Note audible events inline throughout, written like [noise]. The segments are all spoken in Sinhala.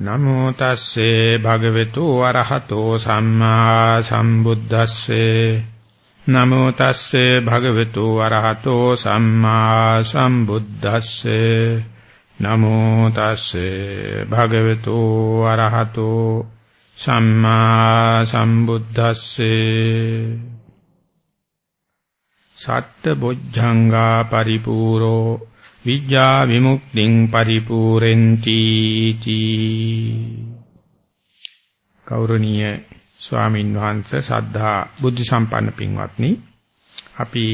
නමෝ තස්සේ භගවතු වරහතෝ සම්මා සම්බුද්දස්සේ. නමෝ තස්සේ භගවතු වරහතෝ සම්මා සම්බුද්දස්සේ. නමෝ තස්සේ භගවතු වරහතෝ සම්මා සම්බුද්දස්සේ. සත්ත බොජ්ජංගා පරිපූරෝ විඥා විමුක්තිං පරිපූර්ෙන්ති තී. කෞරණීය ස්වාමින් වහන්සේ සද්ධා බුද්ධ සම්පන්න පින්වත්නි අපි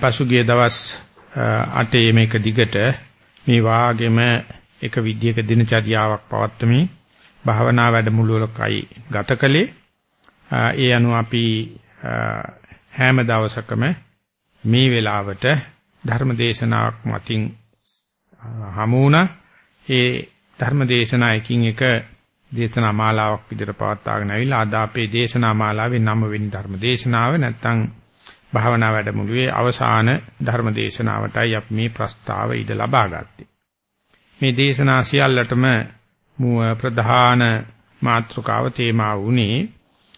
පසුගිය දවස් 8 මේක දිගට මේ වාගෙම එක විද්‍යක දිනචර්යාවක් පවත්වමින් භාවනා වැඩමුළුවකයි ගත කළේ. ඒ අනුව අපි හැම දවසකම මේ වෙලාවට ධර්ම දේශනාවක් මතින් හමු වුණා. ඒ ධර්ම දේශනා එකින් එක දේශනා මාලාවක් විදිහට පවත්වාගෙන ආවිලා අද අපේ දේශනා මාලාවේ 9 වෙනි ධර්ම දේශනාව නැත්නම් භාවනා වැඩමුළුවේ අවසාන ධර්ම දේශනාවටයි අපි මේ ප්‍රස්තාව ඉද ලබා ගත්තේ. මේ දේශනා සියල්ලටම ප්‍රධාන මාතෘකාව තේමා වුණේ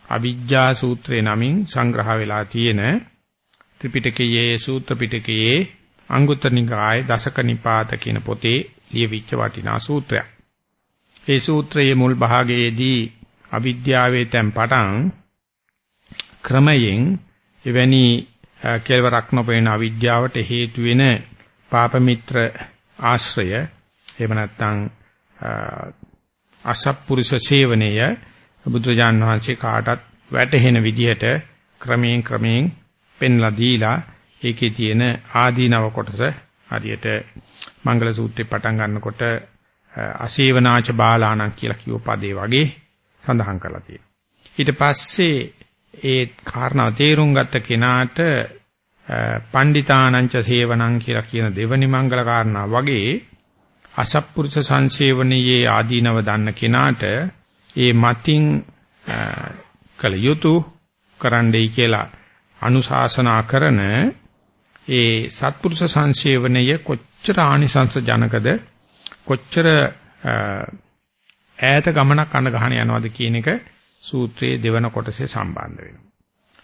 අවිජ්ජා සූත්‍රේ නමින් සංග්‍රහ වෙලා තියෙන ත්‍රිපිටකයේ සූත්‍ර පිටකයේ අංගුත්තර නිකායේ දසක නිපාත කියන පොතේ ලියවිච්ච වටිනා සූත්‍රයක්. මේ සූත්‍රයේ මුල් භාගයේදී අවිද්‍යාවේ තැන් පටන් ක්‍රමයෙන් එවැනි කෙලවරක් නොපෙනෙන අවිද්‍යාවට හේතු වෙන පාප මිත්‍ර ආශ්‍රය එහෙම නැත්නම් අසත්පුරුෂ සේවනය බුදුජාන් වහන්සේ කාටත් වැටහෙන විදිහට ක්‍රමයෙන් ක්‍රමයෙන් පෙන්ලා දීලා ඒකේ තියෙන ආදීනව කොටස හරියට මංගල සූත්‍රේ පටන් ගන්නකොට අසේවනාච බාලාණන් කියලා කියව පදේ වගේ සඳහන් කරලා තියෙනවා. ඊට පස්සේ ඒ කාරණාව තේරුම් ගත්ත කෙනාට පණ්ඩිතානංච සේවනං කියලා කියන දෙවනි මංගල කාරණා වගේ අසත්පුරුෂ සංසේවනයේ ආදීනව දන්න කෙනාට ඒ මතින් කල යුතු කරන්නයි කියලා අනුශාසනා කරන ඒ සත්පුරුෂ සංසේවනය කොච්චර ආනිසංස ජනකද කොච්චර ඈත ගමනක් අඳ ගහන යනවද කියන එක සූත්‍රයේ දෙවන කොටසේ සම්බන්ධ වෙනවා.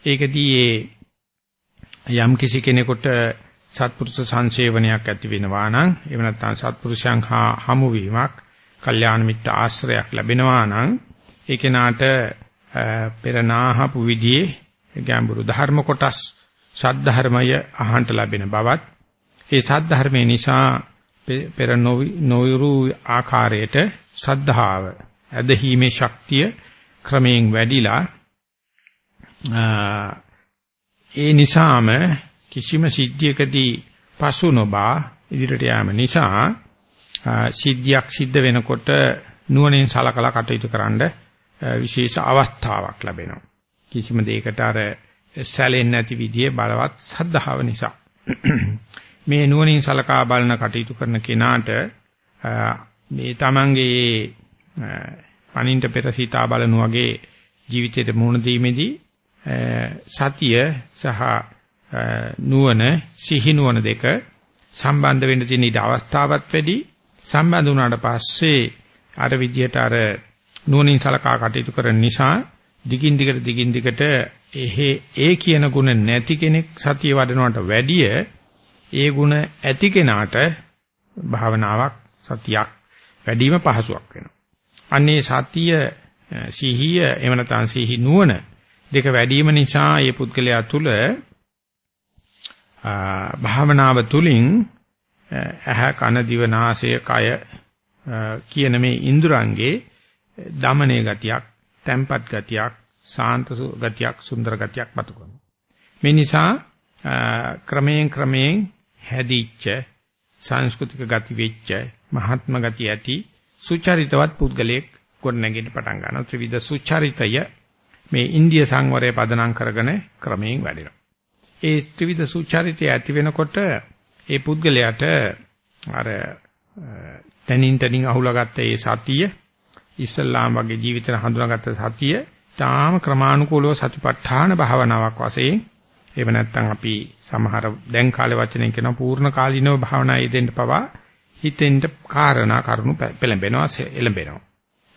ඒකදී ඒ යම් කිසි කෙනෙකුට සත්පුරුෂ සංසේවනයක් ඇති වෙනවා නම් එහෙම නැත්නම් සත්පුරුෂයන් හා හමු වීමක්, කල්යාණ මිත්‍ර ආශ්‍රයක් ලැබෙනවා නම් ඒ කෙනාට පෙර නාහපු විදිහේ ගැඹුරු ධර්ම කොටස් සද්ධර්මය අහන්ට ලැබෙන බවත් ඒ සද්ධර්මයේ නිසා පෙර නොවිරු ආකාරයට සද්ධාව ඇදහිීමේ ශක්තිය ක්‍රමයෙන් වැඩිලා ඒ නිසාම කිසිම සිද්ධියකදී පසු නොබා ඉදිරියට යාම නිසා සිද්ධියක් සිද්ධ වෙනකොට නුවණින් සලකලා කටයුතු කරන්න විශේෂ අවස්ථාවක් ලැබෙනවා. කිසිම දෙයකට අර සැලෙන්නේ නැති විදිහේ බලවත් සද්ධාව නිසා. මේ නුවණින් සලකා බලන කටයුතු කරන කෙනාට මේ තමන්ගේ පණින්ට පෙර සිතා බලන වගේ ජීවිතයට මුහුණ දීමේදී සතිය සහ නුවණ සිහි නුවණ දෙක සම්බන්ධ වෙන්න තියෙන ඊට අවස්ථාවක් වැඩි. සම්බන්ධ වුණාට පස්සේ අර විදියට අර නුවණින් සලකා කටයුතු කරන නිසා දිගින් දිගට දිගින් දිගට එහෙ ඒ කියන ಗುಣ නැති කෙනෙක් සතිය වඩනවට වැඩිය ඒ ಗುಣ ඇති කෙනාට භාවනාවක් සතියක් වැඩිම පහසුවක් වෙනවා. අන්නේ සතිය සිහිය එහෙම නැත්නම් සිහි නුවණ දෙක වැඩිම නිසා මේ පුද්ගලයා තුල භාවනාව තුලින් ඇහ කන දිව නාසය කය කියන මේ ඉන්ද්‍රයන්ගේ දමණය ගතියක් තැම්පත් ගතියක්, සාන්ත ගතියක්, සුන්දර ගතියක් මතු කරනවා. මේ නිසා ක්‍රමයෙන් ක්‍රමයෙන් හැදිච්ච සංස්කෘතික ගති වෙච්ච මහත්ම ගති ඇති සුචරිතවත් පුද්ගලයෙක් ගොඩනැගෙන්න පටන් ගන්නවා. ත්‍රිවිධ සුචරිතය මේ ඉන්දිය සංවරය පදනම් කරගෙන ක්‍රමයෙන් වැඩෙනවා. ඒ ත්‍රිවිධ සුචරිතය ඇති වෙනකොට ඒ පුද්ගලයාට අර තනින් තනින් අහුලාගත්ත ඒ සතිය ඉස්ලාම් වගේ ජීවිතය හඳුනාගත්ත සතිය තාම ක්‍රමානුකූලව සතිපට්ඨාන භාවනාවක් වශයෙන් එහෙම නැත්නම් අපි සමහර දැන් කාලේ වචනෙන් කියන පූර්ණ කාලීනව භාවනා යෙදෙන්න පවා හිතෙන්ට කාරණා කරුණු පෙළඹෙනවා එළඹෙනවා.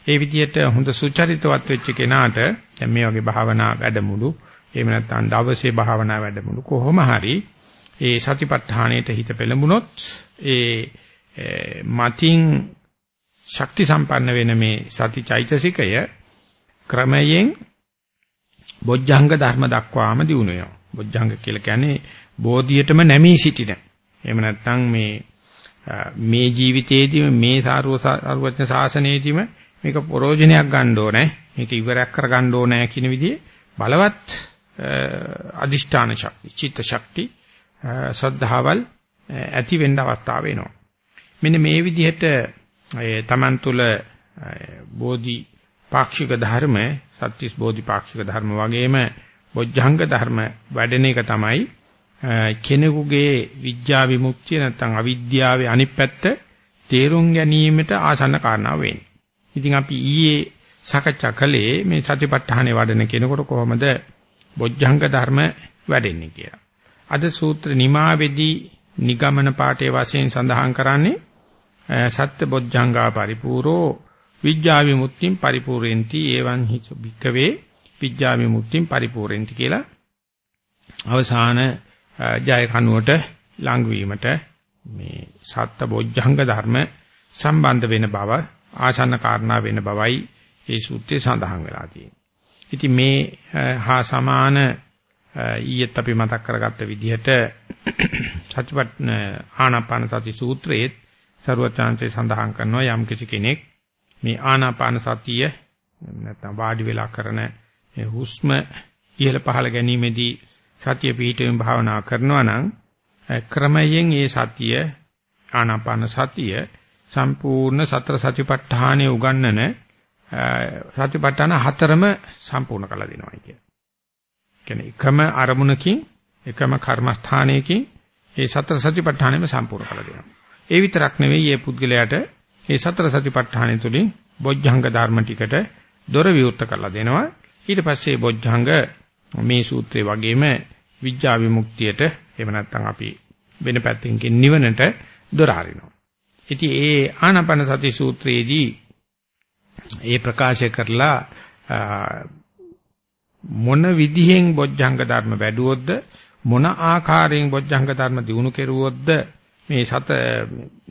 ඒ විදිහට හොඳ සුචරිතවත් වෙච්ච කෙනාට දැන් මේ වගේ භාවනා වැඩමුළු එහෙම නැත්නම් දවසේ භාවනා වැඩමුළු කොහොම හරි ඒ සතිපට්ඨානයට හිත පෙළඹුණොත් ඒ මතින් ශක්ති සම්පන්න වෙන මේ සති චෛතසිකය ක්‍රමයෙන් බොජ්ජංග ධර්ම දක්වාම දිනු වෙනවා. බොජ්ජංග කියලා කියන්නේ බෝධියටම නැමී සිටින. එහෙම නැත්නම් මේ මේ ජීවිතයේදීම මේ සාරව සාරවත්න ශාසනයේදීම මේක ප්‍රෝජනයක් ගන්න ඕනේ. මේක ඉවරයක් කර ගන්න ඕනේ කියන විදිහේ බලවත් අදිෂ්ඨාන ශක්ති, චිත්ත ශක්ති, සද්ධාවල් ඇති වෙන්න අවස්ථාව වෙනවා. මෙන්න මේ විදිහට තමන් තුළ බෝධි පාක්ෂික ධර්ම සත්‍තිස් බෝධි පාක්ෂික ධර්ම වගේම බොජ්ජංග ධර්ම වැඩෙන එක තමයි කෙනෙකුගේ විඥා විමුක්තිය නැත්නම් අවිද්‍යාවේ අනිත් පැත්ත තේරුම් ගැනීමට ආසන්න කාරණාව වෙන්නේ. ඉතින් අපි ඊයේ සාකච්ඡා කළේ මේ සතිපට්ඨානේ වඩන කෙනෙකුට කොහොමද බොජ්ජංග ධර්ම වැඩෙන්නේ කියලා. අද සූත්‍ර නිමාවේදී නිගමන පාඨයේ වශයෙන් සඳහන් කරන්නේ සත්‍ය බොජ්ජංගා පරිපූර්ණෝ විඥා විමුක්තිම් පරිපූර්ණෙන්ති එවං හිච බික්කවේ විඥා විමුක්තිම් පරිපූර්ණෙන්ති කියලා අවසාන ජය කනුවට ලඟ වීමට මේ සත්‍ය බොජ්ජංග ධර්ම සම්බන්ධ වෙන බව ආසන්න කාරණා වෙන බවයි මේ සූත්‍රයේ සඳහන් වෙලා තියෙන්නේ. ඉතින් මේ හා සමාන ඊයේත් අපි මතක් කරගත්ත විදිහට සතිපත් ආනාපාන සති සූත්‍රයේ ਸਰවචාන්සේ සඳහන් කරනවා යම් කිසි කෙනෙක් මේ ආනාපාන සතිය නැත්නම් වාඩි වෙලා කරන හුස්ම ඉහළ පහළ ගැනීමේදී සතිය පිහිටුවීම භාවනා කරනවා නම් ක්‍රමයෙන් ඒ සතිය ආනාපාන සතිය සම්පූර්ණ සතර සතිපට්ඨානෙ උගන්නන සතිපට්ඨාන හතරම සම්පූර්ණ කළ දෙනවා කිය. කියන්නේ එකම අරමුණකින් එකම කර්මස්ථානයකින් ඒ සතර සතිපට්ඨානෙම සම්පූර්ණ කළ දෙනවා. ඒ විතරක් නෙවෙයි මේ පුද්ගලයාට මේ සතර සතිපට්ඨානෙ තුලින් බොජ්ජංග ධර්ම ටිකට දොර විවෘත කරලා දෙනවා. ඊට පස්සේ බොජ්ජංග මේ සූත්‍රයේ වගේම විඥා විමුක්තියට එහෙම නැත්නම් අපි වෙන පැත්තකින් නිවනට දොර අරිනවා. ඉතින් ඒ ආනාපාන සති සූත්‍රයේදී ඒ ප්‍රකාශය කරලා මොන විදිහෙන් බොජ්ජංග ධර්ම වැඩුවොත්ද මොන ආකාරයෙන් බොජ්ජංග ධර්ම දිනු කෙරුවොත්ද මේ සත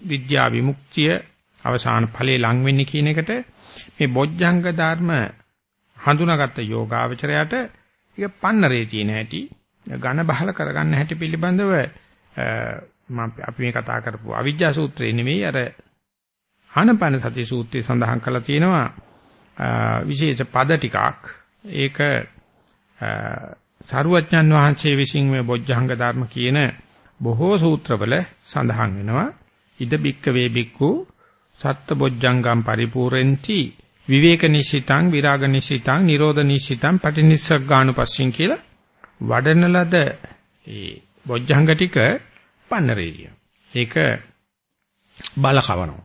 විද්‍යා විමුක්තිය අවසාන ඵලයේ ලං වෙන්නේ කියන එකට මේ බොජ්ජංග ධර්ම හඳුනාගත්ත යෝගාවචරයට ඒක පන්නරේ තියෙන හැටි ඝන බහල කරගන්න හැටි පිළිබඳව මම අපි මේ කතා කරපු අවිජ්ජා සූත්‍රේ නෙමෙයි අර ආනපන සති සූත්‍රයේ සඳහන් කරලා තියෙනවා. විශේෂ පද ටිකක්. ඒක සරුවඥන් වහන්සේ විසින් මේ බොජ්ජංග ධර්ම කියන බොහෝ සූත්‍රවල සඳහන් වෙනවා ඉද බික්ක වේ බික්කු සත්ත බොජ්ජංගම් පරිපූර්ණෙන්ති විවේක නිශ්චිතං විරාග නිශ්චිතං නිරෝධ නිශ්චිතං පටිනිස්සග්ගානුපස්සින් කියලා වඩන ලද ඒ බොජ්ජංග ටික පන්නරේලිය. ඒක බල කවනවා.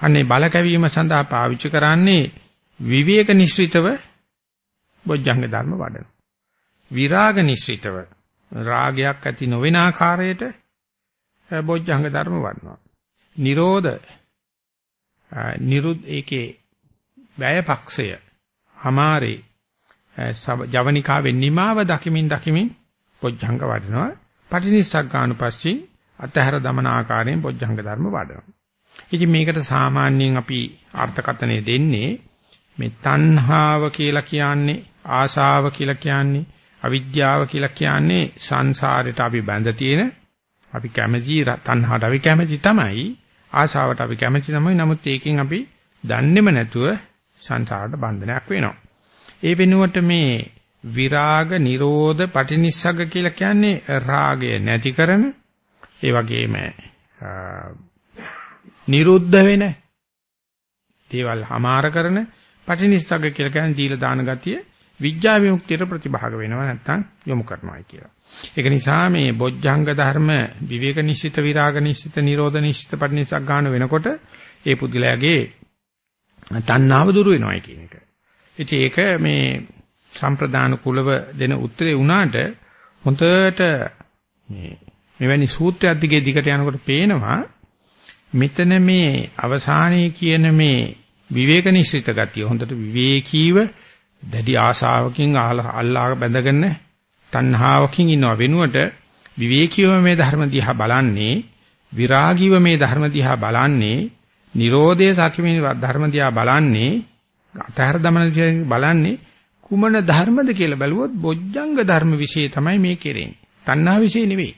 අන්නේ බල කැවීම සඳහා පාවිච්චි කරන්නේ විවේක නිශ්චිතව බොජ්ජංග ධර්ම වඩන. විරාග නිශ්චිතව රාගයක් ඇති නොවන ආකාරයට බොජ්ජංග ධර්ම වඩනවා. නිරෝධ නිරුද් ඒකේ වැයපක්ෂය හමාරේ ජවනිකාවෙන් නිමාව දකිමින් දකිමින් පොජ්ජංග වඩනවා පටිනිස්සග්ගානුපස්සී අතහැර දමන ආකාරයෙන් පොජ්ජංග ධර්ම වඩනවා ඉතින් මේකට සාමාන්‍යයෙන් අපි අර්ථකථනය දෙන්නේ මේ තණ්හාව කියලා කියන්නේ ආශාව කියලා කියන්නේ අවිද්‍යාව කියලා කියන්නේ සංසාරයට අපි බැඳ තියෙන අපි කැමැති තණ්හාවට අපි කැමැති තමයි ආශාවට අපි කැමැති තමයි නමුත් ඒකෙන් අපි දන්නේම නැතුව සංසාරට බන්ධනයක් වෙනවා. ඒ වෙනුවට මේ විරාග නිරෝධ පටිනිස්සග්ග කියලා කියන්නේ රාගය නැති කරන ඒ වගේම නිරුද්ධ වෙන දේවල් හමාර කරන පටිනිස්සග්ග කියලා කියන්නේ දීලා දාන ගතිය විඥා විමුක්තියට ප්‍රතිභාග වෙනවා නැත්නම් යොමු කරනවා කියලා. ඒක නිසා මේ බොජ්ජංග ධර්ම විවේක නිශ්චිත විරාග නිශ්චිත නිරෝධ නිශ්චිත පටිනිස්සග්ග ගන්න වෙනකොට ඒ පුද්ගලයාගේ තණ්හාව දුරු වෙනවා කියන එක. ඉතින් ඒක මේ සම්ප්‍රදාන කුලව දෙන උත්තරේ වුණාට හොඳට මේ මෙවැනි සූත්‍රයක් දිගේ දිගට යනකොට පේනවා මෙතන මේ අවසානයේ කියන මේ විවේක නිශ්චිත ගතිය හොඳට විවේකීව දැඩි ආශාවකින් අල්ලාහ බැඳගෙන තණ්හාවකින් ඉන්නව වෙනුවට විවේකීව මේ ධර්ම දිහා බලන්නේ විරාගීව මේ ධර්ම දිහා බලන්නේ Nirodhe සාකිමින ධර්ම දිහා බලන්නේ අතහැර දමන දිහා බලන්නේ කුමන ධර්මද කියලා බැලුවොත් බොජ්ජංග ධර්ම વિશે තමයි මේ කෙරෙන්නේ. තණ්හා વિશે නෙවෙයි.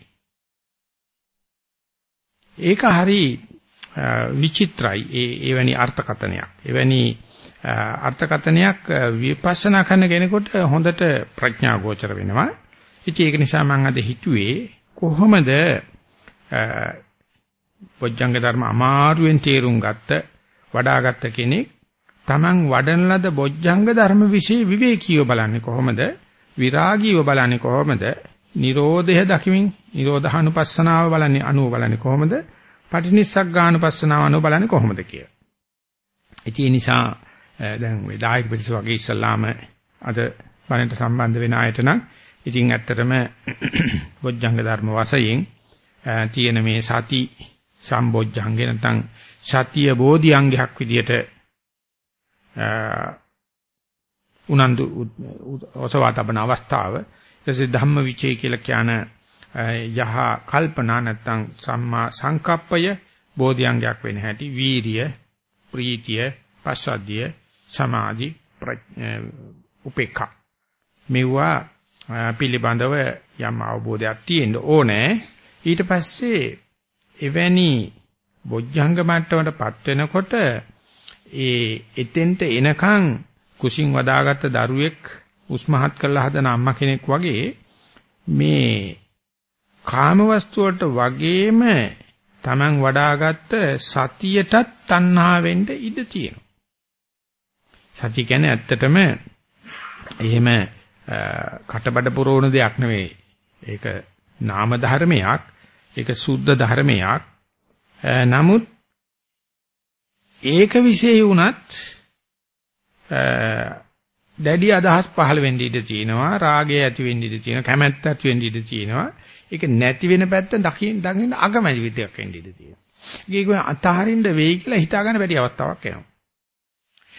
ඒක හරි විචිත්‍රයි. ඒ එවැනි අර්ථකතනයක්. එවැනි අර්ථකතනයක් විපස්සනා කරන කෙනෙකුට හොඳට ප්‍රඥා ගෝචර වෙනවා. ඉතින් ඒක නිසා මම අද හිතුවේ කොහොමද බොජ්ජංග ධර්ම අමාරුවෙන් තේරුම් ගත්ත වඩාගත්ත කෙනෙක් Taman වඩන ලද බොජ්ජංග ධර්ම વિશે විවේකීව බලන්නේ කොහොමද? විරාගීව බලන්නේ කොහොමද? නිරෝධය දකිමින් නිරෝධානුපස්සනාව බලන්නේ අනුව බලන්නේ කොහොමද? පටිනිස්සග්ගානුපස්සනාව අනුව බලන්නේ කොහොමද කියලා. ඉතින් ඒ නිසා දැන් මේ දායක පිටස වගේ ඉස්සල්ලාම අද බණට සම්බන්ධ වෙන අයට නම් ඉතින් ඇත්තටම [coughs] බොජ්ජංග ධර්ම වශයෙන් තියෙන මේ සති සම්බොජ්ජංගේ නැත්නම් සතිය බෝධි අංගයක් විදියට උනන්දු ඔසවා තබන අවස්ථාව. ඊටසේ ධම්ම විචේ කියලා කියන යහ කල්පනා නැත්නම් සම්මා සංකප්පය බෝධිඅංගයක් වෙන හැටි. වීරිය ප්‍රීතිය පස්සද්ධිය සමාධි උපේක්ඛා. මෙවුවා පිළිබඳව යම් අවබෝධයක් තියෙන්න ඕනේ ඊට පස්සේ එවැනි බොජ්ජංග මට්ටමටපත් වෙනකොට ඒ එතෙන්ට එනකන් කුසින් වදාගත්ත දරුවෙක් උස්මහත් කරලා හදන අම්මා කෙනෙක් වගේ මේ කාම වස්තු වලට වගේම Taman වඩාගත්ත සතියටත් තණ්හා වෙන්න ඉඩ තියෙනවා. සතිය කියන්නේ ඇත්තටම එහෙම කටබඩ පුරවන දෙයක් නෙවෙයි. ඒක නාම ධර්මයක්. ඒක සුද්ධ ධර්මයක්. නමුත් ඒක විශේෂ වුණත් දැඩි අදහස් පහළ වෙන්න ඉඩ තියෙනවා රාගය ඇති වෙන්න ඉඩ තියෙනවා කැමැත්ත ඇති වෙන්න ඉඩ තියෙනවා ඒක නැති වෙන පැත්ත දකින්න දකින්න අගමැලි විදියක් වෙන්න ඉඩ තියෙනවා ඒක අතහරින්න වෙයි කියලා හිතා ගන්න බැරි අවස්ථාවක් එනවා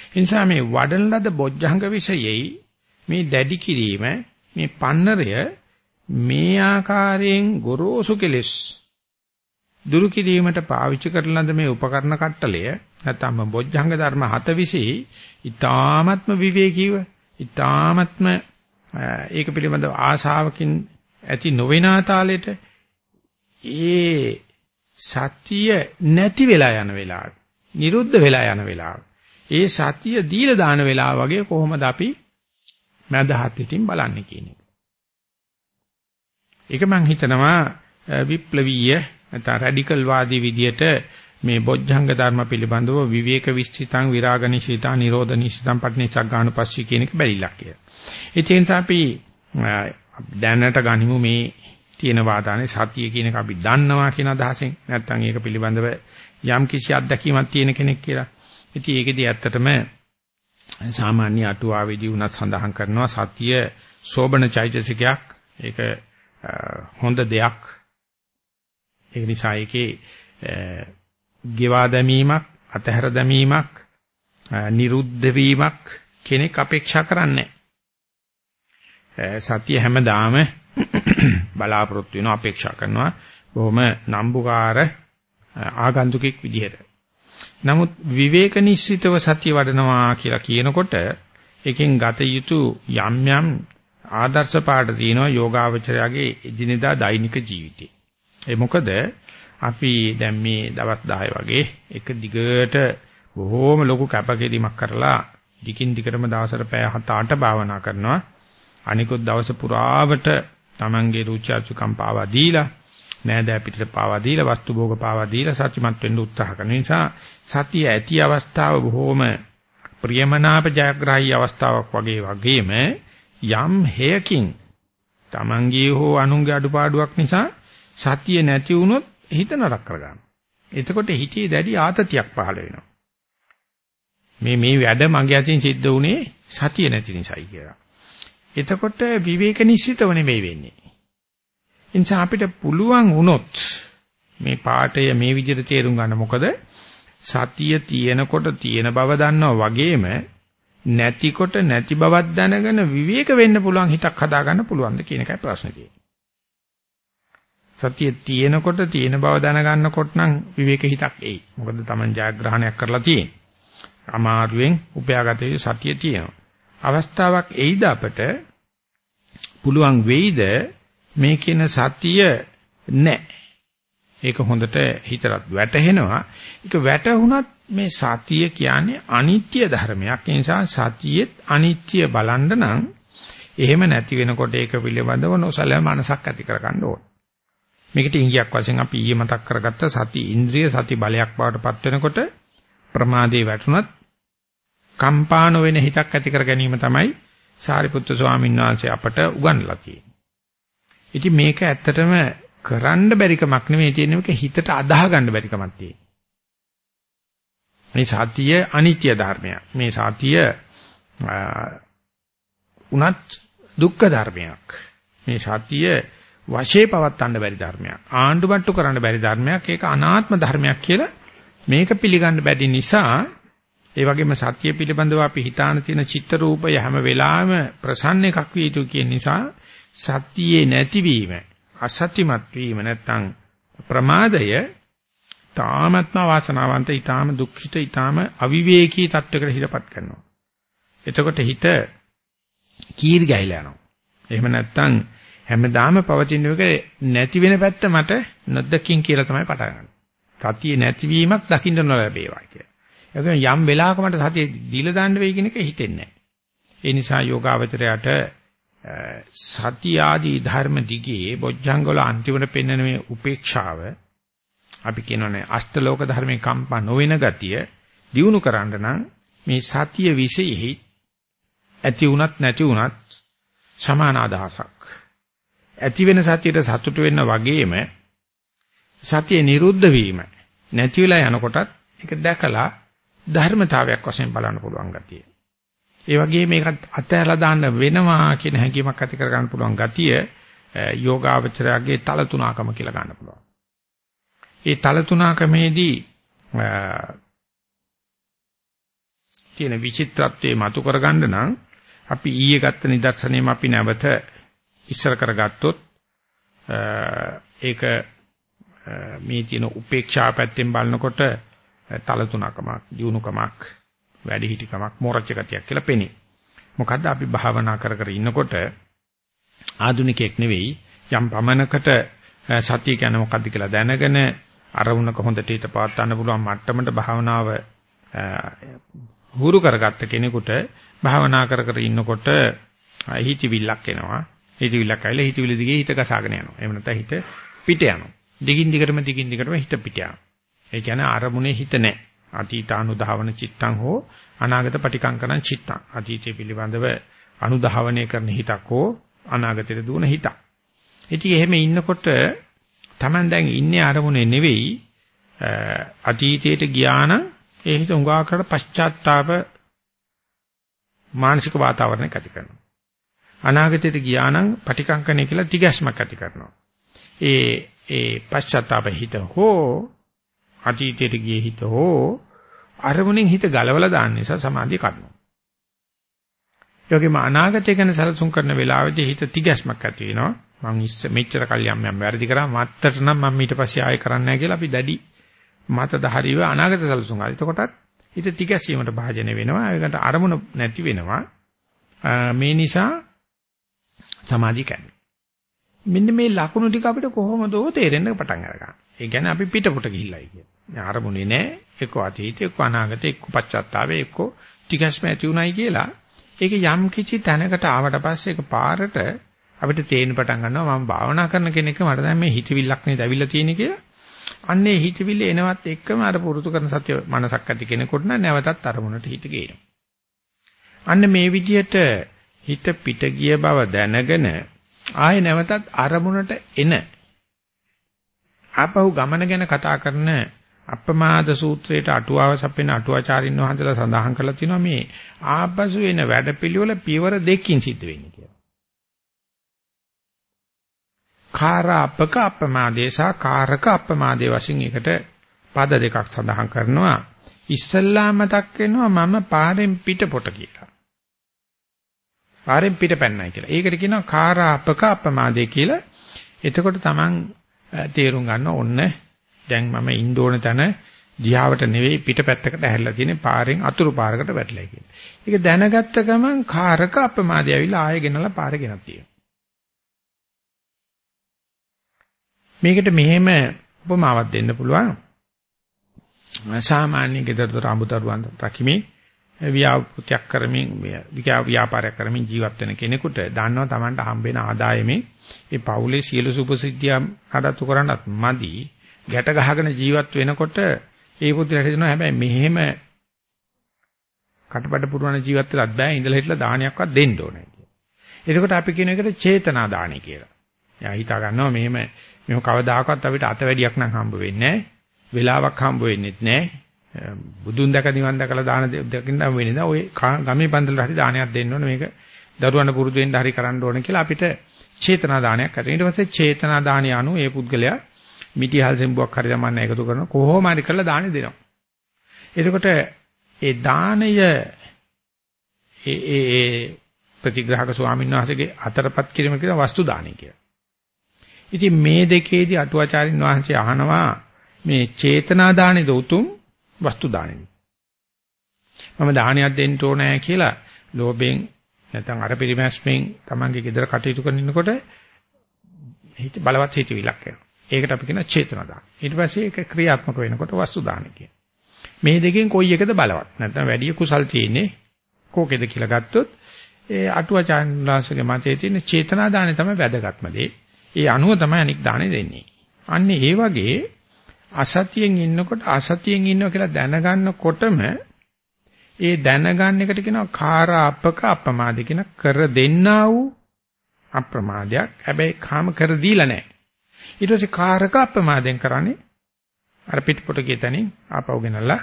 ඒ නිසා මේ වඩන ලද බොජ්ජංග විශේෂයි මේ දැඩි කිරීම මේ පන්නරය මේ ආකාරයෙන් ගොරෝසු කෙලෙස් දුරු කිරීමට පාවිච්චි කරන ලද මේ උපකරණ කට්ටලය නැත්නම් බොජ්ජංග ධර්ම හත විසී ඊ타ත්ම විවේකීව ඊ타ත්ම ඒක පිළිබඳව ආශාවකින් ඇති නොවෙනා තාලෙට ඒ සතිය නැති වෙලා යන වෙලාව නිරුද්ධ වෙලා යන වෙලාව ඒ සතිය දීලා දාන වෙලාව වගේ කොහොමද අපි මදහත් පිටින් බලන්නේ කියන එක. ඒක මම හිතනවා විප්ලවීය නැත්නම් රැඩිකල් වාදී විදියට මේ බොජ්ජංග ධර්ම පිළිබඳව විවේක විශ්චිතං විරාග නිශ්චිතං නිරෝධ නිශ්චිතං පටිනිසග්ගානුපස්සී කියන එක බැරිලා කියලා. ඒ නිසා අපි දැනට ගනිමු මේ තියෙන වාදානේ සතිය කියන එක අපි දන්නවා කියන අදහසෙන් නැත්නම් ඒක පිළිබඳව යම් කිසි අත්දැකීමක් තියෙන කෙනෙක් කියලා. ඉතින් ඒකෙදි ඇත්තටම සාමාන්‍ය අටුවාවේදී උනත් සඳහන් කරනවා සතිය සෝබන චෛතසිකයක්. ඒක හොඳ දෙයක්. ඒ නිසා ඒකේ ගෙවා දැමීමක්, අතහැර දැමීමක්, නිරුද්ධ වීමක් කෙනෙක් අපේක්ෂා කරන්නේ සතිය හැමදාම [coughs] බලාපොරොත්තු වෙනවා අපේක්ෂා කරනවා බොහොම නම්බුකාර ආගන්තුකෙක් විදිහට. නමුත් විවේක නිශ්චිතව සතිය වඩනවා කියලා කියනකොට එකෙන් ගත යුතු යම් යම් ආදර්ශ පාඩ තියෙනවා යෝගාවචරයාගේ එදිනෙදා දෛනික ජීවිතේ. ඒ මොකද අපි දැන් මේ දවස් 10 වගේ එක දිගට බොහෝම ලොකු කැපකිරීමක් කරලා දිගින් දිගටම දවසට පැය 7-8 භාවනා කරනවා. අනිකුත් දවස පුරාවට Tamange රුචි අරුචිකම් පාවා දීලා නෑදෑ පිටට පාවා දීලා වස්තු භෝග පාවා දීලා සත්‍යමත් වෙන්න උත්සාහ කරන නිසා සතිය ඇති අවස්ථාව බොහෝම ප්‍රියමනාප ජයග්‍රාහී අවස්ථාවක් වගේ වගේම යම් හේයකින් Tamange හෝ අනුන්ගේ අඩුපාඩුවක් නිසා සතිය නැති වුණොත් හිත නරක කරගන්න. එතකොට හිතේ දැඩි ආතතියක් පහළ වෙනවා. මේ මේ වැඩ මගේ අතින් සිද්ධ වුණේ සතිය නැති නිසායි කියලා. එතකොට විවේක නිශ්චිතව නෙවෙයි වෙන්නේ. එනිසා අපිට පුළුවන් වුණොත් මේ පාඩය මේ විදිහට තේරුම් ගන්න මොකද සතිය තියෙනකොට තියෙන බව දන්නවා වගේම නැතිකොට නැති බවක් දැනගෙන විවේක වෙන්න පුළුවන් හිතක් හදාගන්න පුළුවන්ද කියන එකයි ප්‍රශ්නේ තියෙන්නේ. සතිය තියෙනකොට තියෙන බව දැනගන්නකොට නම් විවේක හිතක් එයි. මොකද Taman ජයග්‍රහණයක් කරලා තියෙන්නේ. අමාරුවෙන් උපයාගත යුතු සතිය තියෙනවා. අවස්ථාවක් එයිද අපට පුළුවන් වෙයිද මේ කියන සතිය නැහැ. ඒක හොඳට හිතට වැටහෙනවා. ඒක වැටහුණත් මේ සතිය කියන්නේ අනිත්‍ය ධර්මයක්. ඒ නිසා සතියෙත් අනිත්‍ය බලන්න නම් එහෙම නැති වෙනකොට ඒක පිළිබඳව නොසල මනසක් ඇති කරගන්න ඕන. මේකට ඉංගියක් වශයෙන් අපි ඊයේ මතක් කරගත්ත සති ඉන්ද්‍රිය සති බලයක් බවට පත් වෙනකොට ප්‍රමාදේ වැටුණත් කම්පාන වෙන හිතක් ඇති කර ගැනීම තමයි සාරිපුත්‍ර ස්වාමීන් වහන්සේ අපට උගන්වලා තියෙන්නේ. ඉතින් මේක ඇත්තටම කරන්න බැරි කමක් නෙමෙයි තියෙන මේක හිතට අදාහ ගන්න බැරි කමක් තියෙනවා. මේ සතිය අනිත්‍ය ධර්මයක්. මේ සතිය උනත් දුක්ඛ ධර්මයක්. මේ සතිය වශයේ පවත්වන්න බැරි ධර්මයක්. ආණ්ඩුමට්ටු කරන්න බැරි ධර්මයක්. ඒක අනාත්ම ධර්මයක් කියලා මේක පිළිගන්න බැරි නිසා ඒ වගේම සත්‍ය පිළිබඳව අපි හිතාන තියෙන චිත්ත රූපය හැම වෙලාවෙම ප්‍රසන්න එකක් විය යුතු කියන නිසා සත්‍යයේ නැතිවීම අසත්‍යමත් වීම නැත්නම් ප්‍රමාදය තාමත්ම වාසනාවන්ත ඊටාම දුක්ඛිත ඊටාම අවිවේකී තත්වයකට හිතපත් කරනවා. එතකොට හිත කීරි ගහලා යනවා. එහෙම නැත්නම් හැමදාම පවතින එක නැති වෙන පැත්ත මට නොදකින් කියලා තමයි පටන් ගන්න. සතිය නැතිවීමක් දකින්න නොලැබේවා කියලා. ඒක යම් වෙලාවක මට සතිය දීලා දාන්න වෙයි කියන එක හිතෙන්නේ නැහැ. ඒ නිසා යෝගාවචරයට සති ආදී ධර්ම දිගේ බොජ්ජංග වල අන්තිමට පෙන්වන මේ උපේක්ෂාව අපි කියනවානේ අෂ්ටලෝක ධර්මේ කම්පා නොවන ගතිය දිනු කරන්න නම් මේ සතිය විශේෂෙහි ඇති වුණත් නැති වුණත් සමාන අදහසක් ඇති වෙන සතියට සතුට වෙන්න වගේම සතිය නිරුද්ධ වීම නැති වෙලා යනකොටත් ඒක දැකලා ධර්මතාවයක් වශයෙන් බලන්න පුළුවන් ගතිය. ඒ වගේ මේකත් අතහැරලා දාන්න වෙනවා කියන හැඟීමක් ඇති කර ගන්න පුළුවන් ගතිය යෝගාවචරයේ තල තුනකම කියලා ගන්න පුළුවන්. ඒ තල තුනකමේදී තියෙන විචිත්‍රත්වයේ මතු කරගන්න නම් අපි ඊයේ ගත්ත නිදර්ශනයම අපි නැවත ඉස්සර කරගත්තොත් ඒක මේ තියෙන උපේක්ෂා පැත්තෙන් බලනකොට තල තුනකමක්, දියුණුකමක්, වැඩිහිටිකමක්, මෝරච්ච ගතියක් කියලා පෙනේ. මොකද්ද අපි භාවනා කර කර ඉන්නකොට ආධුනිකයෙක් නෙවෙයි යම් පමණකට සතිය කියන්නේ මොකද්ද කියලා දැනගෙන අරමුණක හොඳට හිත පවත් ගන්න පුළුවන් මට්ටමට භාවනාව හුරු කරගත්ත කෙනෙකුට භාවනා කර කර ඉන්නකොට හිතවිල්ලක් එනවා. හිතවිල්ලක් ඇවිල්ලා හිතවිලි දිගේ හිත ගසාගෙන යනවා. එහෙම නැත්නම් හිත පිට යනවා. දිගින් දිගටම දිගින් දිගටම හිත පිට යනවා. ඒ කියන්නේ අරමුණේ හිත නැහැ. අතීතානුධාවන චිත්තං හෝ අනාගත පටිකංකරං චිත්තං. අතීතය පිළිබඳව අනුධාවනය කරන හිතක් හෝ අනාගතයට දුවන හිතක්. ඉතින් එහෙම ඉන්නකොට Taman දැන් ඉන්නේ අරමුණේ නෙවෙයි අතීතයට ගියා නම් ඒ හිත උඟා කර පශ්චාත්තාප මානසික වාතාවරණයක් ඇති කරනවා. අනාගතයට ගියා නම් පටිකංකණය කියලා තිගැස්මක් ඇති කරනවා. ඒ ඒ පශ්චාත්තාප හිත හෝ අතීතයට ගියේ හිත හෝ අරමුණෙන් හිත ගලවලා දාන්න නිසා සමාධිය කඩනවා. ඒ වගේම අනාගතය ගැන සැලසුම් කරන වෙලාවෙදී හිත තිගැස්මක් ඇති වෙනවා. මං ඉස්ස මෙච්චර කල්යම් යම් වැරදි කරා මත්තට නම් මම ඊට පස්සේ ආයෙ කරන්නේ නැහැ කියලා අපි දැඩි මතද හරිව අනාගත සැලසුම් ආයි. එතකොටත් හිත තිගැසීමට භාජනය වෙනවා. ඒකට අරමුණ නැති වෙනවා. මේ නිසා සමාධිය කැඩෙනවා. මෙන්න මේ ලකුණු ටික අපිට කොහොමද තේරෙන්න පටන් අරගන්න. ඒ කියන්නේ අපි පිටපොට ගිහිල්ලායි කියන්නේ. අරමුණේ නැහැ. එක්ක අතීතේ, එක්ක අනාගතේ, එක්ක පශ්චාත්තාපේ, එක්ක ටිකස්ම ඇති උනායි කියලා. ඒක යම් කිසි තැනකට ආවට පස්සේ ඒක පාරට අපිට තේරෙන්න පටන් ගන්නවා මම භාවනා කරන කෙනෙක් මට දැන් මේ හිතවිල්ලක් නේද ඇවිල්ලා තියෙන්නේ කියලා. අන්නේ හිතවිල්ල එනවත් එක්කම අර පුරුදු කරන සත්‍ය මනසක් ඇති කෙනෙකුට නම් නැවතත් අරමුණට හිත ගේනවා. අන්න මේ විදිහට හිත පිට ගිය බව දැනගෙන ආයේ නැවතත් අරමුණට එන ආපහු ගමන ගැන කතා කරන අප්‍රමාද සූත්‍රයට අටුවාව සපෙන අටුවාචාරින් වහන්සේලා සඳහන් කරලා තියෙනවා මේ ආපසු එන වැඩපිළිවෙල පියවර දෙකකින් සිද්ධ වෙන්නේ කියලා. කාරාපක අප්‍රමාදේ සහ කාරක අප්‍රමාදේ වශයෙන් එකට පද දෙකක් සඳහන් කරනවා. ඉස්සල්ලා මතක් වෙනවා මම පාරෙන් පිටපොට කියලා. පාරෙන් පිටපැන්නයි කියලා. ඒකට කියනවා කාරාපක අප්‍රමාදේ කියලා. එතකොට Taman තේරුම් ගන්න ඕන්න දැන් මම ඉන්න ඕන තැන දිහාවට නෙවෙයි පිටපැත්තකට ඇහැරලා තියෙන පාරෙන් අතුරු පාරකට වැටලා කියන්නේ. ඒක දැනගත්ත ගමන් කාරක අප්‍රමාදය ඇවිල්ලා ආයෙ ගෙනලා පාරේ ගෙනත් තියෙනවා. මේකට මෙහෙම උපමාවක් දෙන්න පුළුවන්. සාමාන්‍ය ගෙදරතොර අඹතරුවන් රකිමින් ව්‍යාපෘතියක් කරමින් ව්‍යාපාරයක් කරමින් ජීවත් වෙන කෙනෙකුට දන්නවා Tamanට හම්බ වෙන ආදායමේ ඒ පවුලේ සියලු සුභසිද්ධිය නඩත්තු කරන්නත් මදි ගැට ගහගෙන ජීවත් වෙනකොට ඒ පුදුරට හිතනවා හැබැයි මෙහෙම කටබඩ පුරවන ජීවත් වෙලත් බෑ ඉඳලා හිටලා දානයක්වත් දෙන්න ඕනේ කියලා. එතකොට අපි කියන එකට චේතනා දානි කියලා. එයා හිතා ගන්නවා මෙහෙම මෙහෙම කවදාකවත් අපිට අතවැඩියක් නම් හම්බ වෙන්නේ නැහැ. වෙලාවක් හම්බ වෙන්නේ නැහැ. බුදුන් දැක නිවන් දැකලා දාන දෙකින් නම් වෙන්නේ නැහැ. ඔය ගමේ පන්සලට හරි දානයක් දෙන්න ඕනේ මේක දරුවන්ට පුරුදු වෙන්න හරි කරන්න ඕනේ කියලා අපිට චේතනා දානයක් කරේ. ඊට පස්සේ චේතනා දානිය අනුව ඒ පුද්ගලයා මිටිහල් සෙම්බුවක් හරි දමන්න එකතු කරන කොහොම හරි කරලා දානි දෙනවා. එතකොට ඒ දාණය ඒ ඒ ඒ ප්‍රතිග්‍රහක ස්වාමීන් වහන්සේගේ අතරපත් කිරීම කියන වස්තු දාණය කියලා. ඉතින් මේ දෙකේදී අටුවාචාරින් වහන්සේ අහනවා මේ චේතනා දාණයද උතුම් වස්තු දාණයද? මම දානයක් දෙන්න ඕනෑ කියලා ලෝභයෙන් නැත්නම් අර පරිමැස්මෙන් Tamange gedara කටයුතු කරනකොට හිත බලවත් හිතවිලක් එනවා. ඒකට අපි කියන චේතනා දාන. ඊට පස්සේ ඒක ක්‍රියාත්මක වෙනකොට වස්තු දාන කියන. මේ දෙකෙන් කොයි එකද බලවත්? නැත්නම් වැඩි කුසල් තියෙන්නේ කෝකේද කියලා ගත්තොත් ඒ අටුවාචාන්ලාංශගේ මතයේ තියෙන චේතනා දාණය තමයි වැදගත්ම දේ. ඒ අනුව තමයි අනික් දාණය දෙන්නේ. අන්න ඒ වගේ අසතියෙන් ඉන්නකොට අසතියෙන් ඉන්නවා කියලා දැනගන්නකොටම ඒ දැනගන්න එකට කියනවා කාරාපක අප්‍රමාද කියන කර දෙන්නා වූ අප්‍රමාදයක්. හැබැයි කාම කර දීලා නැහැ. ඊට පස්සේ කාරක අප්‍රමාදයෙන් කරන්නේ අර පිටපොට කියතනින් ආපහු ගෙනල්ලා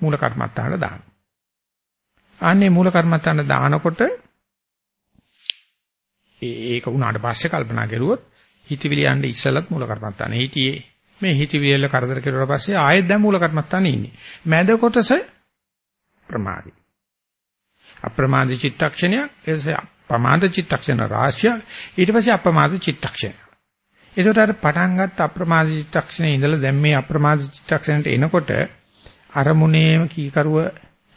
මූල කර්මත්තාට දාන. අනේ මූල කර්මත්තාට දානකොට ඒක උනාට පස්සේ කල්පනා කරුවොත් හිතවිලි යන්නේ ඉස්සලත් මූල කර්මත්තානේ හිටියේ මේ හිතවිලි වල කරදර කෙරුවා පස්සේ ආයෙත් දැන් මූල කර්මත්තානේ ඉන්නේ. මැද කොටස ප්‍රමාදි. අප්‍රමාද චිත්තක්ෂණයක් එසේ අප්‍රමාද චිත්තක්ෂණ රාශිය ඊට පස්සේ අප්‍රමාද චිත්තක්ෂණ. ඒකට අර පටන් ගත්ත අප්‍රමාද චිත්තක්ෂණේ ඉඳලා දැන් මේ අප්‍රමාද චිත්තක්ෂණයට එනකොට අරමුණේම කීකරුව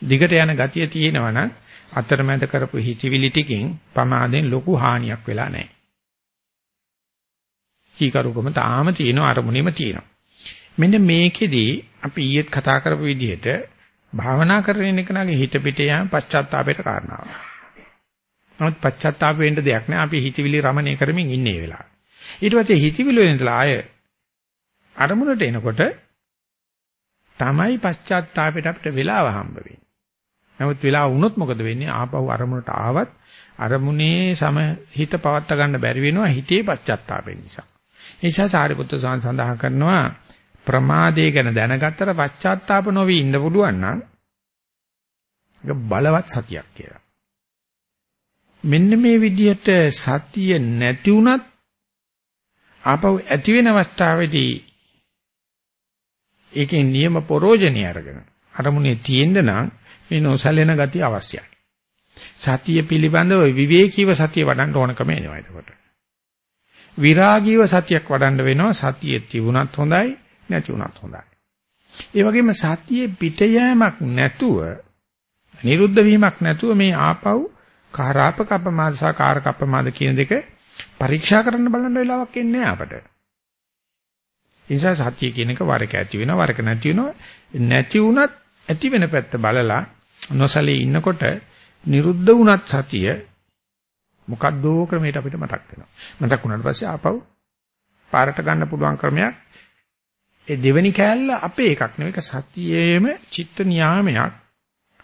දිගට යන ගතිය තියෙනවා නම් අතරමැද කරපු හිතවිලි ටිකෙන් ප්‍රමාදෙන් ලොකු හානියක් වෙලා නැහැ. කීකරුකම තාම තියෙනවා අරමුණේම තියෙනවා. මෙන්න මේකෙදී අපි ඊයේත් කතා කරපු විදිහට භාවනා කරගෙන එකනගේ හිත පිට යන පශ්චාත්තාපයට කාරණාවක්. නමුත් පශ්චාත්තාප වෙන්න දෙයක් නෑ. අපි හිතවිලි රමණය කරමින් ඉන්නේ ඒ වෙලාවේ. ඊට පස්සේ හිතවිලි වෙනදලා ආය අරමුණට එනකොට තමයි පශ්චාත්තාපයට අපිට වෙලාව හම්බ වෙන්නේ. නමුත් වෙලාව වුණොත් මොකද වෙන්නේ? ආපහු අරමුණට ආවත් අරමුණේ සම හිත පවත්ත ගන්න බැරි වෙනවා හිතේ පශ්චාත්තාපෙන් නිසා. ඒ නිසා සාරිපුත්‍ර සඳහන් කරනවා ප්‍රමාදය ගැන දැනගත්තට පශ්චාත්තාප නොවි ඉන්න පුළුවන් නම් ඒක බලවත් සතියක් කියලා. මෙන්න මේ විදිහට සතිය නැති වුණත් ආපහු ඇති වෙන අවස්ථාවේදී ඒකේ නියම පරෝජනිය අරගෙන අරමුණේ තියෙන්න නම් මේ නොසැලෙන ගතිය අවශ්‍යයි. සතිය පිළිබඳව විවේකීව සතිය වඩන්න ඕනකම එනවා එතකොට. විරාගීව සතියක් වඩන්න වෙනවා සතිය තිබුණත් හොඳයි නැති වුණත් හොඳයි. ඒ වගේම සතියේ පිට යෑමක් නැතුව නිරුද්ධ වීමක් නැතුව මේ ආපව් කාරාපක අපමාද සහ කාරක අපමාද කියන දෙක පරීක්ෂා කරන්න බලන්න වෙලාවක් එන්නේ නැහැ අපට. ඒ නිසා සත්‍ය කියන එක වරක ඇති වෙනවා වරක නැති වෙනවා නැති වුණත් ඇති වෙන පැත්ත බලලා නොසලී ඉන්නකොට නිරුද්ධ වුණත් සතිය මොකද්දෝ ක්‍රමයට අපිට මතක් වෙනවා. මතක් වුණාට පස්සේ ආපහු පාරට ගන්න පුළුවන් ක්‍රමයක් ඒ දෙවෙනි කෑල්ල අපේ එකක් නෙවෙයි ඒක සතියේම චිත්ත නියාමයක්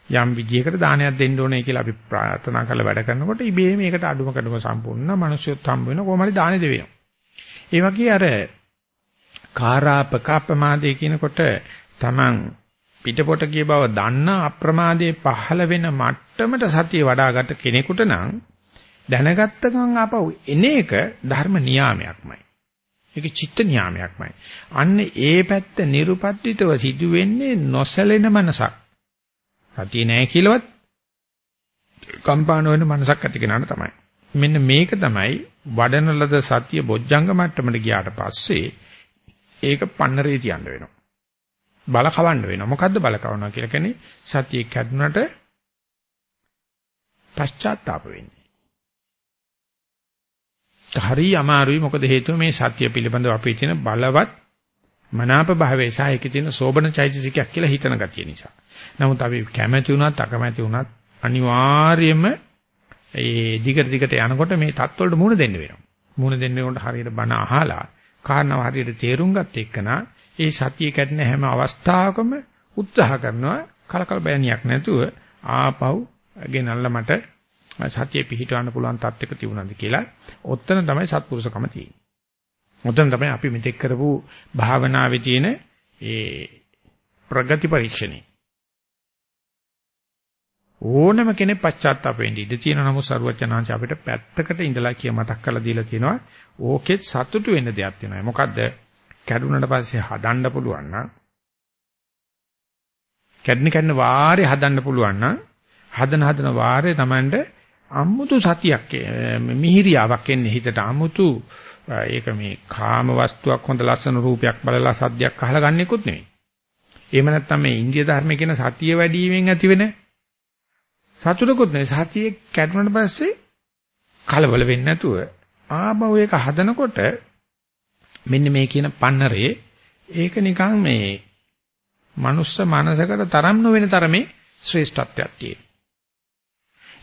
යම් විදියකට දානයක් දෙන්න ඕනේ කියලා අපි ප්‍රාර්ථනා කරලා වැඩ කරනකොට ඉබේ මේකට අඩුම කඩම සම්පූර්ණ මිනිස්සුත් හම්බ වෙන කොහොම හරි දානෙ දෙවෙනවා. ඒ වගේ අර කාරාපක අප්‍රමාදේ කියනකොට Taman පිටපොට කිය බව දන්න අප්‍රමාදයේ පහළ වෙන මට්ටමට සතිය වඩාගත් කෙනෙකුට නම් දැනගත්ත ගමන් ආපහු එන එක ධර්ම නියාමයක්මයි. ඒක චිත්ත නියාමයක්මයි. අන්න ඒ පැත්ත nirupadditව සිදු වෙන්නේ නොසැලෙන මනසක්. සතිය නැහැ කියලාවත් කම්පාන වෙන මනසක් ඇති කෙනාට තමයි. මෙන්න මේක තමයි වඩන ලද සතිය බොජ්ජංග මට්ටමට ගියාට පස්සේ ඒක පන්නරේ තියන්න වෙනවා. බල කවන්න වෙනවා. මොකද්ද බල කවනවා කියලා කියන්නේ සතිය කැඩුනට පශ්චාත්තාප වෙන්නේ. හරි අමාරුයි මොකද හේතුව මේ සත්‍ය පිළිබඳව අපේ තියෙන බලවත් මනාප භාවයේ සහ ඒකේ තියෙන සෝබන චෛතසිකයක් කියලා හිතන ගතිය නිසා. නමුත් අපි කැමැති වුණත් අකමැති වුණත් අනිවාර්යයෙන්ම ඒ දිගට දිගට යනකොට මේ தත්වලට මුහුණ දෙන්න වෙනවා. මුහුණ දෙන්න වෙනකොට හරියට බණ අහලා කාරණාව හරියට තේරුම් ගත්ත එක්කනා ඒ සතිය කැඩෙන හැම අවස්ථාවකම උත්සාහ කරනවා කලකල බෑනියක් නැතුව ආපහු ගෙනල්ලා මට සතිය පිහිටවන්න පුළුවන් තත්යක තිබුණාද කියලා ඔත්තන තමයි සත්පුරුෂකම තියෙන්නේ. ඔතන තමයි අපි මෙතෙක් කරපු භාවනාවේ තියෙන ඒ ප්‍රගති පරීක්ෂණේ. ඕනම කෙනෙක් පශ්චාත්තාප වෙන්න ඉඩ තියෙන නමුත් සරුවචනාංශ අපිට පැත්තකට ඉඳලා කිය මතක් කරලා දීලා තියෙනවා ඕකෙත් සතුටු වෙන්න දෙයක් තියෙනවා. මොකද්ද? කැඩුනට පස්සේ හදන්න පුළුවන් නම් කැඩෙන කැඩෙන වාරේ හදන්න පුළුවන් නම් හදන හදන වාරේ Tamanට අමුතු සතියක් මිහිරියාවක් එන්නේ හිතට අමුතු ඒක මේ කාම වස්තුවක් හොඳ ලස්සන රූපයක් බලලා සද්දයක් අහලා ගන්නෙකුත් නෙමෙයි. එහෙම නැත්නම් මේ ඉන්දිය ධර්මයේ කියන සතිය වැඩිවීමෙන් ඇතිවෙන සතුටකුත් නෙමෙයි. සතිය කැඩුණාට පස්සේ කලබල වෙන්නේ නැතුව ආබව ඒක හදනකොට මෙන්න මේ කියන පන්නරේ ඒක නිකන් මේ මනුස්ස මනසකට තරම් නොවන තරමේ ශ්‍රේෂ්ඨත්වයක් තියෙනවා.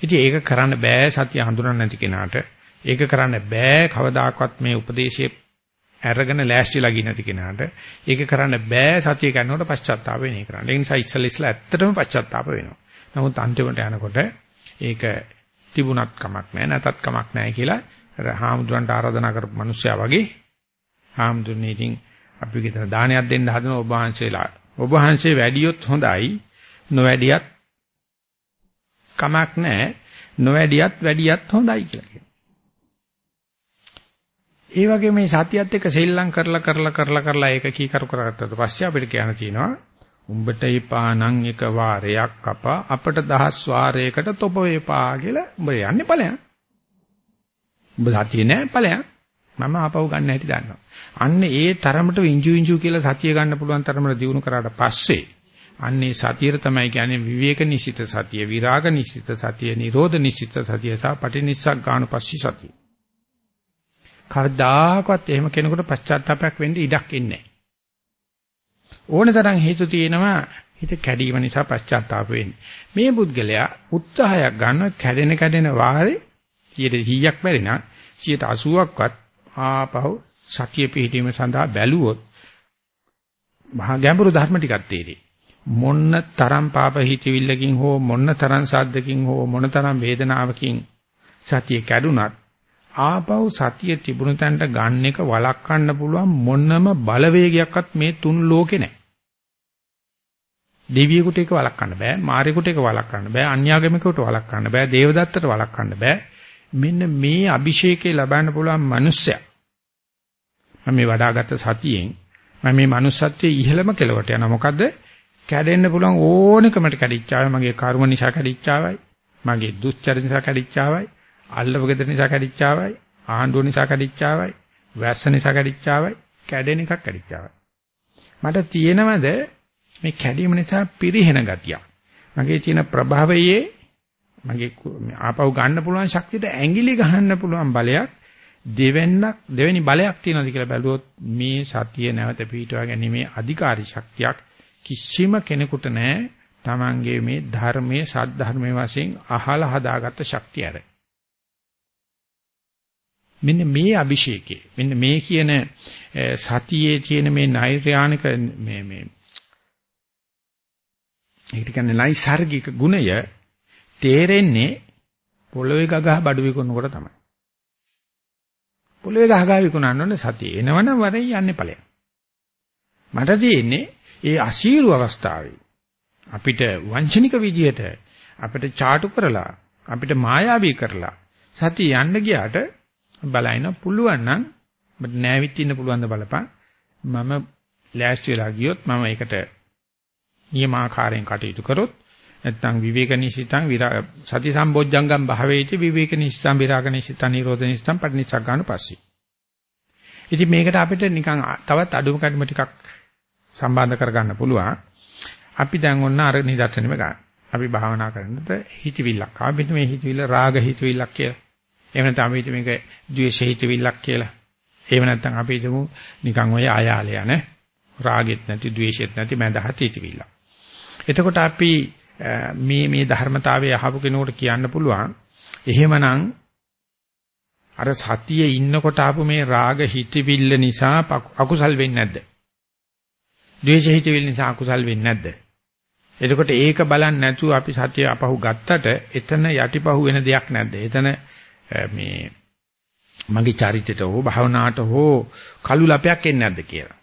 ඉතින් ඒක කරන්න බෑ සතිය හඳුනන්න නැති කෙනාට. ඒක කරන්න බෑ කවදාකවත් මේ උපදේශයේ අරගෙන ලෑස්තිලා ගිය නැති කෙනාට. ඒක කරන්න බෑ සතිය කරනකොට පශ්චාත්තාප වෙන්නේ කරන්න. ඒ නිසා ඉස්සෙල්ලා ඉස්සෙල්ලා ඇත්තටම පශ්චාත්තාප වෙනවා. නමුත් අන්තිමට යනකොට ඒක තිබුණත් කමක් නැහැ නැතත් කමක් නැහැ කියලා අර හාමුදුරන්ට ආරාධනා කරපු මිනිස්සයා වගේ හාමුදුරනේ ඉතින් අපි කිතන දානයක් දෙන්න හදන ඔබ වහන්සේලා ඔබ වහන්සේ වැඩියොත් හොඳයි නොවැඩියත් කමක් නැහැ නොවැඩියත් වැඩියත් හොඳයි කියලා කියනවා. ඒ වගේ මේ සතියත් එක්ක සෙල්ලම් කරලා කරලා කරලා කරලා ඒක කීකරු කරගත්තට පස්සේ අපිට කියන්න තියෙනවා උඹට ඊපානං එක වාරයක් කපා අපට දහස් වාරයකට තොප වේපා කියලා උඹ යන්නේ ඵලයන්. උඹ සතිය නෑ ඵලයන්. මම ආපහු ගන්න හැටි දන්නවා. අන්න ඒ තරමට විංජු විංජු කියලා සතිය ගන්න පුළුවන් තරමට දිනු කරාට පස්සේ අන්නේ සතිය තමයි කියන්නේ විවේක නිසිත සතිය, විරාග නිසිත සතිය, නිරෝධ නිසිත සතිය සහ පටිනිස්සක් ගන්න පස්සී සතිය. කවදාකවත් එහෙම කෙනෙකුට පශ්චාත්තාවයක් වෙන්න ඉඩක් ඉන්නේ නැහැ. ඕන තරම් හේතු තියෙනවා හිත කැඩීම නිසා පශ්චාත්තාප වෙන්නේ. මේ පුද්ගලයා උත්සාහයක් ගන්න කැඩෙන කැඩෙන වාරේ 100ක් බැරි නම් 80ක්වත් ආපහු සතිය පිහිටීම සඳහා බැලුවොත් මහා ගැඹුරු ධර්ම ටිකක් තේරෙයි. මොන්න තරම් පාප හිතවිල්ලකින් හෝ මොන්න තරම් සද්දකින් හෝ මොන තරම් වේදනාවකින් සතිය කැඩුනත් ආපහු සතිය තිබුණ තැනට ගන්න එක වළක්වන්න පුළුවන් මොනම බලවේගයක්වත් මේ තුන් ලෝකේ නැහැ. දෙවියෙකුට ඒක වළක්වන්න බෑ, මාරයෙකුට ඒක වළක්වන්න බෑ, අන්‍යාගමිකවට වළක්වන්න බෑ, දේවදත්තට වළක්වන්න බෑ. මෙන්න මේ අභිෂේකේ ලබන්න පුළුවන් මිනිස්සයා. මම මේ වඩාගත් සතියෙන් මම මේ manussත්වයේ ඉහළම කෙලවට යනවා. මොකද කැඩෙන්න පුළුවන් ඕනකමට කැඩිච්චාවයි. මගේ කර්ම නිසා කැඩිච්චාවයි. මගේ දුස්චරිත නිසා කැඩිච්චාවයි. අල්ලව ගෙදර නිසා කැඩිච්චාවයි. ආණ්ඩුව නිසා කැඩිච්චාවයි. වැස්ස නිසා කැඩිච්චාවයි. කැඩෙන එකක් කැඩිච්චාවයි. මට තියෙනවද මේ කැඩීම නිසා පිරිහෙන ගතිය මගේ තියෙන ප්‍රභවයේ මගේ ආපහු ගන්න පුළුවන් ශක්තියට ඇඟිලි ගහන්න පුළුවන් බලයක් දෙවෙන්නක් දෙවෙනි බලයක් තියෙනවද කියලා බැලුවොත් මේ සතිය නැවත පිටවා ගැනීමේ අධිකාරී ශක්තියක් කිසිම කෙනෙකුට නැහැ තමන්ගේ මේ ධර්මයේ සද්ධර්මයේ වශයෙන් අහලා හදාගත්ත ශක්තිය ඇර. මෙන්න මේ අභිෂේකේ මෙන්න මේ කියන සතියේ තියෙන මේ නෛර්යානික මේ මේ ඒකට කියන්නේ නයිසાર્ගික ගුණය තේරෙන්නේ පොළවේ ගගහ බඩු විකුණනකොට තමයි. පොළවේ ගහගා විකුණන්න ඕනේ සතිය. එනවනම් වරේ යන්නේ ඵලයක්. මට තියෙන්නේ ඒ අසීරු අවස්ථාවේ අපිට වංචනික විදියට අපිට ചാටු කරලා අපිට මායාවී කරලා සතිය යන්න ගියාට බලයින පුළුවන් නම් ඔබට නෑවිත් ඉන්න පුළුවන් ද බලපන්. මම ලෑස්ති වෙලා ගියොත් මම ඒකට නියමාකාරයෙන් කටයුතු කරොත් නැත්නම් විවේක නිසිතං සති සම්බොජ්ජංගම් භාවේච විවේක නිසිතං විරාග නිසිතං නිරෝධ නිසිතං පටිනිස්සග්ගාන පස්සේ. ඉතින් මේකට අපිට නිකන් තවත් අඩුම කඩම ටිකක් සම්බන්ධ කරගන්න පුළුවන්. අපි දැන් ඔන්න අර නිදර්ශනෙම ගන්න. අපි භාවනා කරනකොට හිතවිල්ලක්. ආපිට මේ හිතවිල්ල රාග හිතවිල්ලක් කියලා. එහෙම නැත්නම් අපි හිත මේක ද්වේෂ හිතවිල්ලක් කියලා. එහෙම නැත්නම් අපි හිතමු නිකන් ඔය ආයාල යන රාගෙත් නැති ද්වේෂෙත් නැති මඳහත් හිතවිල්ල. එතකොට අපි මේ මේ ධර්මතාවය අහපු කෙනෙකුට කියන්න පුළුවන්. එහෙමනම් අර සතියේ ඉන්නකොට ආපු මේ රාග හිතවිල්ල නිසා අකුසල් වෙන්නේ නැද්ද? ද්වේෂ හිතවිල්ල නිසා අකුසල් වෙන්නේ නැද්ද? එතකොට ඒක බලන්නේ නැතුව අපි සතිය අපහු ගත්තට එතන යටිපහුව වෙන දෙයක් නැද්ද? එතන මේ මගේ චරිතයට හෝ භාවනාවට හෝ කළු ලපයක් එන්නේ නැද්ද කියලා.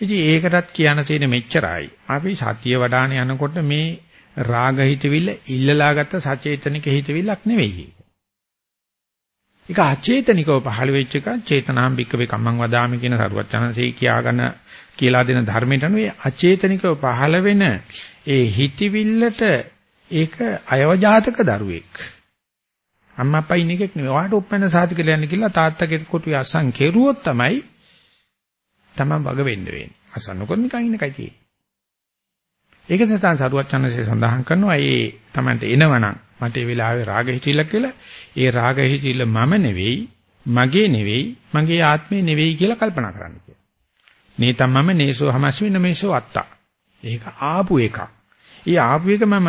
ඉතින් ඒකටත් කියන්න තියෙන මෙච්චරයි. අපි සතිය වඩාන යනකොට මේ රාග හිතවිල්ල ඉල්ලලා ගත්ත සචේතනික හිතවිල්ලක් නෙවෙයි. ඒක අචේතනිකව පහළ වෙච්ච එක චේතනාම්බික වේ කම්මං වදාමි කියන සරුවචනසේ කියාගෙන කියලා දෙන ධර්මයට අනුව අචේතනිකව පහළ වෙන ඒ හිතවිල්ලට ඒක අයවජාතක දරුවෙක්. අම්මා අප්පා ඉන්න එකෙක් නෙවෙයි. ඔයාට උපැන්න සාති කියලා යන්න කියලා තාත්තගේ කොටුවේ අසං කෙරුවොත් තමයි තමන් වග වෙන්න වෙන්නේ. අසන්නකොත් නිකන් ඉන්න එකයි තියෙන්නේ. ඒක නිසා සරුවත් චන්දසේ සඳහන් කරනවා ඒ තමන්ට එනවනම් මට ඒ වෙලාවේ රාග හිතිල කියලා ඒ රාග හිතිල මම නෙවෙයි මගේ නෙවෙයි මගේ ආත්මේ නෙවෙයි කියලා කල්පනා කරන්න කියලා. නේතම් මම නේසෝ හමස්මින මේසෝ අත්තා. ඒක ආපු එකක්. ඒ ආපු එක මම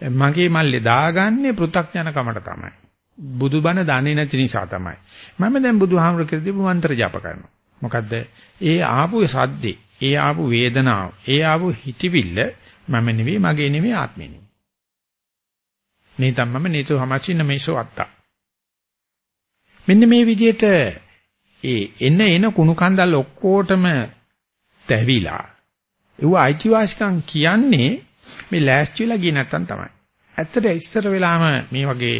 මගේ මල්ලේ දාගන්නේ පෘ탁ඥනකමට තමයි. බුදුබණ දන්නේ නැති නිසා තමයි. මම දැන් බුදුහාමර කියලා දීපු මන්ත්‍ර ජප කරනවා. මොකද්ද? ඒ ආපු සද්දේ, ඒ ආපු වේදනාව, ඒ ආපු හිතවිල්ල මම නෙවෙයි, මගේ නෙවෙයි, ආත්මේ නෙවෙයි. නේතම් මම නේතෝ හමචින්න මේසෝ අත්තා. මෙන්න මේ විදිහට ඒ එන එන කුණු කන්දල් ඔක්කොටම තැවිලා ඒව අයිතිවාසිකම් කියන්නේ මේ ලෑස්ති වෙලා ගියේ නැත්තම් තමයි. ඇත්තට ඉස්සර වෙලාම මේ වගේ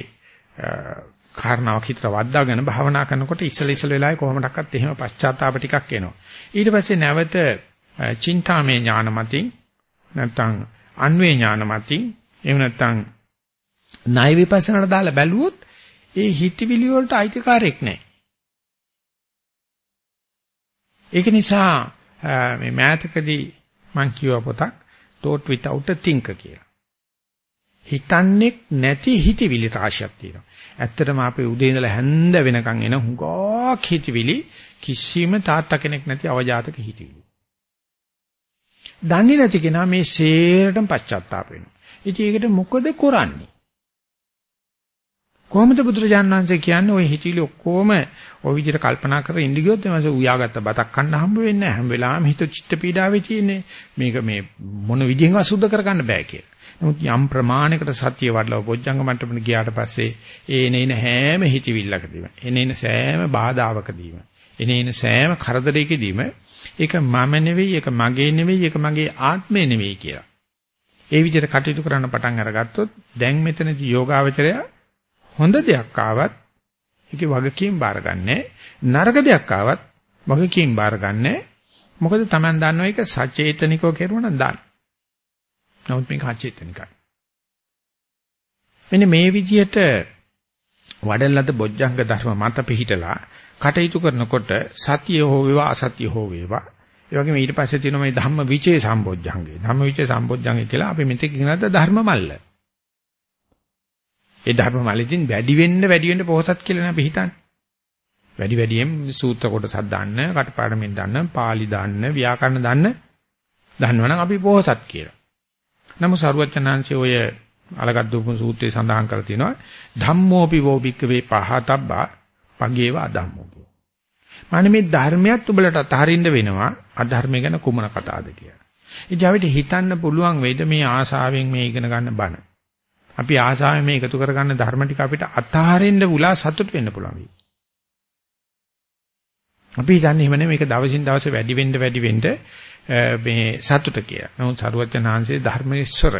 කාරණාවක් හිතට වද්දාගෙන භාවනා කරනකොට ඉස්සල ඉස්සල වෙලාවේ කොහොමඩක්වත් එහෙම පශ්චාත්තාප ටිකක් එනවා. ඊට පස්සේ නැවත චින්තාමේ ඥාන මතින් නැත්නම් අන්වේ ඥාන මතින් එහෙම නැත්නම් ණය විපස්සනාට දාලා බැලුවොත් ඒ හිතවිලි වලට අයිතිකාරයක් නැහැ. ඒක නිසා මේ මෑතකදී මම කියව පොතක් thought without a thinker කියලා. හිතන්නේ නැති හිතවිලි රාශියක් තියෙනවා. ඇත්තටම අපේ උදේ ඉඳලා හැන්ද වෙනකන් එන හුඟක් හිතවිලි කිසිම තාත්තා කෙනෙක් නැති අවජාතක හිතවිලි. දන්නේ නැති කෙනා මේ සේරටම පශ්චාත්තාප වෙනවා. ඉතින් ඒකට මොකද කරන්නේ? කොහොමද බුදුරජාණන් වහන්සේ කියන්නේ ওই හිතවිලි ඔක්කොම ওই විදිහට කල්පනා කර ඉඳ ගියොත් එමස උයාගත්ත බතක් කන්න හම්බ වෙන්නේ නැහැ. හැම වෙලාවෙම හිත චිත්ත පීඩාවේ තියෙන්නේ. මේක මේ මොන විදිහෙන්වත් සුද්ධ කරගන්න බෑ කියලා. නමුත් යම් ප්‍රමාණයකට සතිය වඩලා බොජ්ජංග මට්ටමට ගියාට පස්සේ ඒ එනේන හැම හිතවිල්ලකදීම එනේන සෑම බාධාවකදීම එනේන සෑම කරදරයකදීම ඒක මම නෙවෙයි ඒක මගේ නෙවෙයි ඒක මගේ ආත්මේ නෙවෙයි කියලා. ඒ විදිහට කටයුතු කරන්න පටන් අරගත්තොත් දැන් මෙතනදී යෝගාවචරය හොඳ දෙයක් ආවත් ඒකේ වගකීම් බාරගන්නේ නරක දෙයක් ආවත් වගකීම් බාරගන්නේ මොකද Taman දන්නවා ඒක සචේතනිකව කෙරුවා නම් දාන්න. නමුත් මේක අචේතනිකයි. මෙන්න මේ විදිහට වඩලද බොජ්ජංග ධර්ම මත පිහිටලා කටයුතු කරනකොට සතිය හෝ වේවා අසතිය හෝ වේවා ඒ වගේම ඊට පස්සේ තියෙනවා මේ ධම්ම විචේ සම්බොජ්ජංගේ ධම්ම විචේ සම්බොජ්ජංගේ කියලා අපි මෙතෙක් ඉගෙනගත්ත ධර්ම මල්ල. ඒ ධර්ම මල්ලෙන් වැඩි වෙන්න වැඩි වෙන්න පොහසත් කියලා අපි හිතන්නේ. වැඩි වැඩියෙන් සූත්‍ර කොටසක් දාන්න, කටපාඩමින් දාන්න, පාලි දාන්න, ව්‍යාකරණ දාන්න දන්නවනම් අපි පොහසත් කියලා. නමුත් සරුවචනාංශයේ ඔය අලගද්දූප සූත්‍රයේ සඳහන් කරලා තියෙනවා ධම්මෝපි වෝබික්ක වේ පහතබ්බා පගේව අධම්මෝ කිය. මානේ මේ ධර්මයක් උඹලට අතහරින්න වෙනවා අධර්මය ගැන කුමන කතාවද කියලා. ඉතින් අපිට හිතන්න පුළුවන් වේද මේ ආසාවෙන් මේ ඉගෙන ගන්න බණ. අපි ආසාවෙන් මේ එකතු කරගන්න ධර්ම ටික අපිට අතහරින්න උලා සතුට වෙන්න පුළුවන් වෙයි. අපි හිතන්නේ එහෙම නෙමෙයි මේක දවසින් දවස වැඩි වෙන්න වැඩි වෙන්න මේ සතුට කියලා. නමුත් සරුවචනාංශයේ ධර්මේශ්වර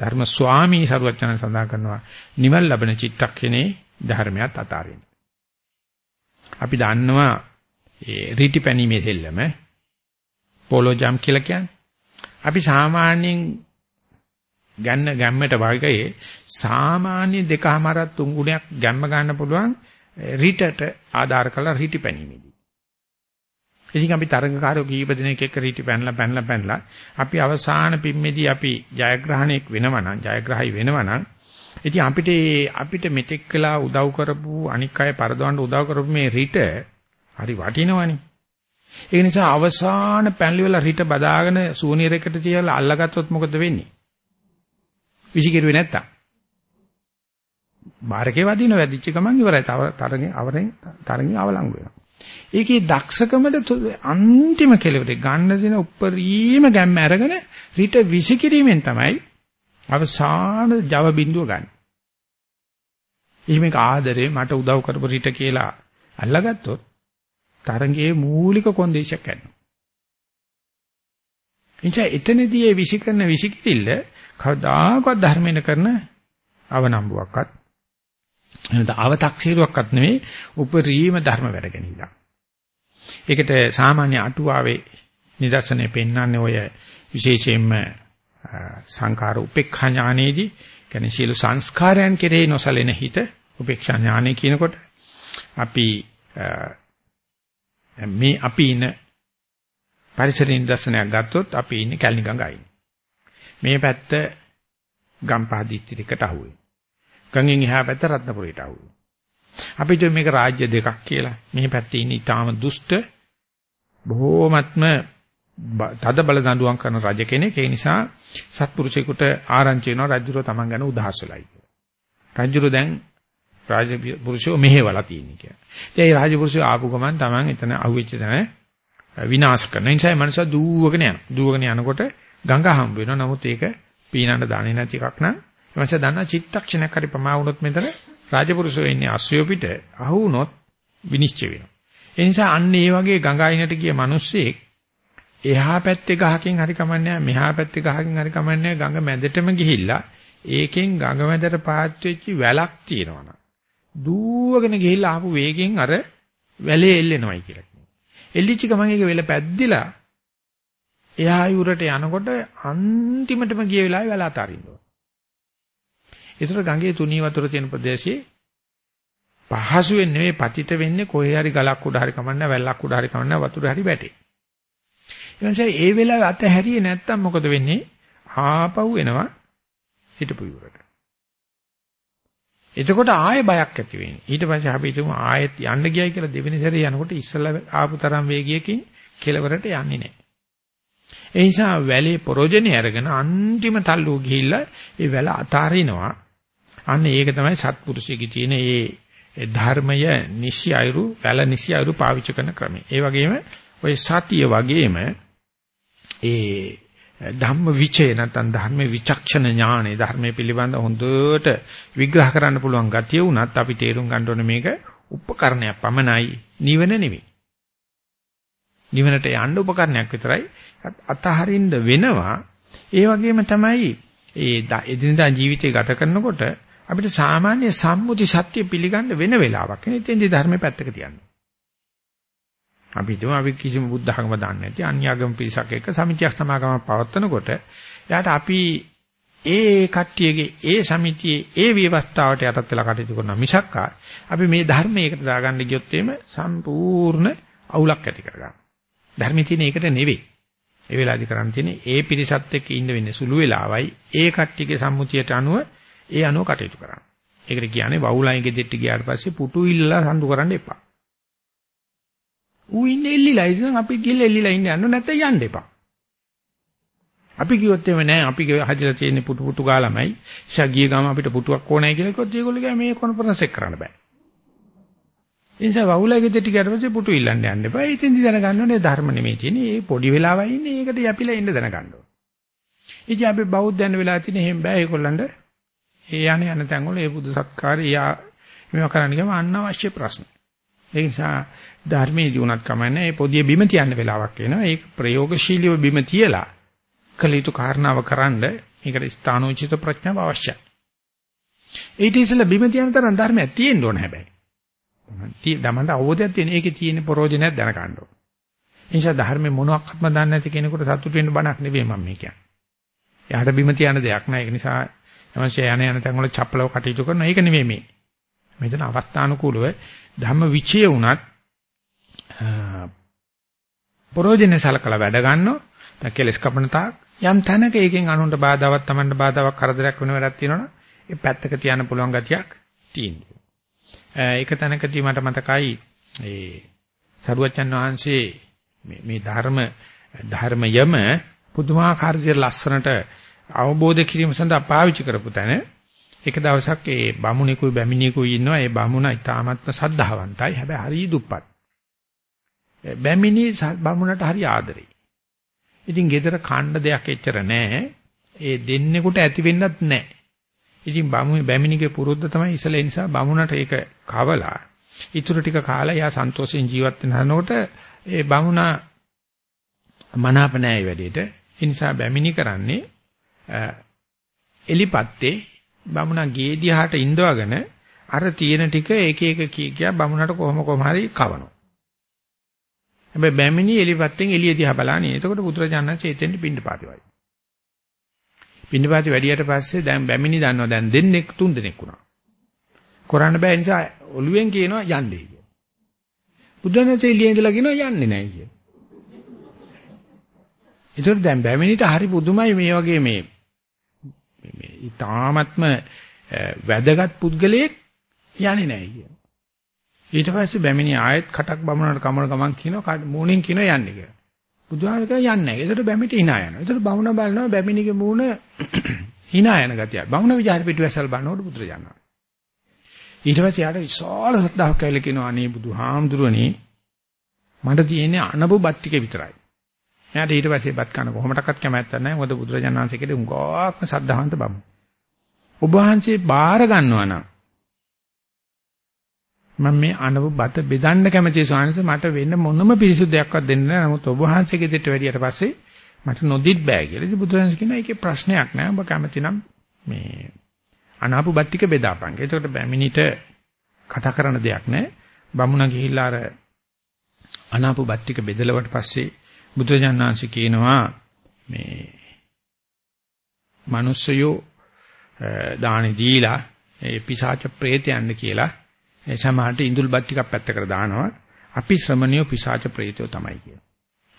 ධර්ම ස්වාමී සරුවචන සඳහන් කරනවා නිවල් ලැබෙන චිත්තක්ෂණේ ධර්මයක් අතාරින්න. අපි දන්නවා ඒ රීටි පැනීමේ දෙල්ලම පොලෝ ජම්ප් කියලා කියන්නේ. අපි සාමාන්‍යයෙන් ගන්න ගැම්මට වර්ගයේ සාමාන්‍ය දෙකමාරක් තුන් ගුණයක් ගැම්ම ගන්න පුළුවන් රීටට ආධාර කරලා රීටි පැනීමේදී. ඉතින් අපි තරඟකාරයෝ කීප දෙනෙක් එක්ක රීටි පැනලා පැනලා පැනලා අපි අවසාන පිම්මේදී අපි ජයග්‍රහණයක් වෙනවා නම් ජයග්‍රහයි වෙනවා නම් ඉතින් අපිට අපිට මෙතෙක් කළා උදව් කරපු අනික් අය පරදවන්න උදව් කරපු මේ රිට හරි වටිනවනේ. ඒ නිසා අවසාන පැනලි වල රිට බදාගෙන සූනියරයකට තියලා අල්ලගත්තොත් මොකද වෙන්නේ? විසිකිරුවේ නැත්තම්. බාරකේ වදින වැදිච්ච ගමන් ඉවරයි. තව තරගේ අවරෙන් තරගේ අවලංගු වෙනවා. ඒකේ දක්ෂකමට අන්තිම කෙලවරේ ගන්න දෙන උප්පරීම ගැම්ම අරගෙන රිට විසිකිරීමෙන් තමයි අවසාන ජව බිඳුව ගන්න. එහෙම ආදරේ මට උදව් කරපු රිට කියලා අල්ලගත්තොත් තරංගයේ මූලික කොන්දේශයක් ගන්නවා. එනිසා එතනදී ඒ විසිකරන විසිකිරිල්ල කවදාකවත් ධර්මයෙන් කරන අවනම්බුවක්වත් එනත අව탁සීරුවක්වත් නෙවෙයි උපරිම ධර්ම වැඩ ගැනීමක්. ඒකට සාමාන්‍ය අටුවාවේ නිදර්ශනය පෙන්වන්නේ ඔය විශේෂයෙන්ම සංඛාර උපේක්ඛා ඥානයේදී කියන්නේ සියලු සංස්කාරයන් කෙරෙහි නොසලෙන හිත උපේක්ෂා ඥානය කියනකොට අපි මේ අපි ඉන්න පරිසරින් නිදර්ශනයක් ගත්තොත් අපි ඉන්නේ කැලණි ගඟයි. මේ පැත්ත ගම්පහ දිස්ත්‍රික්කට අහුවේ. ගඟෙන් එහා පැත්ත රත්නපුරයට අහුවේ. අපි හිතුවේ මේක රාජ්‍ය දෙකක් කියලා. මේ පැත්තේ ඉන්නේ ඊටාම දුෂ්ට බොහෝමත්ම තද බල දඬුවම් කරන රජ කෙනෙක්. ඒ නිසා සත්පුරුෂයෙකුට ආරංචි වෙනවා රජුරෝ Taman ගැන උදහස් වෙලයි කියලා. රජුරෝ දැන් රාජපුරුෂයෝ මෙහෙवला තියෙන්නේ කියලා. ඉතින් ඒ රාජපුරුෂයෝ ආපු ගමන් Taman එතන අහුවෙච්ච තැන විනාශ කරන නිසා මනුස්සය දූවගෙන යනවා. දූවගෙන යනකොට ගඟ හම්බ වෙනවා. නමුත් ඒක පීනන්න දාන්නේ නැති එකක් නම් මනුස්සය දන්නා චිත්තක්ෂණයක් හරි ප්‍රමා වුණොත් මෙතන රාජපුරුෂයෝ ඉන්නේ අස්සය පිට අහු වුණොත් විනිශ්චය වෙනවා. ඒ නිසා අන්න ඒ වගේ ගඟ අයිනට ගිය මිනිස්සෙක් එහා පැත්තේ ගහකින් හරි කමන්නේ මෙහා පැත්තේ ගහකින් හරි කමන්නේ ගඟ මැදටම ගිහිල්ලා ඒකෙන් ගඟ මැදට පාත් වෙච්ච වැලක් තියෙනවා දූවගෙන ගිහිල්ලා ආපු වේගෙන් අර වැලේ එල්ලෙනවයි කියලා කියනවා. එල්ලිච්ච ගමන් ඒක වෙල පැද්දිලා එහා යුරට යනකොට අන්තිමටම ගිය වෙලාවේ වැල අතාරින්න ඕන. ඒතර ගඟේ තුනී වතුර තියෙන ප්‍රදේශයේ පහසුවෙන් නෙවෙයි පතිත වෙන්නේ කොහේ හරි ගලක් උඩ හරි කමන්න වැල්ලක් උඩ හරි කමන්න වතුර හරි වැටේ. ඊළඟට ඒ වෙලාවේ අත හැරියේ නැත්තම් මොකද වෙන්නේ? ආපහු එනවා හිටපු යුරට. එතකොට ආයෙ බයක් ඇති වෙන්නේ. ඊට පස්සේ අපි හිතමු ආයෙත් යන්න ගියයි කියලා දෙවෙනි සැරේ යනකොට ඉස්සලා ආපු තරම් වේගයකින් කෙලවරට යන්නේ නැහැ. ඒ නිසා වැලේ ප්‍රෝජනේ අරගෙන අන්තිම තල්ලුව ගිහිල්ලා ඒ වැල අතාරිනවා. අන්න ඒක තමයි සත්පුරුෂයෙක්ගේ තියෙන ඒ ධර්මය නිසි අයුරු වැල නිසි අයුරු පාවිච්චි කරන ක්‍රමය. ඒ වගේම ඔය සතිය වගේම ඒ ධම්ම විචේ නැත්නම් ධර්ම විචක්ෂණ ඥානෙ ධර්මයේ පිළිබඳ හොඳට විග්‍රහ කරන්න පුළුවන් ගතිය වුණත් අපි තේරුම් ගන්න ඕනේ මේක උපකරණයක් පමණයි නිවන නෙවෙයි. නිවනට යන්න උපකරණයක් විතරයි අතහරින්න වෙනවා. ඒ වගේම තමයි ඒ එදිනදා ජීවිතය ගත කරනකොට අපිට සාමාන්‍ය සම්මුති සත්‍ය පිළිගන්න වෙන වෙලාවක්. එතෙන්දී ධර්මයේ පැත්තක තියන්නේ. අපි හිතමු අපි කිසිම බුද්ධ ධර්ම දන්නේ නැති අන්‍යාගම පිරිසක් එක්ක සමිතියක් සමාගමක් පවත්වනකොට එයාට අපි ඒ කට්ටියගේ ඒ සමිතියේ ඒ ව්‍යවස්ථාවට යටත් වෙලා කටයුතු කරනවා මිසක් අපි මේ ධර්මයකට දාගන්න ගියොත් එimhe සම්පූර්ණ අවුලක් ඇති කරගන්නවා. ධර්මයේ තියෙන එකට නෙවෙයි. ඒ වෙලාවේදී කරන්න තියෙන්නේ ඒ පිරිසත් එක්ක ඉන්න වෙන්නේ සුළු වෙලාවයි ඒ කට්ටියගේ සම්මුතියට අනුව ඒ අනුව කටයුතු කරන්න. ඒකට කියන්නේ වවුලයි ගෙදෙට්ට ගියාට පස්සේ පුටු ඉල්ලලා සම්දු කරන්න එපා. ඌ ඉන්නේ එල්ලිලා ඉතින් අපි ගිහලා එල්ලිලා ඉන්න යන්න නැත්නම් යන්න එපා. අපි කිව්වොත් එමේ නෑ අපි හදලා තියෙන පුටු පුටු ගාලමයි. ඉතින් ගිය ගම අපිට පුටුවක් ඕනයි කියලා කිව්වොත් ඒගොල්ලෝ ගෑ මේ කොන්ෆරන්ස් එක කරන්න බෑ. ඒ නිසා වහුලගේ දෙටි ගැටපස්සේ පුටු ඉල්ලන්න යන්න එපා. ඉතින් දී දැනගන්න ඕනේ ධර්ම නෙමෙයි තියෙන්නේ. මේ පොඩි වෙලාවයි ඉන්නේ. ඒකට යපිලා ඉන්න දැනගන්න ඕනේ. ඉතින් අපි බෞද්ධයන් වෙලා තියෙන හැම බෑ ඒගොල්ලන්ට ඒ යන්නේ යන තැන් වල ඒ බුදු සත්කාරය යා මේවා කරන්න ගියම අනවශ්‍ය ප්‍රශ්න. ඒ නිසා ධර්මයේ දිනුනත් කමන්නේ ඒ පොදිය බිම තියන්න වෙලාවක් එනවා. ඒක ප්‍රයෝගශීලීව බිම තියලා කළ යුතු කාරණාව කරන්න මේකට ස්ථානෝචිත ප්‍රඥාව අවශ්‍යයි. ඊට ඉස්සෙල්ලා බිම තියන තරම් ධර්මයක් තියෙන්න ඕන හැබැයි. තමන්ට අවබෝධයක් තියෙන ඒකේ තියෙන ප්‍රෝජනයක් දැනගන්න ඕන. ඒ නිසා ධර්මේ මොනවත්ක්ම දන්නේ නැති කෙනෙකුට සතුට වෙන්න බණක් නෙවෙයි මම මේ කියන්නේ. එයාට බිම තියන දෙයක් නෑ. ඒක නිසා එමන්සේ යන යන තැන් වල චපලව කටයුතු කරනවා. ඒක නෙවෙයි මේ. මෙතන අවස්ථානුකූලව ධම්ම විචය වුණත් ප්‍රෝජනේ සලකලා වැඩ ගන්නවා. දැන් කෙලස් කපන තාක් යම් තැනක ඒකෙන් අනුන්ට බාධාවක් Tamanට බාධාවක් කරදරයක් වෙන වැඩක් තියෙනවනේ ඒ පැත්තක තියන්න පුළුවන් ගතියක් තියෙනවා. ඒක තැනකදී මට මතකයි ඒ සරුවච්චන් වහන්සේ මේ මේ ධර්ම ධර්මයම පුදුමාකාර විදිහට ලස්සනට අවබෝධ කිරීම සඳහා පාවිච්චි කරපු තැන. එක දවසක් ඒ බමුණෙකුයි බැමිණියෙකුයි ඉන්නවා. ඒ බමුණ ඉතාමත්ම සද්ධාවන්තයි. හැබැයි හරි දුප්පත්. බැමිණි බමුණට හරි ආදරෙයි. ඉතින් ගෙදර කණ්ඩ දෙයක් එච්චර නැහැ ඒ දෙන්නෙකුට ඇති වෙන්නත් නැහැ ඉතින් බමුණු බැමිණිගේ පුරුද්ද තමයි ඉසල ඒ නිසා බමුණට ඒක කවලා ඊටු ටික කාලා එයා සන්තෝෂෙන් ජීවත් වෙන හනකොට ඒ බමුණා මනාප නැහැ ඒ වැඩේට. ඒ නිසා බැමිණි කරන්නේ එලිපත්තේ බමුණා ගේ දිහාට ඉඳවගෙන අර තියෙන ටික එක එක කී කියා බමුණට කොහොම කොහම හරි කවනවා. හැබැයි බැමිණි එලිපත්තෙන් එළිය දිහා බලන්නේ. එතකොට පුත්‍රජානන්සේ එතෙන්ට පින්න පාති වයි. පින්නපාති වැඩියට පස්සේ දැන් බැමිණි දන්නවා දැන් දෙන්නෙක් තුන් දෙනෙක් වුණා. කරන්න බෑ නිසා ඔළුවෙන් කියනවා යන්නේ කියලා. බුදුරජාණන්සේ එළියේ ඉඳලා කියනවා යන්නේ නැහැ කියලා. ඒතකොට දැන් බැමිණිට හරි පුදුමයි මේ වගේ මේ මේ ඊ타ත්ම වැදගත් පුද්ගලයෙක් යන්නේ නැහැ කියලා. ඊට පස්සේ බැමිණි ආයෙත් කටක් බමුණට කමන ගමන් කියනවා මූණෙන් කියනවා යන්නේ කියලා. බුදුහාම කියන යන්නේ නැහැ. ඒකට බැමිට hina යනවා. ඒකට බමුණ බලනවා බැමිණිගේ මූණ [clears throat] hina යන ගතිය. බමුණ විචාර පිටුවැසල් බලනකොට බුදුරජාණන්. ඊට පස්සේ යාට විශාල ශ්‍රද්ධාවක් ඇවිල්ලා කියනවා අනේ බුදුහාමුදුරනේ මට තියෙන්නේ අනබු බත් ටික විතරයි. එයාට ඊට පස්සේ බත් කන කොහොමඩක්වත් කැමැත්තක් නැහැ. මොකද බුදුරජාණන් වහන්සේ කෙරේ උගාක්ම සද්ධාන්ත බමුණ. ඔබ වහන්සේ බාර ගන්නවා නම් මම මේ අනව බත බෙදන්න කැමති ස්වාමීන් මට වෙන මොනම පිරිසුදුයක්වත් දෙන්න නැහැ. නමුත් ඔබ වහන්සේගේ දෙට වැඩියට පස්සේ මට නොදිත් බෑ කියලා. ඉතින් බුදුරජාණන් කියනවා ඒකේ ප්‍රශ්නයක් නෑ. ඔබ කැමති නම් මේ අනාපු බත් ටික බෙදාපන්. ඒකට බැමිනිට කතා කරන දෙයක් නෑ. බමුණ ගිහිල්ලා අර අනාපු බත් ටික බෙදලවට පස්සේ බුදුරජාණන් කියනවා මේ මිනිස්සයෝ දානි දීලා ඒ පිසාච ප්‍රේතයන්ද කියලා ඒ සමහරට ඉඳුල්පත් ටිකක් පැත්තකට දානවා. අපි ශ්‍රමණියෝ පිසාච ප්‍රේතයෝ තමයි කියන්නේ.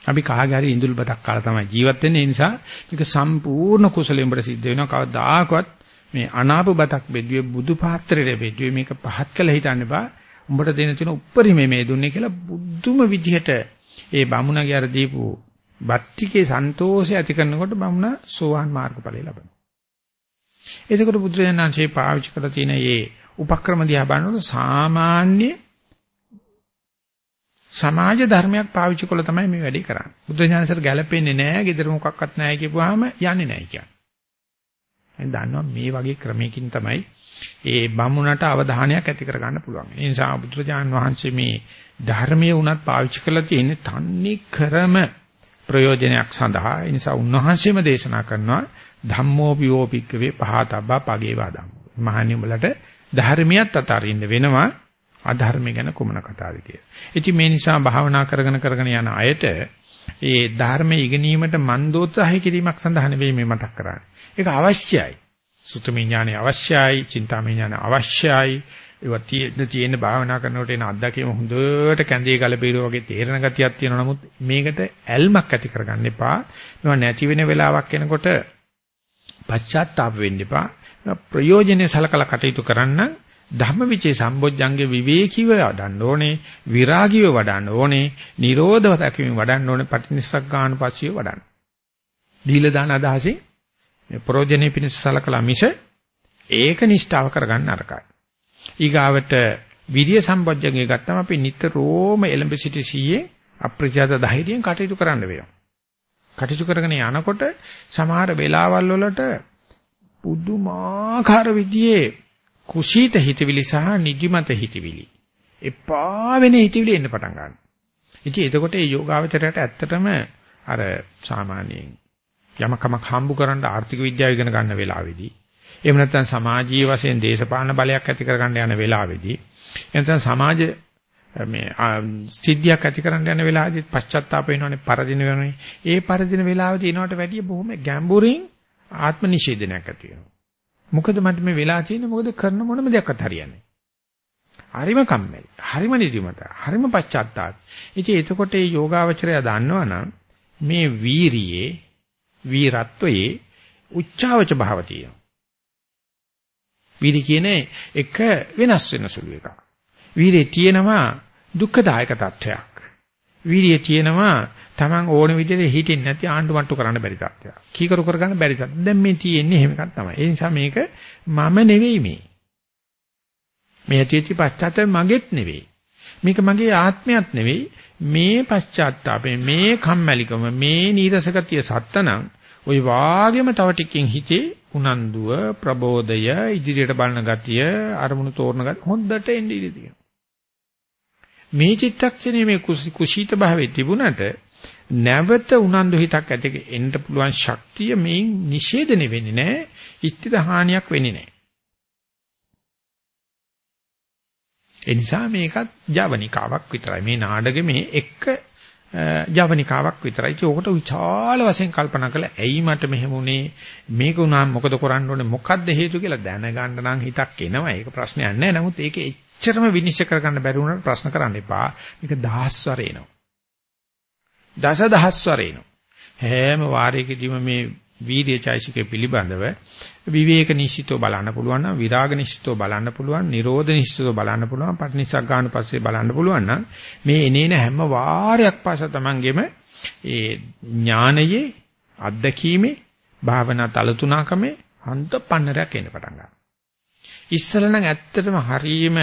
අපි කාගේ හරි ඉඳුල්පතක් කාලා තමයි ජීවත් වෙන්නේ. ඒ නිසා මේක සම්පූර්ණ කුසලයෙන් උඹට සිද්ධ වෙනවා. කවදාකවත් මේ අනාප බතක් බෙදුවේ බුදු පාත්‍රයේ බෙදුවේ මේක පහත් කළ හිතන්න එපා. උඹට දෙන තියෙන උප්පරිමේ මේ දුන්නේ කියලා බුදුම විදිහට ඒ බමුණගේ අර දීපු බත්තිකේ සන්තෝෂය ඇති කරනකොට බමුණ සෝවාන් මාර්ගඵලය ලබනවා. එතකොට බුදුරජාණන්සේ පාවිච්චි කරලා තියෙන මේ උපක්‍රම දිහා බලනකොට සාමාන්‍ය සමාජ ධර්මයක් පාවිච්චි කළා තමයි මේ වැඩේ කරන්නේ. බුද්ධ ඥානසර ගැලපෙන්නේ නැහැ, gedara මොකක්වත් නැහැ කියපුවාම යන්නේ නැහැ කියන්නේ. මම දන්නවා මේ වගේ ක්‍රමයකින් තමයි ඒ බමුණට අවධානයක් ඇති කරගන්න පුළුවන්. ඒ නිසා බුදුරජාන් වහන්සේ මේ ධර්මයේ උනත් පාවිච්චි කරලා තියෙන්නේ තන්නේ ක්‍රම ප්‍රයෝජනයක් සඳහා. ඒ නිසා උන්වහන්සේම දේශනා කරනවා ධම්මෝපියෝපික්කවේ පහතබ්බා පගේ වාදම්. මහණිය උඹලට ධර්මියත් අතරින්න වෙනවා අධර්ම ගැන කුමන කතාවද කියලා. ඉතින් මේ නිසා භාවනා කරගෙන කරගෙන යන අයට ඒ ධර්මයේ ඉගෙනීමට මන්දෝත්සාහය කිරීමක් සඳහා නෙවෙයි මේ මතක් කරන්නේ. ඒක අවශ්‍යයි. සුතමේ ඥානය අවශ්‍යයි, චින්තාමේ ඥානය අවශ්‍යයි. ඒවා තියෙන තියෙන භාවනා කරනකොට එන අත්දැකීම හොඳට කැඳේ ගලපීරෝ වගේ තේරෙන ගතියක් තියෙනවා. නමුත් මේකට ඇල්මක් ඇති කරගන්න එපා. මේවා නැති වෙන වෙලාවක් එනකොට පශ්චාත්තාප වෙන්න එපා. ප්‍රයෝජනෙ සලකලා කටයුතු කරන්න ධම්මවිචේ සම්බොජ්ජංගේ විවේකීව වඩන්න ඕනේ විරාගීව වඩන්න ඕනේ නිරෝධව දකිමින් වඩන්න ඕනේ පටිනිස්සග්ගාන පස්සිය වඩන්න. දීල දාන අදහසින් මේ ප්‍රයෝජනෙ පිණිස සලකලා මිස ඒක නිෂ්ඨාව කරගන්න අරකයි. ඊගාවට විරිය සම්බොජ්ජංගේ ගත්තම අපි නිතරම එලඹ සිටි සීයේ අප්‍රජාත ධෛර්යයෙන් කටයුතු කරන්න වෙනවා. කටයුතු කරගෙන යනකොට සමහර වෙලාවල් වලට පුදුමාකාර විදිහේ කුසීත හිතවිලි සහ නිදිමත හිතවිලි එපා වෙන හිතවිලි එන්න පටන් ගන්නවා. ඉතින් එතකොට මේ යෝගාවචරයට ඇත්තටම අර සාමාන්‍යයෙන් යමකමක් හම්බ කරන්න ආර්ථික විද්‍යාව ඉගෙන ගන්න වෙලාවේදී එහෙම නැත්නම් සමාජීය වශයෙන් දේශපාලන බලයක් ඇති කරගන්න යන වෙලාවේදී එතන සමාජ මේ සිද්ධියක් ඇති කරන්න යන වෙලාවේදී පශ්චාත්තාප වෙනවනේ පරදින වෙනවනේ ඒ පරදින වෙලාවේදී එනවට වැඩිය බොහොම ගැඹුරින් ආත්ම නිෂේධනයක් ඇති වෙනවා. මොකද මට මේ වෙලා තියෙන්නේ? මොකද කරන මොනම දෙයක්වත් හරියන්නේ හරිම කම්මැලි. හරිම නිදිමත. හරිම පශ්චාත්තාප. ඉතින් එතකොට මේ යෝගාවචරය දන්නවනම් මේ වීරියේ වීරත්වයේ උච්චාවච භාව තියෙනවා. වීර්ය කියන්නේ එක වෙනස් වෙන සුළු එකක්. වීර්යයේ තියෙනවා දුක්ඛදායක තත්වයක්. වීර්යයේ තියෙනවා Taman ඕන විදිහට හිටින් නැති ආණ්ඩු මට්ටු කරන්න බැරි තත්වයක්. කීකරු කරගන්න බැරි තත්ත්වයක්. දැන් මේ තියෙන්නේ එහෙම එකක් තමයි. ඒ නිසා මේක මම නෙවෙයි මේ. මේ ඇතිවෙච්ච පශ්චාත්තාපය මගේත් නෙවෙයි. මේක මගේ ආත්මයක් නෙවෙයි. මේ පශ්චාත්තාපේ මේ කම්මැලිකම මේ නීරසගතිය සත්තනම් ওই වාගෙම තව ටිකකින් හිතේ උනන්දුව ප්‍රබෝධය ඉදිරියට බලන ගතිය අරමුණු තෝරන ගතිය හොඳට එන්නේ ඉඳී තියෙනවා. මේ චිත්තක්ෂණයේ මේ කුසීත භාවයේ තිබුණට නැවත උනන්දු හිතක් ඇති එන්න පුළුවන් ශක්තිය මේන් නිෂේධනෙ වෙන්නේ නැහැ. ඉස්තිර හානියක් වෙන්නේ නැහැ. ඒ නිසා මේකත් ජවනිකාවක් විතරයි. මේ නාඩගමේ එක ජවනිකාවක් විතරයි. ඒකට විශාල වශයෙන් කල්පනා කළා ඇයි මට මෙහෙම උනේ මේක උනා මොකද කරන්න ඕනේ මොකද්ද හේතු කියලා දැනගන්න නම් හිතක් එනවා. ඒක ප්‍රශ්නයක් නෑ. නමුත් ඒක එච්චරම විනිශ්චය කරගන්න බැරි වුණාට ප්‍රශ්න කරන්න එපා. මේක දහස්වර එනවා. දස දහස්වර එනවා. හැම වාරයකදීම මේ වීර්ය චෛසිකය පිළිබඳව විවේක නිශ්චිතව බලන්න පුළුවන් නම් විරාග නිශ්චිතව බලන්න පුළුවන් නිරෝධ නිශ්චිතව බලන්න පුළුවන් පටිනිසග්ගාන පස්සේ බලන්න පුළුවන් නම් මේ එනේන හැම වාරයක් පාස තමන්ගෙම ඒ ඥානයේ අත්දැකීමේ භාවනා තලතුණකමේ හන්ත පන්නරයක් එන්න පටන් ගන්නවා ඉස්සල නම් ඇත්තටම හරීම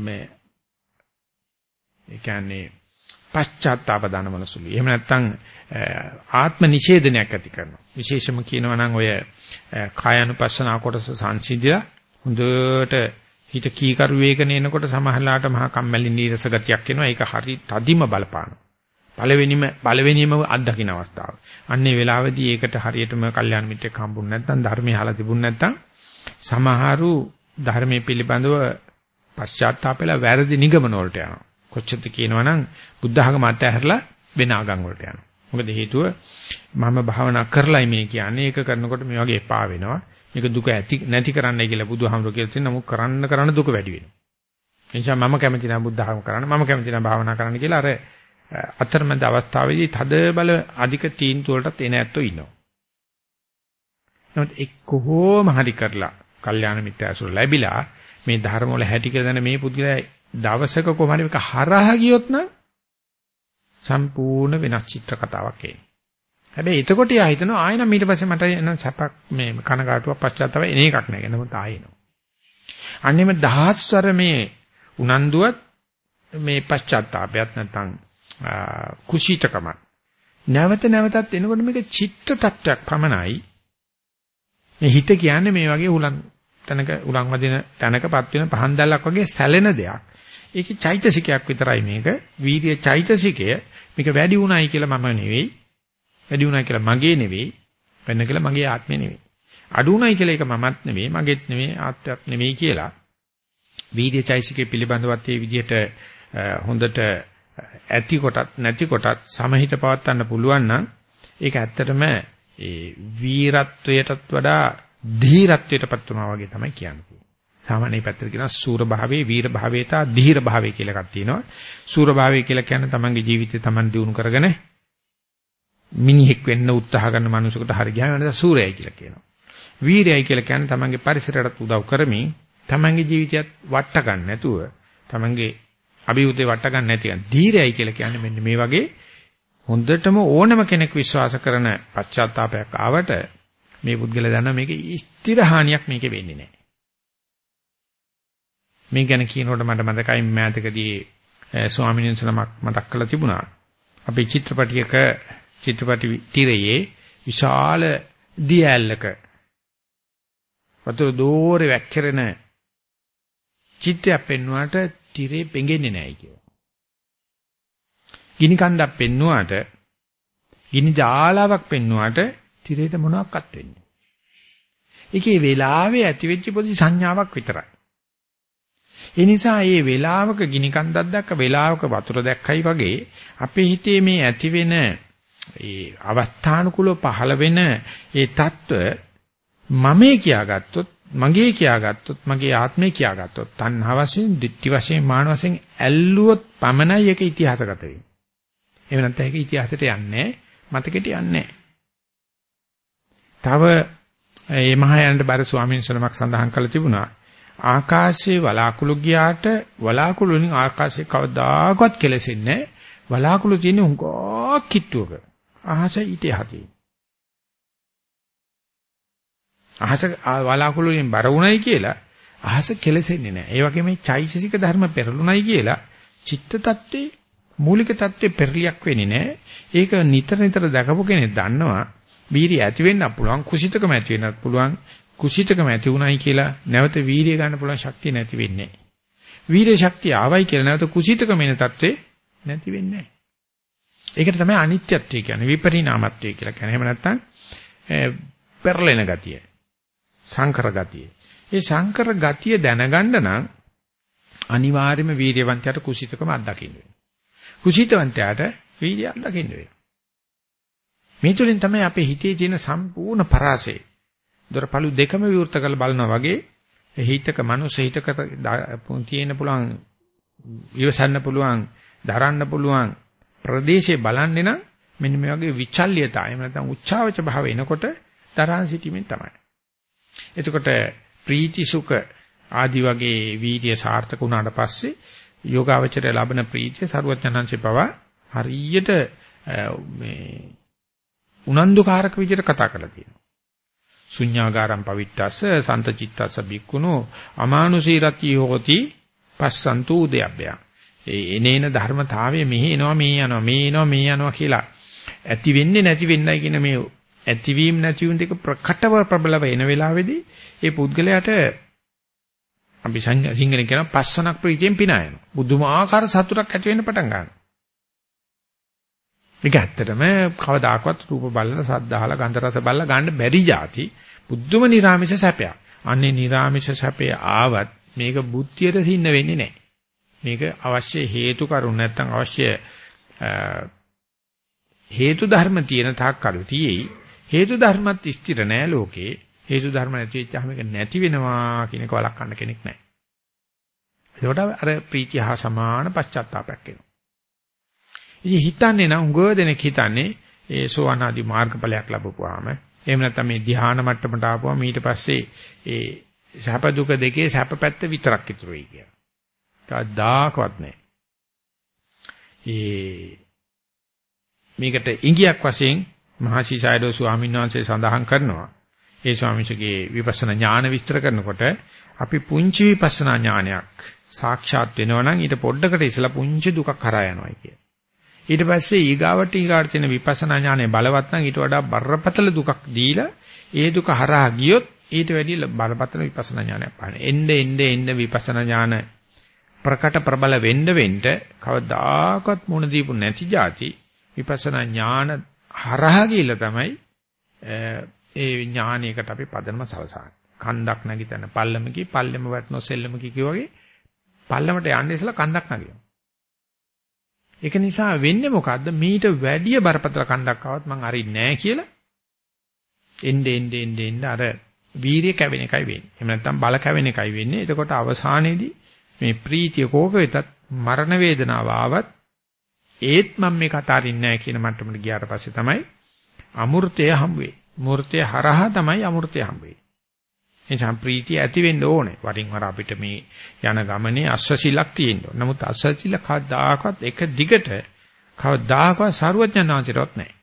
මේ ඒ කියන්නේ පශ්චාත්තාප දනවන සුළුයි. එහෙම නැත්නම් ආත්ම නිෂේධනයක් ඇති කරනවා. විශේෂම කියනවා නම් ඔය කායानुපස්සනා කොටස සංසිඳිලා හොඳට හිත කීකරු වේගන එනකොට සමහරලාට මහා කම්මැලි නීරස ගතියක් එනවා. ඒක හරි තදිම බලපානවා. පළවෙනිම පළවෙනිම අත්දකින්න අවස්ථාව. අන්නේ වෙලාවේදී ඒකට හරියටම කල්යාණ මිත්‍රෙක් හම්බුනේ නැත්නම් ධර්මයේ අහලා තිබුණ නැත්නම් සමහරු ධර්මයේ පිළිබඳව පශ්චාත්තාපෙලා වැරදි නිගමන වලට යනවා. කොච්චරද කියනවනම් බුද්ධ ආගම අතහැරලා වෙන ආගම් වලට යනවා. මොකද හේතුව මම භාවනා කරලයි මේ කියන්නේ. ඒක කරනකොට මේ වගේ එපා වෙනවා. මේක දුක ඇති නැති කරන්නයි කියලා බුදුහාමුදුරුවෝ කියලා තියෙන නමුත් කරන්න කරන්න දුක වැඩි වෙනවා. ඒ නිසා මම කැමති නැහැ බුද්ධ ධර්ම කරන්න. මම කැමති නැහැ භාවනා කරන්න කියලා අර අතරමැද අවස්ථාවේදී තද බල අධික තීන්දුව වලටත් එන ඇත්තෝ ඉන්නවා. නමුත් එක් කොහොම හරි කරලා කල්යාණ මිත්‍යාසුර ලැබිලා මේ ධර්ම වල හැටි කියලා දැන මේ පුද්ගලයා දවසක කොහොමද මේක හරහා ගියොත් නම් සම්පූර්ණ වෙනස් චිත්‍ර කතාවක් එන්නේ. හැබැයි එතකොට යා හිතනවා ආයෙනම් ඊට පස්සේ මට එන සැපක් මේ කනගාටුවක් පශ්චාත්තාපය එන එකක් නෑ. නමුත් ආයෙනවා. අන්නේම දහස්වර මේ උනන්දුවත් මේ පශ්චාත්තාපයත් නැත්නම් කුසීතකම නැවත නැවතත් එනකොට මේක චිත්ත tattයක් පමණයි. මේ හිත කියන්නේ මේ වගේ උලන් තැනක උලන් වදින තැනකපත් වෙන පහන් දැල්ලක් වගේ සැලෙන දෙයක්. ඒකේ චෛතසිකයක් විතරයි මේක. වීර්ය චෛතසිකය මේක වැඩි උණයි කියලා මම නෙවෙයි. වැඩි උණයි කියලා මගේ නෙවෙයි. වෙන්න කියලා මගේ ආත්මේ නෙවෙයි. අඩු උණයි කියලා ඒක මමත් නෙවෙයි, මගේත් නෙවෙයි, ආත්මයක් නෙවෙයි කියලා. වීර්ය චෛතසිකය පිළිබඳවත් මේ විදිහට හොඳට ඇති කොටත් නැති කොටත් සමහිත පවත්වන්න පුළුවන් නම් ඒක ඇත්තටම ඒ වීරත්වයටත් වඩා ධීරත්වයටපත් වුණා වගේ තමයි කියන්නේ. සාමාන්‍ය පැත්තට කියනවා සූර භාවයේ වීර භාවයේ තා ධීර භාවයේ කියලා එකක් තියෙනවා. සූර භාවය කියලා කියන්නේ තමන්ගේ ජීවිතය තමන් දිනු කරගෙන මිනිහෙක් වෙන්න උත්සාහ කරන මනුස්සයෙකුට හරි ගියාම වෙනද සූරයයි කියලා කියනවා. වීරයයි කියලා කියන්නේ තමන්ගේ පරිසරයට උදව් කරමින් තමන්ගේ ජීවිතයත් වට ගන්න නැතුව තමන්ගේ අභියුතේ වට ගන්න නැති යන ධීරයයි කියලා කියන්නේ මෙන්න මේ වගේ හොඳටම ඕනම කෙනෙක් විශ්වාස කරන පශ්චාත්තාවයක් ආවට මේ පුද්ගලයා දන්නා මේක ස්ථිර හානියක් මේකේ වෙන්නේ නැහැ. මේ ගැන කියනකොට මට මතකයි මෑතකදී ස්වාමීන් වහන්සේ නමක් මතක් කරලා තිබුණා. අපේ චිත්‍රපටියක චිත්‍රපටි තිරයේ විශාල දියැලක වතුර දෝරේ වැක්කිරෙන චිත්‍රයක් පෙන්වුවාට තිරේ පෙඟෙන්නේ නැහැ කියලා. ගිනි කන්දක් පෙන්වුවාට ගිනි ජාලාවක් පෙන්වුවාට තිරේට මොනවත් වෙන්නේ. ඒකේ වෙලාවේ ඇතිවෙච්ච පොඩි සංඥාවක් විතරයි. ඒ නිසා මේ වේලාවක ගිනිකන්දක් දැක්ක වේලාවක වතුර දැක්කයි වගේ අපේ හිතේ මේ ඇති වෙන ඒ අවස්ථානුකූලව පහළ වෙන ඒ తত্ত্ব මමේ කියාගත්තොත් මගේ කියාගත්තොත් මගේ ආත්මේ කියාගත්තොත් තණ්හා වශයෙන්, ditthi වශයෙන්, මාන වශයෙන් ඇල්ලුවොත් පමණයි ඒක ඉතිහාසගත වෙන්නේ. එහෙම නැත්නම් ඒක ඉතිහාසයට යන්නේ මතකෙට යන්නේ තව මේ මහායානට බර ස්වාමීන් වහන්සේලමක් සඳහන් කළ තිබුණා. ආකාශයේ වලාකුළු ගියාට වලාකුළු වලින් ආකාශයේ කවදාකවත් කෙලෙසෙන්නේ වලාකුළු තියෙන උංගා කිට්ටුවක. අහස ඊට යහතියි. අහස වලාකුළු වලින් බර වුණයි කියලා අහස කෙලෙසෙන්නේ නැහැ. ඒ වගේම මේ චෛතසික ධර්ම පෙරළුණයි කියලා චිත්ත tattve මූලික tattve පෙරලියක් වෙන්නේ නැහැ. ඒක නිතර නිතර දකපු කෙනෙක් දන්නවා. වීර්ය ඇති වෙන්නත් පුළුවන්, කුසිතකම ඇති වෙන්නත් පුළුවන්. කුසිතකම ඇති උණයි කියලා නැවත වීර්ය ගන්න පුළුවන් ශක්තිය නැති වෙන්නේ නැහැ. වීර්ය ශක්තිය ආවයි කියලා නැවත කුසිතකම එන tattve නැති වෙන්නේ නැහැ. ඒකට තමයි අනිත්‍යත්වය කියන්නේ විපරිණාමත්වය කියලා කියන්නේ. එහෙම නැත්නම් පෙරලෙන ගතිය. සංකර ගතිය. ඒ සංකර ගතිය දැනගන්න නම් අනිවාර්යයෙන්ම වීර්යවන්තයාට කුසිතකම අත්දකින්න වෙනවා. කුසිතවන්තයාට වීර්යය අත්දකින්න වෙනවා. මේ තුලින් තමයි අපේ හිතේ තියෙන සම්පූර්ණ පරාසය. දොරපළු දෙකම විවෘත කරලා බලනවා වගේ හිතක මනුස්ස හිතක තියෙන පුළුවන් ඉවසන්න පුළුවන් දරන්න පුළුවන් ප්‍රදේශේ බලන්නේ නම් මෙන්න මේ වගේ විචල්්‍යතා එහෙම නැත්නම් උච්චාවච භාව එනකොට දරාන් සිටීමෙන් තමයි. එතකොට ප්‍රීති සුඛ ආදි වගේ වීර්ය සාර්ථක වුණාට පස්සේ යෝගාවචරය ලබන ප්‍රීතිය ਸਰුවඥාන්සේ පවා හරියට මේ උනන්දුකාරක විදිහට කතා කරලා තියෙනවා. ශුඤ්ඤාගාරම් පවිත්තස්ස සන්තචිත්තස්ස බික්කුණෝ අමානුෂී රති හෝති පස්සන්තු උදයබ්බය. ඒ එනේන ධර්මතාවය මෙහි එනවා මේ යනවා මේ එනවා මේ යනවා කියලා ඇති වෙන්නේ නැති වෙන්නයි කියන මේ ඇතිවීම නැතිවීම දෙක ප්‍රකටව ප්‍රබලව එන වෙලාවේදී ඒ පුද්ගලයාට අපි සිංහලෙන් කියන පස්සනක් ප්‍රීතියෙන් පිනා යනවා. බුදුමාකාර සතුටක් ඇති වෙන්න පටන් ගන්නවා. මේක ඇත්තටම කවදාකවත් රූප බලලා සද්දාහලා ගන්ධ රස බලලා ගන්න බැරි જાති බුද්ධම නිර්ාමිෂ සැපයක්. අන්නේ නිර්ාමිෂ සැපය ආවත් මේක බුද්ධියට සින්න වෙන්නේ නැහැ. මේක අවශ්‍ය හේතු කරුණ නැත්නම් අවශ්‍ය හේතු ධර්ම තියෙන තාක් කල් තියෙයි. හේතු ධර්මත් ස්ථිර නෑ ලෝකේ. හේතු ධර්ම නැති වෙච්චාම මේක නැති වෙනවා කියන එක වළක්වන්න කෙනෙක් නෑ. ඒකට අර ප්‍රීතිය හා සමාන පශ්චාත්තාවයක් එනවා. ඉතින් හිතන්නේ නම් උගව දෙනෙක් හිතන්නේ ඒ සෝවන් ආදී මාර්ගඵලයක් ලැබපුවාම එහෙම නැත්නම් මේ ධ්‍යාන මට්ටමට ආපුවාම ඊට පස්සේ ඒ සැප දුක දෙකේ සැප පැත්ත විතරක් ඉතුරු වෙයි කියලා. කවදාකවත් නැහැ. ඒ මේකට ඉංගියක් වශයෙන් මහසිසායදෝ ස්වාමීන් වහන්සේ සඳහන් කරනවා. ඒ ස්වාමීන්ගේ විපස්සනා ඥාන විස්තර කරනකොට අපි පුංචි විපස්සනා ඥානයක් සාක්ෂාත් වෙනවා නම් ඊට පොඩ්ඩකට ඉස්සලා පුංචි දුකක් කරා යනවා කිය. ඊට පස්සේ ඊගාවට ඊගාට තියෙන විපස්සනා ඥානය බලවත් නම් ඊට වඩා බරපතල දුකක් දීලා ඒ දුක හරහා ගියොත් ඊට වැඩිය බරපතල විපස්සනා ඥානයක් පාන. එnde එnde එnde විපස්සනා ඥාන ප්‍රකට ප්‍රබල වෙන්න වෙන්න කවදාකවත් මුණ දීපු නැති જાති විපස්සනා ඥාන හරහා ගිහිල්ලා තමයි ඒ ඥානයකට අපි පදනම සලසන්නේ. කන්දක් නැගිටන පල්ලමකී පල්ලෙම වටනො සෙල්ලමකී කියවගේ පල්ලමට යන්න ඉස්සලා කන්දක් නැගිනවා. ඒක නිසා වෙන්නේ මොකද්ද? මීට වැඩිය බරපතල කන්දක් ආවත් මං අරින්නේ නැහැ කියලා එnde ende ende ende අර වීරිය කැවෙන එකයි වෙන්නේ. එහෙම නැත්නම් බල කැවෙන එකයි වෙන්නේ. එතකොට අවසානයේදී මේ ප්‍රීතිය කෝක වෙතත් මරණ වේදනාව ආවත් ඒත් මම මේක අතාරින්නේ නැහැ කියන මට්ටමට ගියාට පස්සේ තමයි අමෘතය හම්බ වෙන්නේ. මූර්තය හරහා තමයි අමෘතය හම්බ වෙන්නේ. එනිසා ප්‍රීතිය ඇති වෙන්න ඕනේ. වරින් වර අපිට මේ යන ගමනේ අස්වැසිලක් තියෙන්න ඕනේ. නමුත් අස්වැසිල කවදාකවත් එක දිගට කවදාකවත් ਸਰුවඥාන්සිරවත් නැහැ.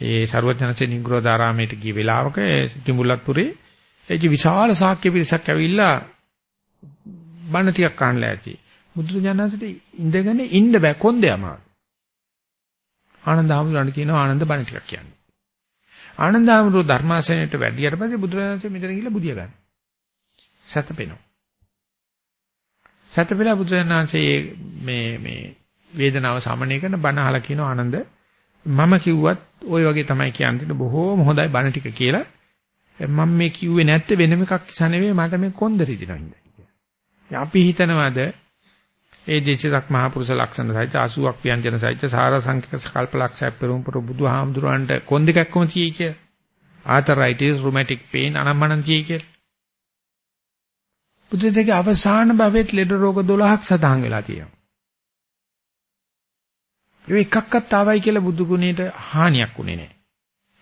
ඒ ਸਰුවඥාන්සේ නිග්‍රෝධාරාමයට ගිය වෙලාවක කිඹුලත්පුරේ ඒ විශාල සාක්‍ය පිරිසක් ඇවිල්ලා බණ ටිකක් කන්නලා ඇති. බුදුරජාණන්සේට ඉඳගෙන ඉන්න බෑ කොන්දේ අමාරු. ආනන්ද ආමුලන්ට කියනවා ආනන්ද බණ ටිකක් කියන්න. ආනන්ද හැමෝට ධර්මාසනයට වැඩියට පස්සේ බුදුරජාණන්සේ මෙතන ගිහිල්ලා බුදිය ගන්න. සතපෙනවා. සතපෙලා බුදුරජාණන්සේ මේ මේ වේදනාව සමනය කරන බණ අහලා කියන ආනන්ද මම කිව්වත් ওই වගේ තමයි කියන්නේ බොහෝම හොඳයි බණ ටික කියලා මම මේ කිව්වේ නැත්තේ වෙනම එකක් නිසා නෙවෙයි මට මේ කොන්ද රිදිනවා ඉඳලා. අපි හිතනවාද ඒ දේශයක් මහා පුරුෂ ලක්ෂණ සහිත 80ක් ව්‍යංජන සහිත සාර සංඛ්‍යික කල්ප ලක්ෂය පෙරම් පෙර බුදුහාමුදුරන්ට කොන් දෙකක්ම තියෙයි කියලා. ආතරයිටිස් රුමැටික් පේන් අනම්මනම් තියෙයි කියලා. බුදුදෙගේ අවසාන භවෙත් ලෙඩ රෝග 12ක් සඳහන් වෙලා තියෙනවා. ඒ එකක්වත් ආවයි කියලා බුදු ගුණයට හානියක් උනේ නැහැ.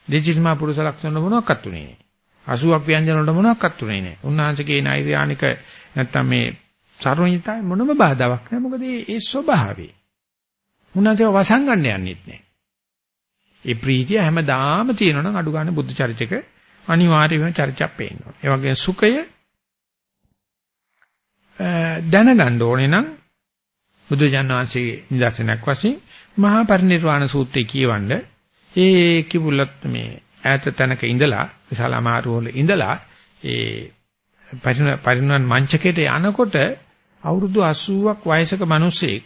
දෙචිස්මා පුරුෂ ලක්ෂණ මොනක්වත් උනේ නැහැ. 80ක් ව්‍යංජන වලට මොනක්වත් උනේ නැහැ. උන්වහන්සේගේ නෛර්යානික නැත්තම් මේ සර්වඥතාවය මොනම බාධාවක් නැහැ. මොකද ඒ ස්වභාවය. උන්වහන්සේ වසංගන්න යන්නේත් නැහැ. ඒ ප්‍රීතිය හැමදාම තියෙනවා නම් අඩු ගන්න බුද්ධ චරිතයක අනිවාර්යයෙන්ම චරිතයක් පේනවා. ඒ වගේම සුඛය දැනගන්න ඕනේ නම් බුදුජාන විශ්වයේ නිදර්ශනයක් වශයෙන් මහා පරිනිර්වාණ සූත්‍රය කියවන්න ඒ කිවුලත් මේ ඈත තැනක ඉඳලා විශාල අමාරුවල ඉඳලා ඒ පරිණාම මංචකයට යනකොට අවුරුදු 80ක් වයසක මිනිසෙක්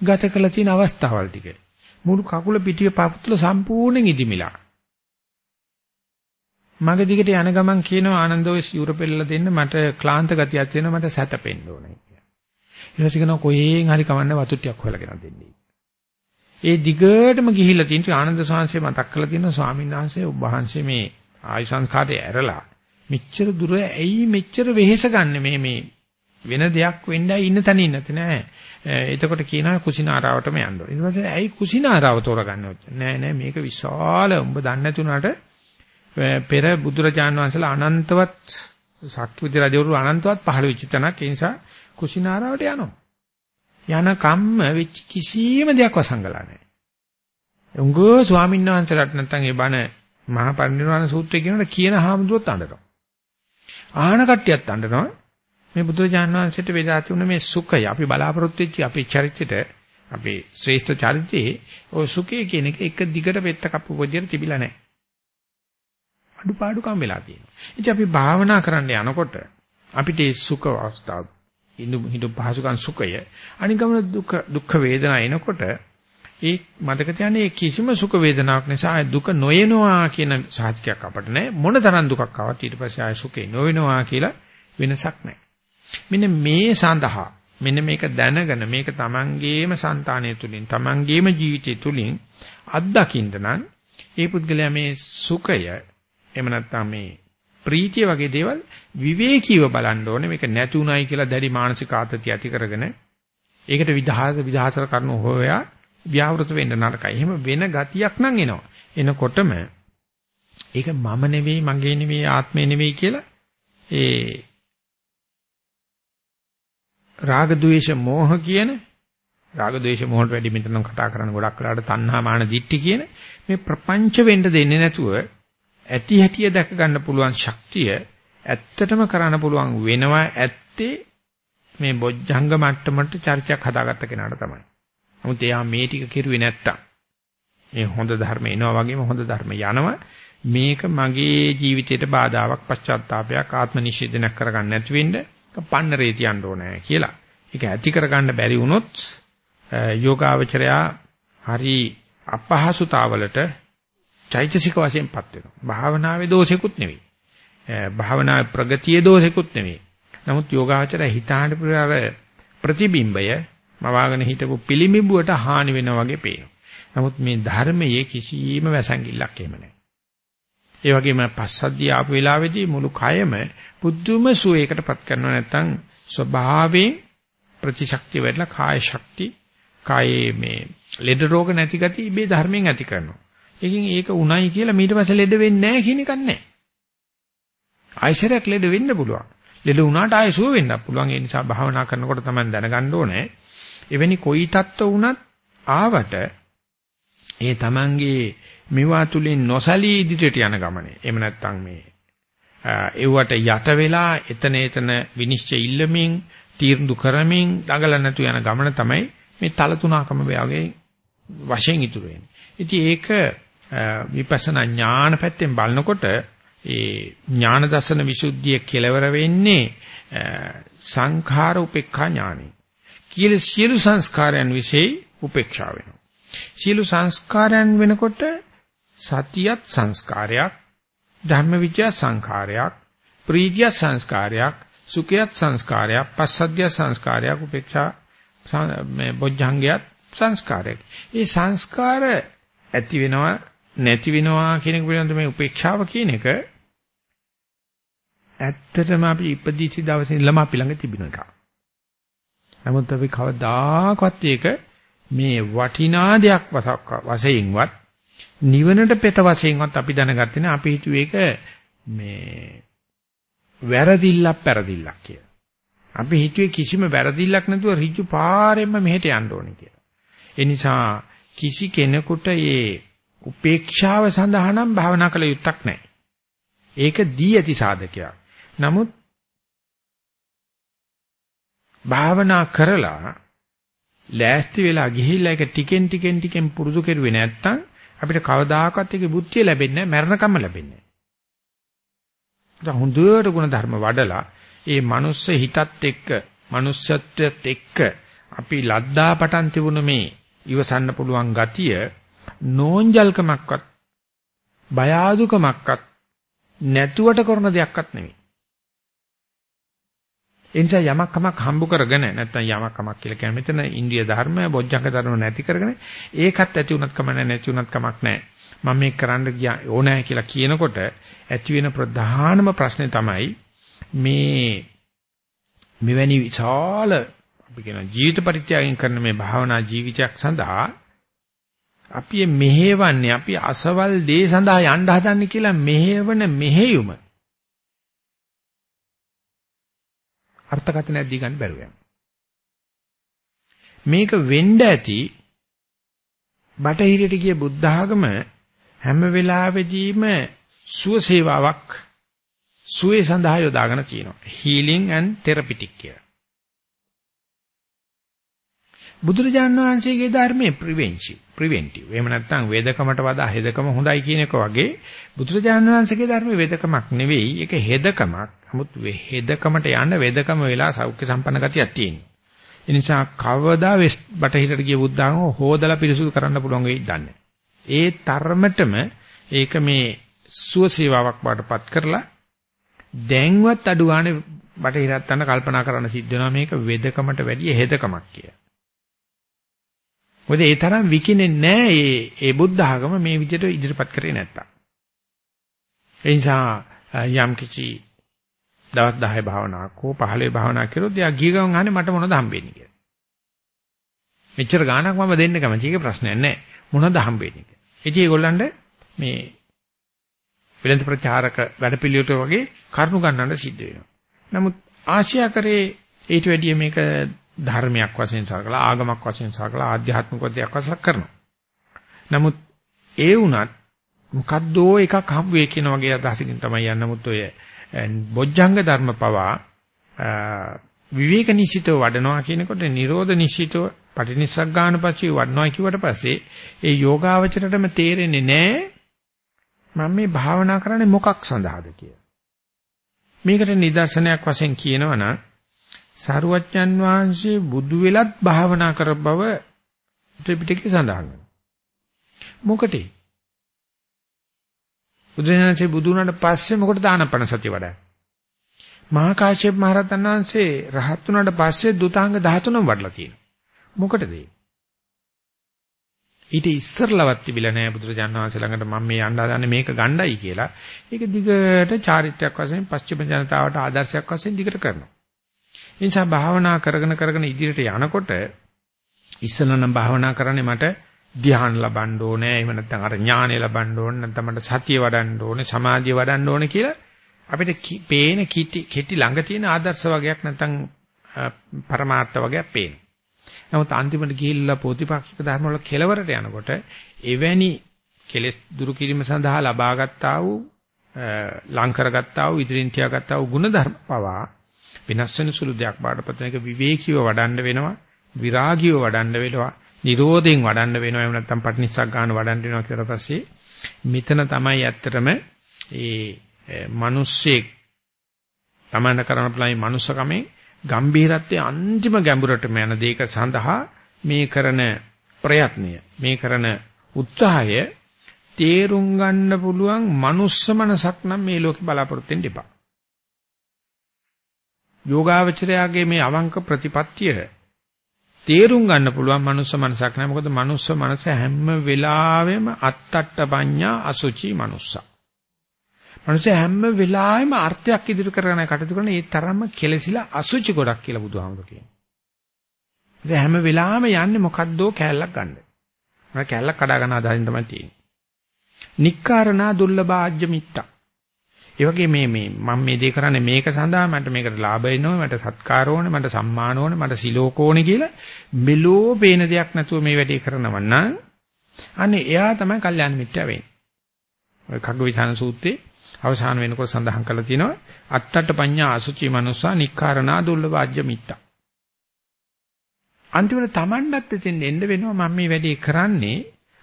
ගත කළ තියෙන අවස්ථාවල් ටික මුළු කකුල පිටිය පපුතුල සම්පූර්ණයෙන් ඉදිමිලා මගේ දිගට යන ගමන් කියනවා ආනන්ද ඔය සිවුර පෙරලා දෙන්න මට ක්ලාන්ත ගතියක් තියෙනවා මට සැතපෙන්න ඕනේ කියලා. ඊට පස්සේ කියනවා කොහෙන් හරි කවන්න වතු ටිකක් හොයලා ගෙනත් දෙන්නේ. ඒ දිගටම ගිහිල්ලා තියෙන ආනන්ද සාංශය මතක් කරලා තියෙනවා ස්වාමීන් වහන්සේ ඔබ වහන්සේ මේ ආයු සංස්කාරය ඇරලා මෙච්චර දුර ඇයි මෙච්චර වෙහෙස ගන්න මේ මේ වෙන දෙයක් වෙන්නයි ඉන්න තැන ඉන්නත් නෑ. එතකොට කියනවා කුසිනාරාවටම යන්න ඕනේ. ඊට පස්සේ ඇයි කුසිනාරාව තෝරගන්නේ? නෑ නෑ මේක විශාල උඹ දන්නේ නැති උනාට පෙර බුදුරජාණන් වහන්සේලා අනන්තවත් සක්විති රජවරු අනන්තවත් පහළ වෙච්ච තැනක් ඒ නිසා කුසිනාරාවට යනවා. යන කම්ම වෙච්ච කිසිම දෙයක් වසංගලා නැහැ. උංගෝ ස්වාමීන් වහන්සේලාට නැත්තම් ඒ බණ මහා පරිනිර්වාණ සූත්‍රය කියනකොට කියන හාමුදුරුවොත් අඬනවා. ආහන කට්ටියත් අඬනවා. මේ බුදුරජාණන් වහන්සේට වේදා තිබුණ මේ සුඛය අපි බලාපොරොත්තු වෙච්ච අපේ චරිතෙට අපේ ශ්‍රේෂ්ඨ චරිතයේ ඔය සුඛය කියන එක එක දිගට පෙත්ත කප්පු පොදියට තිබිලා නැහැ. අඩුපාඩුකම් වෙලා තියෙනවා. ඉතින් අපි භාවනා කරන්න යනකොට අපිට ඒ සුඛ අවස්ථාව ඉඳු හිඳු පහසුකම් සුඛය අනිගම දුක් දුක් වේදනා එනකොට ඒ මතක තියාගන්න කිසිම සුඛ වේදනාවක් නිසා දුක නොයනවා කියන සාහිත්‍යයක් අපට නැහැ මොන තරම් දුකක් ආවත් ඊට පස්සේ ආය සුඛේ නොවෙනවා කියලා වෙනසක් නැහැ මෙන්න මේ සඳහා මෙන්න මේක දැනගෙන මේක තමන්ගේම సంతානය තුලින් තමන්ගේම ජීවිතය තුලින් අත්දකින්න නම් ඒ පුද්ගලයා මේ සුඛය එහෙම නැත්නම් මේ ප්‍රීතිය වගේ දේවල් විවේකීව බලන්න ඕනේ. මේක නැති උනායි කියලා දැඩි මානසික ආතතිය ඇති කරගෙන ඒකට විදහාස විදහාසර කරන හොයා ව්‍යවෘත වෙන්න නරකයි. එහෙම වෙන ගතියක් නම් එනවා. එනකොටම ඒක මම නෙවෙයි, මගේ නෙවෙයි, ආත්මේ නෙවෙයි කියලා ඒ රාග ద్వේෂ මෝහ කියන රාග ద్వේෂ මොහොත වැඩි මෙතන කතා කරන ගොඩක් වෙලාට තණ්හා මාන දිට්ටි කියන මේ ප්‍රපංච වෙන්න දෙන්නේ නැතුව ඇති හැටිය දැක ගන්න පුළුවන් ශක්තිය ඇත්තටම කරන්න පුළුවන් වෙනවා ඇත්තේ මේ බොජ්ජංග මට්ටමට චර්චයක් හදාගත්ත කෙනාට තමයි. නමුත් එයා මේ ටික කෙරුවේ නැත්තම් මේ හොඳ ධර්ම එනවා වගේම හොඳ ධර්ම යනවා මේක මගේ ජීවිතයට බාධාවක් පශ්චාත්තාවයක් ආත්ම නිෂේධනයක් කරගන්න නැති වෙන්නේ පන්නරේ තියන්න ඕනේ කියලා. ඒක ඇති කරගන්න බැරි වුණොත් යෝගාවචරයා හරි අපහසුතාවලට චෛතසික වශයෙන්පත් වෙනවා. භාවනාවේ දෝෂෙකුත් නෙවෙයි. භාවනාවේ ප්‍රගතියේ දෝෂෙකුත් නෙවෙයි. නමුත් යෝගාචරය හිතාන පුරාර ප්‍රතිබිම්බය මවාගෙන හිටපු පිළිඹුවට හානි වෙනා වගේ පේනවා. නමුත් මේ ධර්මයේ කිසිම වැසඟිල්ලක් එහෙම නැහැ. ඒ වගේම පස්සද්ධිය ආපු වෙලාවේදී මුළු කයම බුද්ධුම සුවයකටපත් කරනවා නැත්නම් ස්වභාවයෙන් ප්‍රතිශක්තිය වැඩිලා කාය ශක්ති කායේ මේ ලෙඩ රෝග නැති ගති මේ ධර්මයෙන් ඇති කරනවා. ඒකෙන් ඒක උණයි කියලා ඊට පස්සේ ලෙඩ වෙන්නේ නැහැ කියන එකක් නැහැ. ආයශරයක් ලෙඩ වෙන්න පුළුවන්. ලෙඩ වුණාට ආයෙ සුව වෙන්නත් පුළුවන්. ඒ නිසා භාවනා කරනකොට තමයි දැනගන්න ඕනේ. එවැනි කොයි තත්ත්ව වුණත් ආවට ඒ තමන්ගේ මෙවා තුලින් නොසලී ඉදිරියට යන ගමනේ. එහෙම නැත්නම් මේ එව්වට යට වෙලා එතන එතන විනිශ්චය ඉල්ලමින් තීරණු කරමින් දඟල නැතු යන ගමන තමයි මේ තල තුනකම වගේ වශයෙන් ඉතුරු වෙන්නේ. ඉතින් ඒක විපස්සනා ඥාන පැත්තෙන් බලනකොට ඒ ඥාන දර්ශන විසුද්ධිය කෙලවර වෙන්නේ සංඛාර උපේක්ඛා ඥානෙ. කියලා සියලු සංස්කාරයන් વિશે උපේක්ෂා වෙනවා. සියලු සංස්කාරයන් වෙනකොට සතියත් සංස්කාරයක්, ධර්මවිචය සංස්කාරයක්, ප්‍රීතිය සංස්කාරයක්, සුඛයත් සංස්කාරයක්, පස්සද්ධිය සංස්කාරයක්, උපේක්ෂා මේ බොජ්ජංගයත් සංස්කාරයක්. ඒ සංස්කාර ඇති වෙනවා නැති වෙනවා කියන එක පිළිබඳ මේ උපේක්ෂාව කියන එක ඇත්තටම අපි ඉපදිච්ච දවසේ ඉඳලම අපි ළඟ තිබුණ එකක්. නමුත් අපි කවදාකවත් ඒක මේ වටිනා දෙයක් වශයෙන්වත් නිවනට පෙත වශයෙන්වත් අපි දැනගත්තේ නැහැ. අපි හිතුවේ ඒක මේ වැරදිල්ලක් පෙරදිල්ලක් කියලා. අපි හිතුවේ කිසිම වැරදිල්ලක් නැතුව ඍජු පාරෙන්ම මෙහෙට යන්න ඕනේ කියලා. ඒ නිසා කිසි කෙනෙකුට මේ උපේක්ෂාව සඳහා නම් භාවනා කළ යුත්තක් නැහැ. ඒක දී ඇති සාධකයක්. නමුත් භාවනා කරලා ලෑස්ති වෙලා ගිහිල්ලා ඒක ටිකෙන් ටිකෙන් ටිකෙන් පුරුදු කෙරුවේ නැත්තම් අපිට කවදාකවත් ඒකේ බුද්ධිය ලැබෙන්නේ නැහැ මරණකම්ම ලැබෙන්නේ නැහැ. හොඳට ගුණ ධර්ම වඩලා ඒ මනුස්ස හිතත් එක්ක මනුස්සත්වයට එක්ක අපි ලද්දා පටන් තිබුණ මේ ඉවසන්න පුළුවන් ගතිය නෝන්ජල්කමක්වත් බය ආදුකමක්වත් නැතුවට කරන දෙයක්වත් නෙවෙයි. ඒ නිසා යමක් කමක් හම්බ කරගෙන නැත්නම් යමක් කමක් කියලා කියන්නේ මෙතන ඉන්දිය ධර්ම බොජ්ජංග ධර්ම නැති කරගෙන ඒකත් ඇති උනත් කම නැහැ නැති උනත් කමක් නැහැ. මම මේක කරන්න ඕනෑ කියලා කියනකොට ඇති වෙන ප්‍රධානම ප්‍රශ්නේ තමයි මේ මෙවැනි විශාල අපි කියන ජීවිත පරිත්‍යාගයෙන් කරන මේ භාවනා ජීවිතයක් සඳහා අපි මෙහෙවන්නේ අපි අසවල් දේ සඳහා යන්න හදන්නේ කියලා මෙහෙවන මෙහෙයුම. අර්ථකථනයක් දී ගන්න බැරුව මේක වෙන්න ඇති බටහිරට ගිය බුද්ධ ආගම හැම වෙලාවෙදීම සුව සේවාවක් සුවේ සඳහා යොදාගෙන තියෙනවා. healing and therapeutic කියලා. බුදුරජාණන් වහන්සේගේ ධර්මයේ ප්‍රිවෙන්ටිව් ප්‍රිවෙන්ටිව්. එහෙම නැත්නම් වේදකමට වඩා හෙදකම හොඳයි කියන එක වගේ බුදුරජාණන් වහන්සේගේ ධර්මයේ වේදකමක් නෙවෙයි. ඒක හෙදකමක්. නමුත් හෙදකමට යන්න වේදකම වෙලා සෞඛ්‍ය සම්පන්න ගතියක් තියෙනවා. ඒ නිසා කවදා බටහිරට ගිය බුද්ධාගම හොදලා පිරිසුදු කරන්න පුළුවන් වෙයිද දන්නේ ඒ තරමටම ඒක මේ සුවසේවාවක් වඩපත් කරලා දැන්වත් අඩු ගානේ බටහිරත් අන්න කල්පනා කරන්න සිද්ධ වෙනවා මේක වෙදකමට වැඩිය හෙදකමක් කියලා. මොකද ඒ තරම් විකිනේ නැහැ ඒ ඒ බුද්ධ ආගම මේ විදිහට ඉදිරිපත් කරේ නැත්තම්. ඒ නිසා යම් කිසි දවස් 10 භාවනාවක් හෝ 15 භාවනාවක් කරොත් එයා ගිය ගමන් අහන්නේ මට මොනවද හම්බෙන්නේ කියලා. මෙච්චර ගාණක් මම දෙන්න කැමති. ඒක ප්‍රශ්නයක් නැහැ. මොනවද හම්බෙන්නේ කියලා. ඉතින් ඒගොල්ලන්ට මේ වෙළඳ ප්‍රචාරක වැඩපිළිවෙලට වගේ කරුණු ගන්නන්න සිද්ධ වෙනවා. නමුත් ආශියා කරේ ඊට වැඩිය මේක ධර්මයක් වශයෙන් සලකලා ආගමක් වශයෙන් සලකලා ආධ්‍යාත්මික දෙයක් වශයෙන් කරනවා. නමුත් ඒ වුණත් මොකද්දෝ එකක් හම් වේ කියන වගේ අදහසකින් තමයි යන්න නමුත් ඔය බොජ්ජංග ධර්ම පවා විවේක නිසිතව වඩනවා කියනකොට නිරෝධ නිසිතව පටිනිස්සග්ගාන පස්සේ වඩනවා කිව්වට පස්සේ ඒ යෝගාවචරයටම තේරෙන්නේ නැහැ මම මේ භාවනා කරන්නේ මොකක් සඳහාද කියලා. මේකට නිදර්ශනයක් වශයෙන් කියනවනම් සරුවච්චන් වහන්සේ බුදු වෙලත් භාවනා කර බව ත්‍රිපිටකේ සඳහන් වෙනවා. මොකටේ? බුදුරජාණන්සේ බුදු වුණාට පස්සේ මොකටද ආනපන සතිය වඩන්නේ? මහා කාශ්‍යප මහ රහතන් වහන්සේ රහත් වුණාට පස්සේ දුතාංග 13ම වඩලා තියෙනවා. මොකටද ඒ? ඊට ඉස්සරලවත් තිබිලා නැහැ බුදුරජාණන් වහන්සේ ළඟට මම මේ යන්න හදන්නේ මේක ගණ්ඩායි කියලා. ඒක දිගට චාරිත්‍රාක් වශයෙන් පස්චිම ජනතාවට ආදර්ශයක් වශයෙන් දිගට කරනවා. ඒ නිසා භාවනා කරගෙන කරගෙන ඉදිරියට යනකොට ඉස්සලනම් භාවනා කරන්නේ මට ධ්‍යාන ලබන්න ඕනේ එහෙම නැත්නම් අර ඥානය ලබන්න ඕනේ නැත්නම් මට සතිය වඩන්න ඕනේ සමාධිය වඩන්න ඕනේ කියලා අපිට පේන කිටි කෙටි ළඟ තියෙන ආදර්ශ වගේක් නැත්නම් පරමාර්ථ වගේක් පේනවා. නමුත් අන්තිමට ගිහිල්ලා ප්‍රතිපක්ෂික ධර්ම වල කෙලවරට යනකොට එවැනි කෙලෙස් දුරු කිරීම සඳහා ලබාගත්තා වූ ලං කරගත්තා වූ ඉදිරින් තියාගත්තා වූ ගුණ ධර්ම පවා වෙනස් වෙන සුළු දෙයක් බාටපත් වෙන එක විවේකීව වඩන්න වෙනවා විරාගීව වඩන්න වෙනවා නිරෝධයෙන් වඩන්න වෙනවා එහෙම නැත්නම් පටිනිස්සක් ගන්න වඩන්න වෙනවා කියලා පස්සේ මෙතන තමයි ඇත්තටම ඒ මිනිස්සෙක් තමන්න කරන ප්ලයි මනුස්සකමේ ගම්භීරත්වයේ අන්තිම ගැඹුරටම යන දෙයක සඳහා මේ කරන ප්‍රයත්නය මේ කරන උත්සාහය තේරුම් ගන්න පුළුවන් මනුස්ස මනසක් නම් මේ ලෝකේ බලාපොරොත්තු වෙන්න එපා. යෝගාවචරයාගේ මේ අවංක ප්‍රතිපත්තිය තේරුම් ගන්න පුළුවන් මනුස්ස මනසක් නෑ මොකද මනුස්ස මනස හැම වෙලාවෙම අත්තට්ට පඤ්ඤා අසුචි මනුස්සා. මනුස්ස හැම වෙලාවෙම අර්ථයක් ඉදිරි කරගෙන කටයුතු කරන ඒ තරම්ම කෙලසිලා අසුචි ගොඩක් කියලා බුදුහාමුදුරු කියනවා. ඉතින් හැම වෙලාවෙම යන්නේ මොකද්දෝ කෑල්ලක් ගන්න. මම කෑල්ලක් කඩා ගන්න අදහින් තමයි තියෙන්නේ. නික්කාරණා දුර්ලභාජ්‍ය මිත්තා. ඒ වගේ මේ මේ මම මේ දේ කරන්නේ මේක සඳහා මට මේකට ලාභ එනවා මට සත්කාර ඕනේ මට සම්මාන ඕනේ මට සිලෝක ඕනේ කියලා මෙලෝ පේන දෙයක් නැතුව මේ වැඩේ කරනව නම් අනේ එයා තමයි කල්යාණ මිත්‍යා වෙන්නේ. ඔය කග්ගවිසාන සූත්‍රයේ අවසාන වෙනකොට සඳහන් කරලා තියෙනවා අත්තට පඤ්ඤා අසුචි මනුස්සා නික්කාරණා දුර්ලභාජ්‍ය මිත්තා. අන්තිමට Tamanඩත් එතෙන් එන්න වෙනවා මම මේ වැඩේ කරන්නේ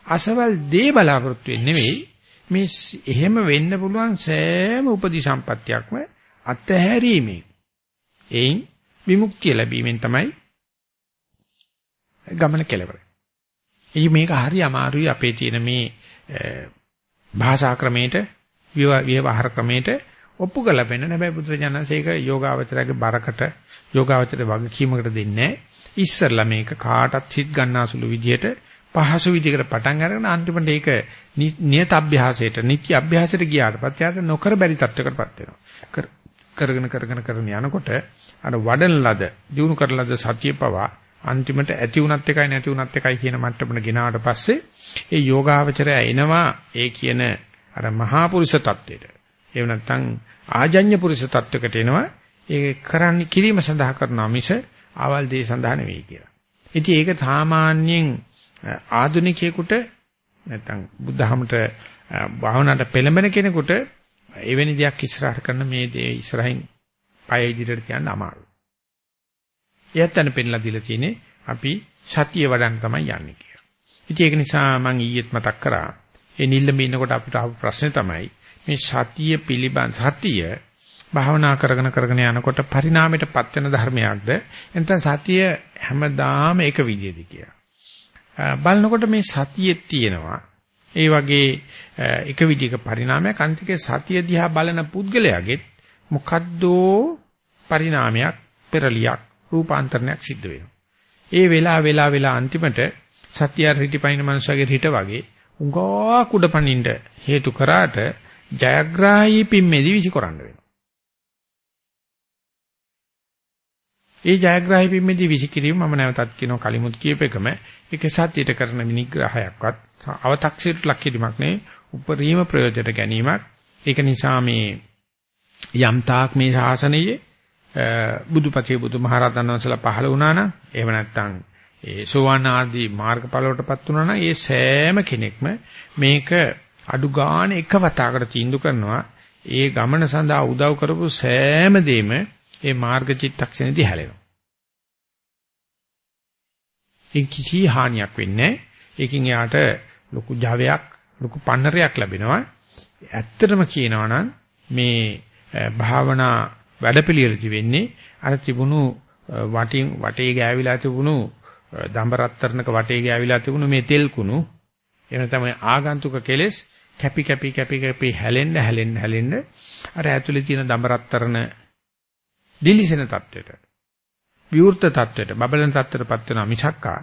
අසවල් දේ බලාපොරොත්තු වෙන්නේ නෙවෙයි මේ එහෙම වෙන්න පුළුවන් සෑම උපදි සම්පත්තියක්ම අත්හැරීමේ. එයින් විමුක්තිය ලැබීමෙන් තමයි ගමන කෙලවර. එයි මේක හරි අමාරුයි අපේ තියෙන මේ භාෂා ක්‍රමයට විවහාර ක්‍රමයට ඔප්පු කරලා පෙන්නන හැබැයි බුදුරජාණන්සේක යෝගාවචරයේ බරකට යෝගාවචරයේ වගකීමකට දෙන්නේ ඉස්සරලා මේක කාටත් හිත ගන්නාසුළු විදියට පහසු විදිහකට පටන් අරගෙන අන්තිමට ඒක නියත අභ්‍යාසයට නිත්‍ය අභ්‍යාසයට ගියාට පස්සේ යාට නොකර බැරි තත්වයකටපත් වෙනවා. කරගෙන කරගෙන කරගෙන යනකොට අර වඩන ලද දිනු කරන ලද සතිය පවා අන්තිමට ඇති උනත් එකයි නැති උනත් එකයි කියන මට්ටමට ගෙනාවට පස්සේ ඒ යෝගාවචරය එනවා ඒ කියන අර මහා පුරුෂ தത്വෙට. එහෙම නැත්නම් ආජඤ්‍ය පුරුෂ தത്വෙකට එනවා. ඒ කරන්නේ කිරීම සඳහා කරනවා මිස ආවල් දේ සඳහා නෙවෙයි කියලා. ඉතින් ඒක සාමාන්‍යයෙන් ආධුනිකයෙකුට නැත්නම් බුද්ධහමට භාවනාවට පෙළඹෙන කෙනෙකුට එවැනි දෙයක් ඉස්සරහට කරන මේ දේ ඉස්සරහින් පය ඉදිරියට තියන්න අමාරුයි. එයත්න පෙන්ලා දීලා තියෙන්නේ අපි සතිය වඩන්න තමයි යන්නේ කියලා. ඉතින් ඒක නිසා මම ඊයේත් මතක් කරා. ඒ නිල්ලම ඉන්නකොට අපිට ආපු ප්‍රශ්නේ තමයි මේ සතිය පිළිබඳ සතිය භාවනා කරගෙන කරගෙන යනකොට පරිණාමයටපත් වෙන ධර්මයක්ද එතන සතිය හැමදාම එක විදිහද කියලා. බලනකොට මේ සතියේ තියෙනවා ඒ වගේ එක විදිහක පරිණාමයක් අන්තිකේ සතිය දිහා බලන පුද්ගලයාගේ මොකද්ද පරිණාමයක් පෙරලියක් රූපාන්තරණයක් සිද්ධ වෙනවා. ඒ වෙලා වෙලා වෙලා අන්තිමට සතිය රිටිපයින් මනුස්සයගේ හිට වගේ උංගා කුඩපණින්න හේතු කරාට ජයග්‍රාහී පිම්මේදී විසිකරන්න වෙනවා. ඒ ජයග්‍රාහී පිම්මේදී විසිකිරීම මම නැවතත් කියනවා කලිමුත් කියපේකම ඒක සත්‍යයට කරන විනිග්‍රහයක්වත් අව탁සීරට ලක් කිරීමක් නෙවෙයි උපරිම ප්‍රයෝජනට ගැනීමක්. ඒක නිසා මේ යම් තාක් මේ ශාසනයේ බුදුපතේ බුදුමහරහතන් වහන්සේලා පහළ වුණා නම් එහෙම නැත්නම් ඒ සෝවාන් ආදී මාර්ගඵලවලටපත් වුණා නම් ඒ සෑම කෙනෙක්ම මේක අඩු ගන්න එක වතාවකට තීන්දුව කරනවා ඒ ගමන සඳහා උදව් කරපු සෑම දෙෙම ඒ මාර්ග චිත්තක්ෂණෙදී හැලෙනවා. ඒ කිසි හානියක් වෙන්නේ ඒකෙන් යාට ලොකු ජවයක් ලොකු පන්නරයක් ලැබෙනවා. ඇත්තටම කියනවා නම් මේ භාවනා වැඩපිළිවෙලදි වෙන්නේ අර තිබුණු වටින් වටේ ගෑවිලා තිබුණු දඹරත්තරණක වටේ ගෑවිලා තිබුණු මේ තෙල් කුණු එහෙම තමයි ආගන්තුක කෙලෙස් කැපි කැපි කැපි කැපි හැලෙන්න හැලෙන්න හැලෙන්න අර ඇතුලේ තියෙන දඹරත්තරණ දිලිසෙන තත්වයට විවෘත තත්වයට බබලන තත්වයටපත් වෙනවා මිසක්කා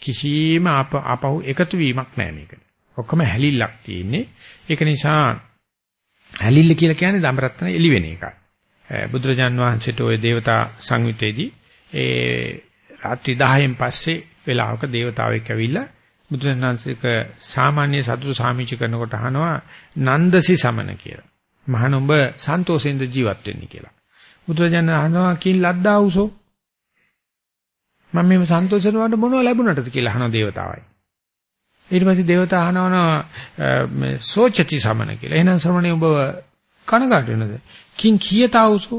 කිසිම අපහු එකතු වීමක් නැහැ මේක. ඔක්කොම හැලිල්ලක් තියෙන්නේ. ඒක නිසා හැලිල්ල කියලා කියන්නේ දඹරත්න එළිවෙන එක. බුදුරජාන් වහන්සේට ওই దేవතා සංයුත්තේදී ඒ රාත්‍රී 10න් පස්සේ වෙලාවක దేవතාවෙක් ඇවිල්ලා බුදුරජාන් වහන්සේක සාමාන්‍ය සතුරු සාමිචි කරනකොට අහනවා නන්දසි සමන කියලා. මහණොඹ සන්තෝෂෙන්ද ජීවත් වෙන්නේ කියලා. බුදුරජාණන් අහනවා කින් ලද්දා උසෝ මම මේ සන්තෝෂ වෙනවට මොනව ලැබුණටද කියලා අහන දේවතාවයි. ඊට පස්සේ දේවතා අහනවා මේ සෝචති සමන කියලා. එහෙනම් ශ්‍රමණේ ඔබ කනගාටු වෙනද? කින් කීයතාවුසු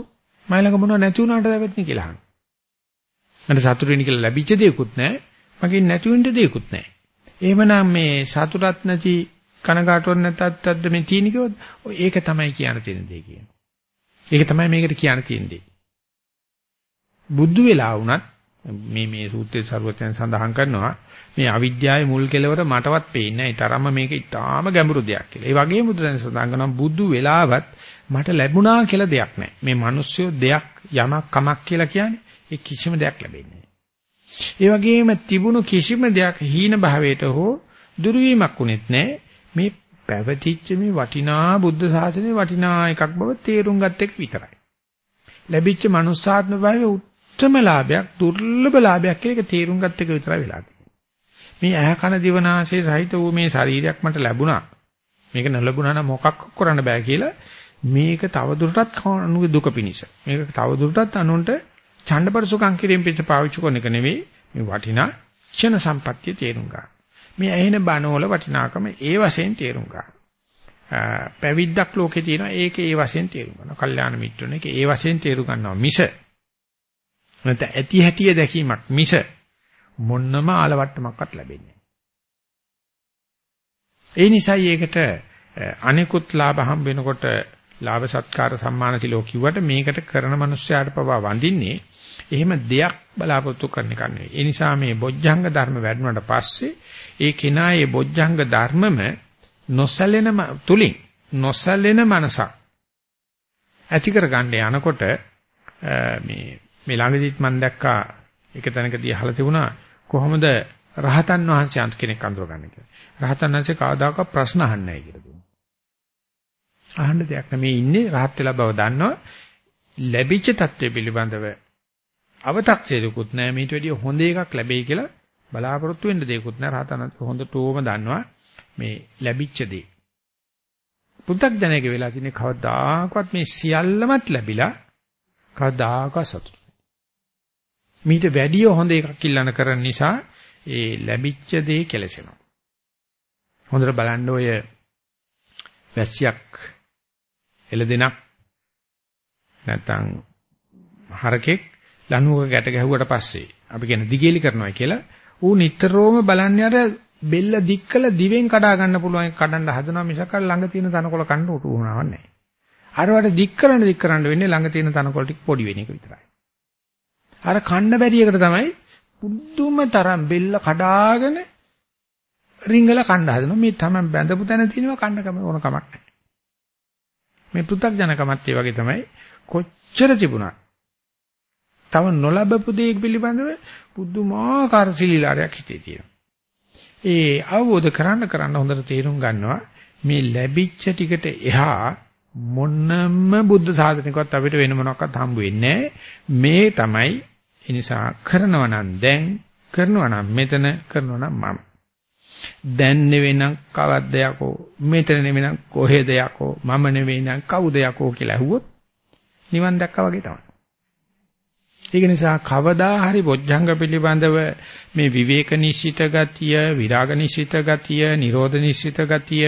මයිලක මොනව නැති වුණාට දැවෙත්නේ කියලා අහනවා. මට සතුටු වෙන්න කියලා ලැබිච්ච දෙයක්වත් නැහැ. මගෙන් නැති වෙන්න දෙයක්වත් නැහැ. එහෙමනම් මේ සතුටක් නැති කනගාටුවක් නැත්තත්ද මේ තියෙන කිව්වොත් ඒක තමයි කියන්න තියෙන දේ කියන්නේ. ඒක තමයි මේකට කියන්න තියෙන දේ. බුද්ධ වෙලා වුණත් මේ මේ සූත්‍රයේ සරුවචන සඳහන් කරනවා මේ අවිද්‍යාවේ මුල් කෙලවර මටවත් පේන්නේ නැහැ. ඒ තරම්ම මේක ඉතාම ගැඹුරු දෙයක් කියලා. ඒ වගේම බුදුරජාණන් සඳහන් කරනවා බුදු වෙලාවත් මට ලැබුණා කියලා දෙයක් නැහැ. මේ මිනිස්සු දෙයක් යමක් කමක් කියලා කියන්නේ ඒ කිසිම දෙයක් ලැබෙන්නේ නැහැ. ඒ වගේම තිබුණු කිසිම දෙයක් හීන භාවයට හෝ දුර්වීමක් උනේත් නැහැ. මේ පැවතිච්ච මේ වටිනා බුද්ධ ශාසනයේ වටිනා එකක් බව තේරුම් ගත්ත එක විතරයි. ලැබිච්ච මනුස්සාත්ම භාවයේ උත්තරම ලාභයක් දුර්ලභ ලාභයක් කියලා ඒක තේරුම් ගත්ත එක විතරයි වෙලා මේ ඇහ කන දිවනාසය සහිත වූ මේ ශරීරයක් මට ලැබුණා. මේක නොලැබුණා නම් මොකක් කරන්න බෑ කියලා මේක තවදුරටත් අනුගේ දුක පිනිස. මේක තවදුරටත් අනුන්ට ඡණ්ඩපරසුකම් කිරීම පිට පාවිච්චි කරන එක නෙවෙයි මේ වටිනා ක්ෂණ සම්පත්තිය තේරුම් ගන්න. මේ ඇහෙන බණවල වටිනාකම ඒ වශයෙන් තේරුම් ගන්න. පැවිද්දක් ලෝකේ තියෙනවා ඒක ඒ වශයෙන් තේරුම් ගන්නවා. කල්යාණ මිත්‍රණ ඒක ඒ වශයෙන් තේරුම් ගන්නවා මිස නැත්නම් ඇති හැටිය දැකීමක් මිස මොන්නම ආලවට්ටමක්වත් ලැබෙන්නේ ඒ නිසායි ඒකට අනිකුත් ලාභ හම් වෙනකොට ලාභ සත්කාර සම්මාන සිලෝ කිව්වට මේකට කරන මනුස්සයාට පවා වඳින්නේ එහෙම දෙයක් බලාපොරොත්තු කරන එක නෙවෙයි. ඒ නිසා මේ බොජ්ජංග ධර්ම වැඩුණාට පස්සේ ඒ කෙනා මේ බොජ්ජංග ධර්මම නොසැලෙන තුලින් නොසැලෙන මනසක් ඇති කර ගන්න යනකොට මේ මේ ළඟදිත් මම දැක්කා එක තැනකදී අහලා තිබුණා කොහොමද රහතන් වහන්සේ අන්ත කෙනෙක් අඳුරගන්නේ කියලා. රහතන් වහන්සේ කවදාකවත් ප්‍රශ්න අහන්නේ නැහැ කියලා දුන්නා. අහන්න දෙයක් නෑ මේ ඉන්නේ රහත් වෙලා බව දන්නවා. ලැබිච්ච தත්ත්වය පිළිබඳව අව탁සේලකුත් නෑ මේට වැඩිය හොඳ එකක් ලැබෙයි කියලා බලාපොරොත්තු වෙන්න දෙයක්වත් නෑ රහතන් වහන්සේ හොඳටම දන්නවා මේ ලැබිච්ච දේ. පු탁 ජනකේ වෙලා තියෙන කවදාකවත් මේ සියල්ලමත් ලැබිලා කවදාකවත් සතුටු මීට වැඩිය හොඳ එකක් ඉල්ලන කරන නිසා ඒ ලැබිච්ච දේ කෙලසෙනවා. හොඳට බලන්න ඔය වැස්සියක් එළදෙනක් නැත්තම් හරකෙක් ලණුවක ගැට ගැහුවට පස්සේ අපි කියන දිගේලි කරනවා කියලා ඌ නිතරම බලන්නේ අර බෙල්ල දික් කළ දිවෙන් කඩා ගන්න පුළුවන් කඩන්න හදනවා මිසක් ළඟ තියෙන තනකොළ කන්න උතුමනාවක් නැහැ. අරවට දික් කරන්න දික් කරන්න වෙන්නේ ළඟ තියෙන තනකොළ ටික පොඩි වෙන එක විතරයි. අර කන්න බැරි එකට තමයි පුදුම තරම් බෙල්ල කඩාගෙන රිංගල කන්න හදනවා. මේ තමයි බැඳපු තැන තියෙනවා කන්න කම ඕන කමක් නැහැ. මේ පෘථග්ජනකමත් ඒ වගේ තමයි කොච්චර තිබුණා. තව නොලබපු දේ පිළිබඳව පුදුමාකාර සිලිලාරයක් හිතේ තියෙනවා. ඒ අවබෝධ කරන්න කරන්න හොඳට තේරුම් ගන්නවා මේ ලැබිච්ච ටිකට එහා මොන්නම බුද්ධ සාධනයකවත් අපිට වෙන මොනක්වත් හම්බ වෙන්නේ මේ තමයි ඒ නිසා කරනවා නම් දැන් කරනවා නම් මෙතන කරනවා නම් මම. දැන් නෙවෙනම් කවද්ද යකෝ මෙතන නෙවෙනම් කොහෙද යකෝ මම නෙවෙනම් කවුද යකෝ කියලා ඇහුවොත් නිවන් දැක්කා වගේ තමයි. ඒක නිසා කවදා හරි බොජ්ජංග පිළිබඳව මේ විවේක නිශ්චිත ගතිය, විරාග නිශ්චිත ගතිය, නිරෝධ නිශ්චිත ගතිය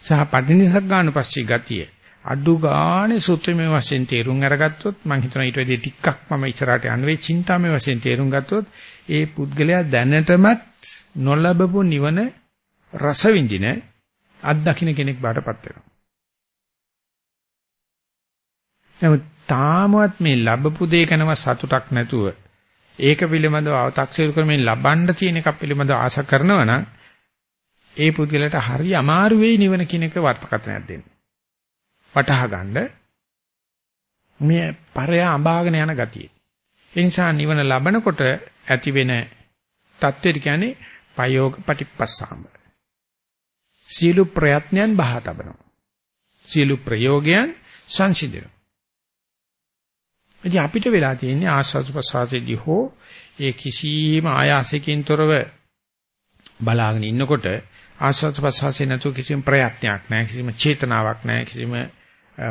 සහ පටිනිසග්ගාන පස්චි ගතිය අඩු ගානේ සූත්‍රමය වශයෙන් තේරුම් අරගත්තොත් මම හිතනවා ඊට වැඩි ටිකක් මම ඉස්සරහට යන්න වෙයි චින්තාමය වශයෙන් තේරුම් ගත්තොත් ඒ පුද්ගලයා දැනටමත් නොලබපු නිවන රස විඳින අත්දකින්න කෙනෙක් බාටපත් වෙනවා. නමුත් තාමවත් මේ ලැබපු දේ ගැනම සතුටක් නැතුව ඒක පිළිබඳව අව탁සීරු කරමින් ලබන්න තියෙන එකක් පිළිබඳව ආශා කරනවා නම් ඒ පුද්ගලයාට හරි අමාරු වෙයි නිවන කියන එක වර්තකතනයක් දෙන්න. වටහා ගන්න මේ පරය අඹාගෙන යන ගතිය. ඒ නිසා නිවන ලබනකොට ඇති වෙන தත්වෙට කියන්නේ පයෝග පටිපස්සාම. සීලු ප්‍රයත්නයන් බහා තබනවා. සීලු ප්‍රයෝගයන් සංසිඳනවා. ඉතින් අපිට වෙලා තියෙන්නේ ආස්වාද ප්‍රසආසයේදී හෝ ඒ කිසිම ආයාසකින් තොරව බලාගෙන ඉන්නකොට ආස්වාද ප්‍රසආසයේ නැතු කිසිම ප්‍රයත්නයක් නැහැ කිසිම චේතනාවක් නැහැ කිසිම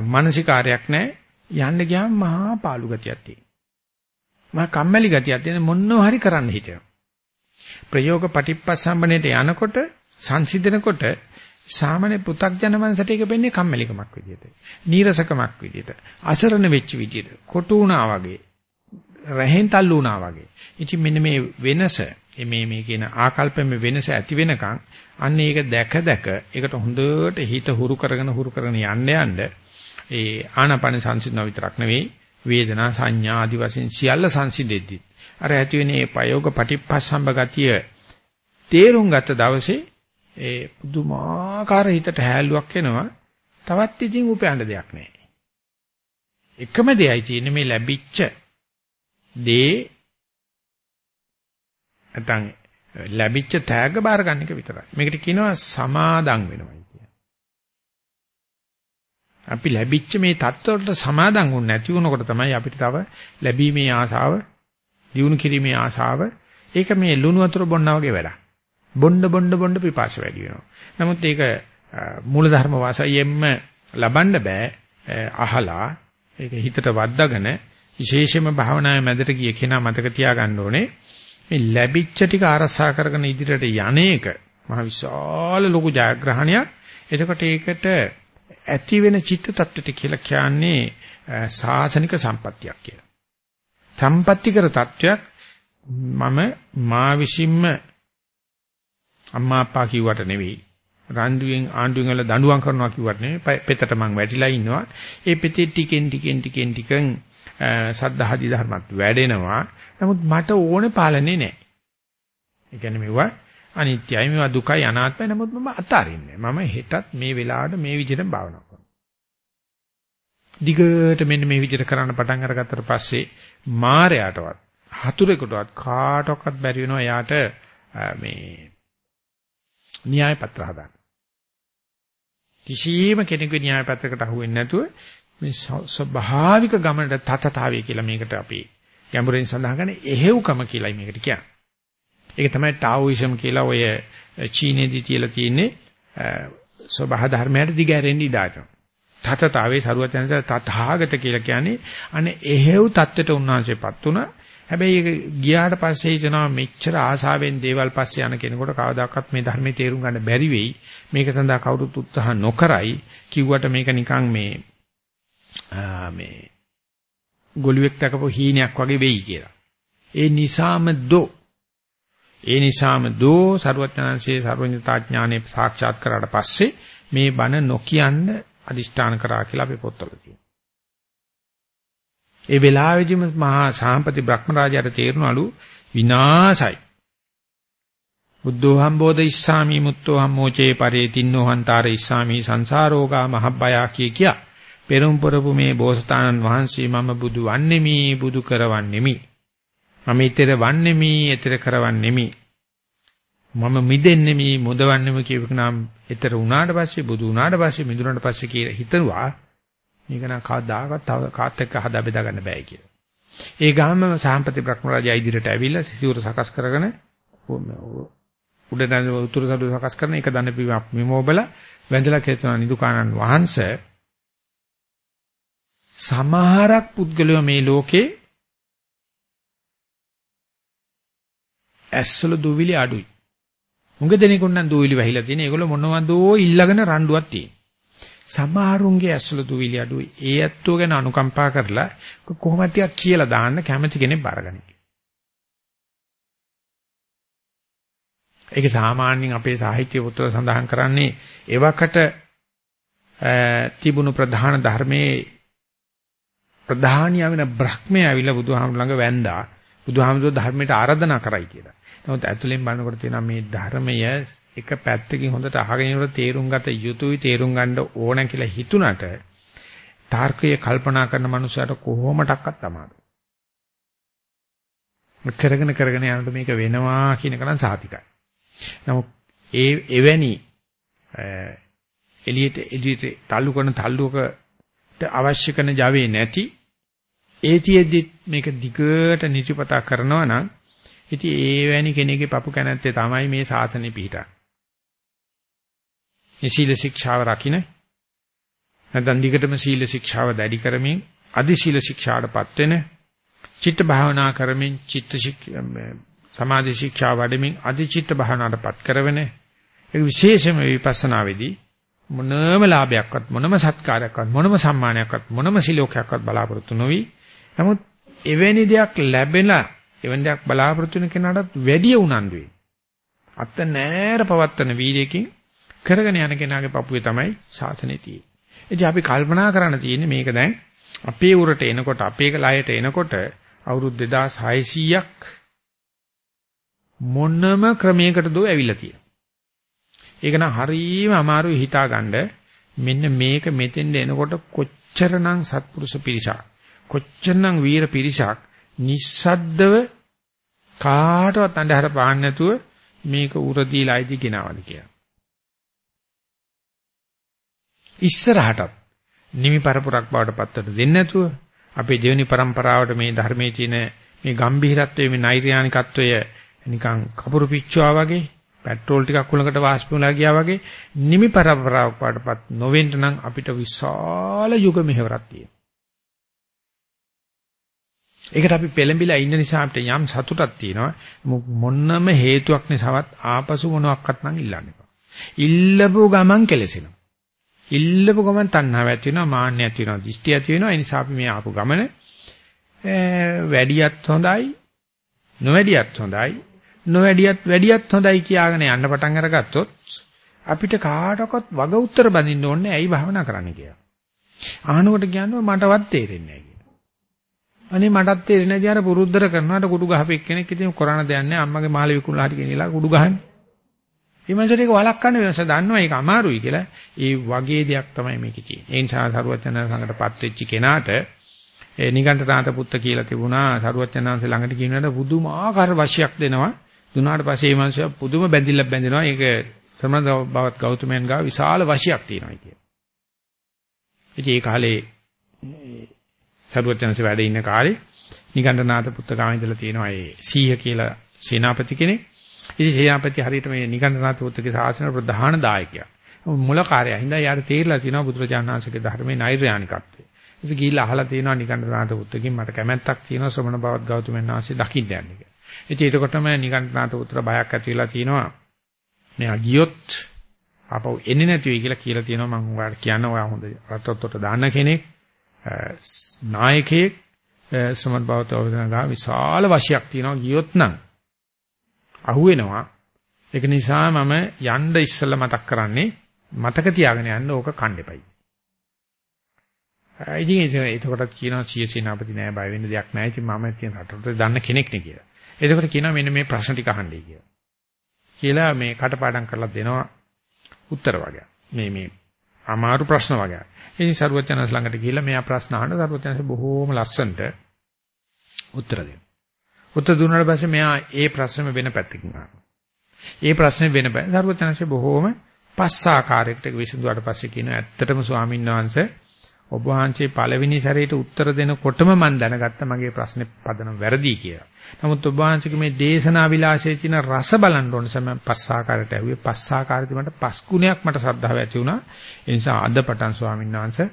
මානසිකාරයක් නැහැ යන්න ගියාම මහා පාළු ගතියක් තියෙනවා. මහා කම්මැලි ගතියක් තියෙන මොනව හරි කරන්න හිතෙනවා. ප්‍රයෝග පටිප්පස්සම්බණයට යනකොට සංසිඳනකොට සාමාන්‍ය පෘ탁ජන මනසට ඒක වෙන්නේ කම්මැලිකමක් විදියට. නීරසකමක් විදියට. අසරණ වෙච්ච විදියට. කොටු වුණා වගේ. රහෙන් තල්ලු වුණා වගේ. ඉතින් මෙන්න මේ වෙනස මේ මේ කියන ආකල්පෙම වෙනස ඇති වෙනකන් අන්න ඒක දැක දැක ඒකට හොඳට හිත හුරු කරගෙන හුරු කරගෙන යන්න යන්න ඒ ආනාපාන සංසිඳන විතරක් නෙවෙයි වේදනා සංඥා ආදි වශයෙන් සියල්ල සංසිඳෙද්දි අර ඇති වෙන මේ ප්‍රයෝග පටිපස්සම්බ ගතිය තේරුම් ගත දවසේ ඒ පුදුමාකාර හිතට හැලුවක් එනවා තවත් ඉතින් උපයන්න දෙයක් නැහැ එකම දෙයයි තියෙන්නේ මේ ලැබිච්ච දේ නැත්නම් ලැබිච්ච තෑග්ග බාර ගන්න එක විතරයි. මේකට කියනවා සමාදම් වෙනවයි කියන්නේ. අපි ලැබිච්ච මේ தත්ත්වවලට සමාදම් වුනේ නැති වුණකොට තමයි අපිට තව ලැබීමේ ආසාව, දියුණු කිරීමේ ආසාව, ඒක මේ ලුණු වතුර බොන්නා වගේ වැඩක්. බොණ්ඩ බොණ්ඩ බොණ්ඩ පිපාස වැඩි වෙනවා. නමුත් ඒක මූලධර්ම වාසයෙන්ම ලබන්න බෑ අහලා ඒක හිතට වද්දාගෙන විශේෂයෙන්ම භාවනාවේ මැදට ගිය කෙනා මතක තියාගන්න ඕනේ මේ ලැබිච්ච ටික ආරසා කරගෙන ඉදිරියට යන්නේක මහ විශාල ලොකු ජයග්‍රහණයක්. එතකොට ඒකට ඇති වෙන චිත්ත tattete කියලා කියන්නේ සාසනික සම්පත්තියක් කියලා. සම්පත්‍තිකර තත්වයක් මම මා විසින්ම අම්මා අප්පා කිව්වට නෙවෙයි රණ්ඩුවෙන් ආණ්ඩුවෙන් වල දඬුවම් කරනවා කිව්වට නෙවෙයි පෙතට මං වැටිලා ඉන්නවා ඒ පෙතේ ටිකෙන් ටිකෙන් ටිකෙන් ටිකෙන් සද්ධාහදි ධර්මත් වැඩෙනවා නමුත් මට ඕනේ පාලනේ නැහැ. ඒ කියන්නේ මෙවුවා අනිත්‍යයි මේවා දුකයි අනාත්මයි නමුත් මම අතාරින්නේ. මම හෙටත් මේ වෙලාවට මේ විදිහට භාවනා කරනවා. දිගට මෙන්න මේ විදිහට කරන්න පටන් අරගත්තට පස්සේ මායයටවත් හතුරෙකුටවත් කාටවත් බැරි වෙනවා යාට මේ න්‍යාය පත්‍ර හදාන්න. කිසියම් කෙනෙකුගේ න්‍යාය පත්‍රයකට අහු වෙන්නේ නැතුව මේ ස්වභාවික ගමනට තතතාවය කියලා මේකට අපි ගැඹුරින් සඳහන් කරන්නේ එහෙව්කම කියලායි මේකට කියන්නේ. ඒක තමයි ටාઓයිසම් කියලා ඔය චීනේදී තියලා තියෙන්නේ ස්වභාව ධර්මයට දිගහැරෙන්න ඉඩාට. තතතාවේ සරුවචනස තථාගත කියලා කියන්නේ අනේ එහෙව් தත්වෙට උන්වහන්සේපත් උනා. හැබැයි ඒක ගියාට පස්සේ හිතනවා මෙච්චර ආසාවෙන් දේවල් පස්සේ යන කෙනෙකුට කවදාකවත් මේ ධර්මයේ තේරුම් ගන්න බැරි වෙයි. මේක සඳහා කවුරුත් උත්සාහ නොකරයි. කිව්වට මේක නිකන් මේ මේ ගොළුෙක් දකපු හීනයක් වගේ වෙයි කියලා. ඒ නිසාම දෝ ඒ නිසාම දෝ සරුවචනංශයේ සර්වඥතා ඥානෙ සාක්ෂාත් කරාට පස්සේ මේ බණ නොකියන්න අදිෂ්ඨාන කරා කියලා අපේ පොත්වල තියෙනවා. ඒ වෙලාවේදීම මහා සාම්පති බ්‍රහ්මරාජයාට තේරුණලු විනාසයි. බුද්ධෝ හම්බෝධ ඉස්සාමි මුත්තෝ හම්මෝචේ පරේතින්නෝ හන්තාර ඉස්සාමි සංසාරෝගා මහබ්බයා කිය කියා පෙරම් පොරපු මේ බෝසතාණන් වහන්සේ මම බුදු වන්නේමි බුදු කරවන්නේමි මම ඊතර වන්නේමි ඊතර කරවන්නේමි මම මිදෙන්නේමි මුදවන්නේමි කියවක නම් ඊතර උනාට පස්සේ බුදු උනාට පස්සේ මිදුණාට පස්සේ කියලා හිතනවා. මේක නම් කවදාකවත් තව කාත් එක්ක හදා බෙදා ගන්න බෑ කියලා. ඒ ගාම සාම්පති බ්‍රහ්මරාජා ඉදිරියට ඇවිල්ලා සිසිවර සකස් කරගෙන උඩ දන උතුරු සඩු සකස් කරන එක දන පිවීමක් මෙමෝබල වැඳලා කියනවා නිදුකානන් වහන්සේ. සමහරක් පුද්ගලයෝ මේ ලෝකේ ඇස්වල දුවිලි අඩුයි. මුඟ දෙනෙකුන් නම් දුවිලි වැහිලා තියෙන. ඒගොල්ලෝ මොනවදෝ ඉල්ලගෙන රණ්ඩුවක් තියෙන. සමහරුන්ගේ ඇස්වල දුවිලි අඩුයි. ඒ ඇත්තෝ ගැන අනුකම්පා කරලා කොහොමද ටිකක් කියලා දාන්න කැමති කෙනෙක් බාරගන්න. ඒක සාමාන්‍යයෙන් අපේ සාහිත්‍ය පොතවල සඳහන් කරන්නේ එවකට තිබුණු ප්‍රධාන ධර්මයේ ප්‍රධානිය වෙන බ්‍රහ්මයා ඇවිල්ලා බුදුහාමුදුර ළඟ වැන්දා. බුදුහාමුදුර ධර්මයට ආරාධනා කරයි කියලා. නමුත් ඇතුලෙන් බලනකොට තියෙනවා මේ ධර්මය එක පැත්තකින් හොඳට අහගෙන ඉන්නකොට තේරුම් ගත යුතුයි තේරුම් ගන්න ඕන කියලා හිතුණට තාර්කයේ කල්පනා කරන මනුස්සයට කොහොමඩක්වත් අමාරු. කරගෙන කරගෙන යනකොට මේක වෙනවා කියන එක නම් සාතිකයි. නමුත් ඒ එවැනි එළියට එළියට තල්ලු කරන තල්ලුවකට අවශ්‍ය කරන Java නැති ඒතියෙදි මේක දිගට නිතිපතා කරනවා නම් ඉතින් ඒ වැනි කෙනෙක්ගේ පපු කැනැත්තේ තමයි මේ සාසනෙ පිහිටා. මේ සීල ශික්ෂාව රකින්න. නැත්නම් දිගටම සීල ශික්ෂාව දැඩි කරමින් අදි සීල ශික්ෂාටපත් වෙන චිත්ත භාවනා කරමින් චිත්ත සමාධි ශික්ෂා වඩමින් අදි චිත්ත භාවනාවටපත් කරවෙන. ඒ විශේෂම විපස්සනා වෙදී මොනම ලාභයක්වත් මොනම සත්කාරයක්වත් මොනම සම්මානයක්වත් මොනම සිලෝකයක්වත් බලාපොරොත්තු නොවි. නමුත් එවැනි දෙයක් ලැබෙලා එවැනි දෙයක් බලාපොරොත්තු වෙන කෙනාටත් වැඩි උනන්දු වෙයි. අත නෑර පවත්තන වීර්යයෙන් කරගෙන යන කෙනාගේ පපුවේ තමයි සාසනේ තියෙන්නේ. ඉතින් අපි කල්පනා කරන්න තියෙන්නේ මේක දැන් අපේ උරට එනකොට අපේ ලයට එනකොට අවුරුදු 2600ක් මොනම ක්‍රමයකට දෝ ඇවිල්ලා තියෙනවා. ඒක නම් හරියම අමාරුයි හිතාගන්න. මෙන්න මේක මෙතෙන්ද එනකොට කොච්චරනම් සත්පුරුෂ පිරිසක් කොච්චරනම් වීර පිරිසක් නිස්සද්දව කාටවත් අඳහර පාන්න නැතුව මේක උර දීලා අයිති ගෙනවද කියලා. ඉස්සරහටත් නිමි පරපුරක් බවට පත්තට දෙන්නේ නැතුව අපේ දෙවෙනි પરම්පරාවට මේ ධර්මයේ තියෙන මේ ගැඹිරත්වයේ මේ නෛර්යානිකත්වය නිකන් කපුරු පිච්චුවා වගේ පෙට්‍රෝල් ටිකක් උලකට වාෂ්ප වෙලා ගියා වගේ නිමි පරපරාවක් වඩපත් නොවෙන්න නම් අපිට විශාල යුග මෙහෙවරක් තියෙනවා. ඒකට අපි පෙළඹිලා ඉන්න නිසා අපිට යම් සතුටක් තියෙනවා. මොන්නම හේතුවක් නිසාවත් ආපසු මොනවත් නම් ඉල්ලන්න එපා. ඉල්ලපු ගමන් කෙලසෙනවා. ඉල්ලපු ගමන් තණ්හාව ඇති වෙනවා, මාන්නය ඇති වෙනවා, දිෂ්ටි ඇති වෙනවා. ඒ නිසා අපි මේ ආපු ගමන වැඩියත් හොඳයි, නොවැඩියත් හොඳයි, නොවැඩියත් වැඩියත් හොඳයි කියාගෙන යන්න පටන් අරගත්තොත් අපිට කාටවත් වග උත්තර බඳින්න ඕනේ ඇයි භාවනා කරන්න කියලා. අහනකොට කියනවා මටවත් තේරෙන්නේ නැහැ කියලා. අනේ මටත් තේරෙන්නේ නැහැ අර පුරුද්දර කරනවාට කුඩු ගහපෙක් කෙනෙක් ඉතින් කරණ දෙයක් නැහැ අම්මගේ මාළේ විකුණලා හරි ගෙනිලා කුඩු ගහන්නේ. මේ මනසට ඒක වළක්වන්න වෙනස දන්නවා ඒක අමාරුයි කියලා. ඒ වගේ දෙයක් තමයි මේකේ තියෙන්නේ. ඒ නිසා සරුවචන සංගතපත් වෙච්ච කෙනාට ඒ නිගණ්ඨනාත පුත්ත කියලා තිබුණා සරුවචනanse ළඟට කියනකොට පුදුමාකාර වශයක් දෙනවා. දුනාට පස්සේ මේ මිනිස්සු පුදුම බැඳිල්ලක් බැඳෙනවා. ඒක සමන බවත් ගෞතමයන් ගාව විශාල වශයක් තියෙනවා කිය. ඉතින් ඒ කාලේ සරුවචනanse වැඩ ඉන්න කාලේ නිගණ්ඨනාත පුත්තකාම ඉඳලා තියෙනවා ඒ සීහ කියලා සේනාපති කෙනෙක්. ඉතින් සේනාපති හරියට මේ නිගණ්ඨනාත පුත්තගේ ශාසන ප්‍රධාන දායකයා. මුල කාර්යය. හින්දා යාට තේරිලා තියෙනවා බුදුරජාණන් වහන්සේගේ ධර්මයේ නෛර්යානිකත්වය. ඉතින් ගිහිල්ලා අහලා තියෙනවා නිගණ්ඨනාත පුත්තකින් මට කැමැත්තක් තියෙනවා ශ්‍රමණ බවත් ගෞතමයන් වහන්සේ දකින්න යන්නේ. ඉතින් එතකොටම නිකන්නාත උත්තර බයක් ඇති වෙලා තිනවා. මෙයා ගියොත් ආපහු එන්නේ නැති වෙයි කියලා කියලා තියෙනවා මම ඔයාලට කියන්න ඔයා හොඳ රත්තරතොට දාන්න කෙනෙක් නායකයෙක් සමත් බවත අවදානගා විශාල වශයක් තියෙනවා ගියොත් නම් අහුවෙනවා ඒක නිසා මම යන්න ඉස්සෙල්ලා මතක් කරන්නේ මතක තියාගෙන යන්න ඕක කණ්ඩෙපයි. ඉතින් ඒකටත් කියනවා සිය සේනාපති නෑ බය වෙන්න දෙයක් නෑ. ඉතින් මම තියෙන රටට දන්න කෙනෙක් නේ කියලා. එතකොට කියනවා මෙන්න මේ ප්‍රශ්න ටික අහන්නයි කියලා. කියලා මේ කටපාඩම් කරලා දෙනවා උත්තර වගේ. මේ මේ අමාරු ප්‍රශ්න වගේ. ඉතින් සරුවචනස් ළඟට ගිහිල්ලා මෙයා ප්‍රශ්න අහන සරුවචනස් බොහෝම ලස්සනට උත්තර දෙනවා. උත්තර දුන්නාට පස්සේ මෙයා ඒ ප්‍රශ්නෙම වෙන පැත්තකින් අහනවා. ඒ ප්‍රශ්නේ වෙන පැත්ත සරුවචනස් බොහෝම පස්සාකාරයකට විසඳුවාට පස්සේ කියනවා ඇත්තටම ස්වාමීන් වහන්සේ ඔබ වහන්සේ පළවෙනි සැරේට උත්තර දෙනකොටම මම දැනගත්තා මගේ ප්‍රශ්නේ පදනම් වැරදි කියලා. නමුත් ඔබ වහන්සේගේ මේ දේශනා විලාසයේ තියෙන රස බලන්න ඕන සම පස්සාකාරයට ඇවිත් පස්සාකාරයට මට පස් ගුණයක් මට ශ්‍රද්ධාව ඇති වුණා. ඒ නිසා අද පටන් ස්වාමීන් වහන්සේ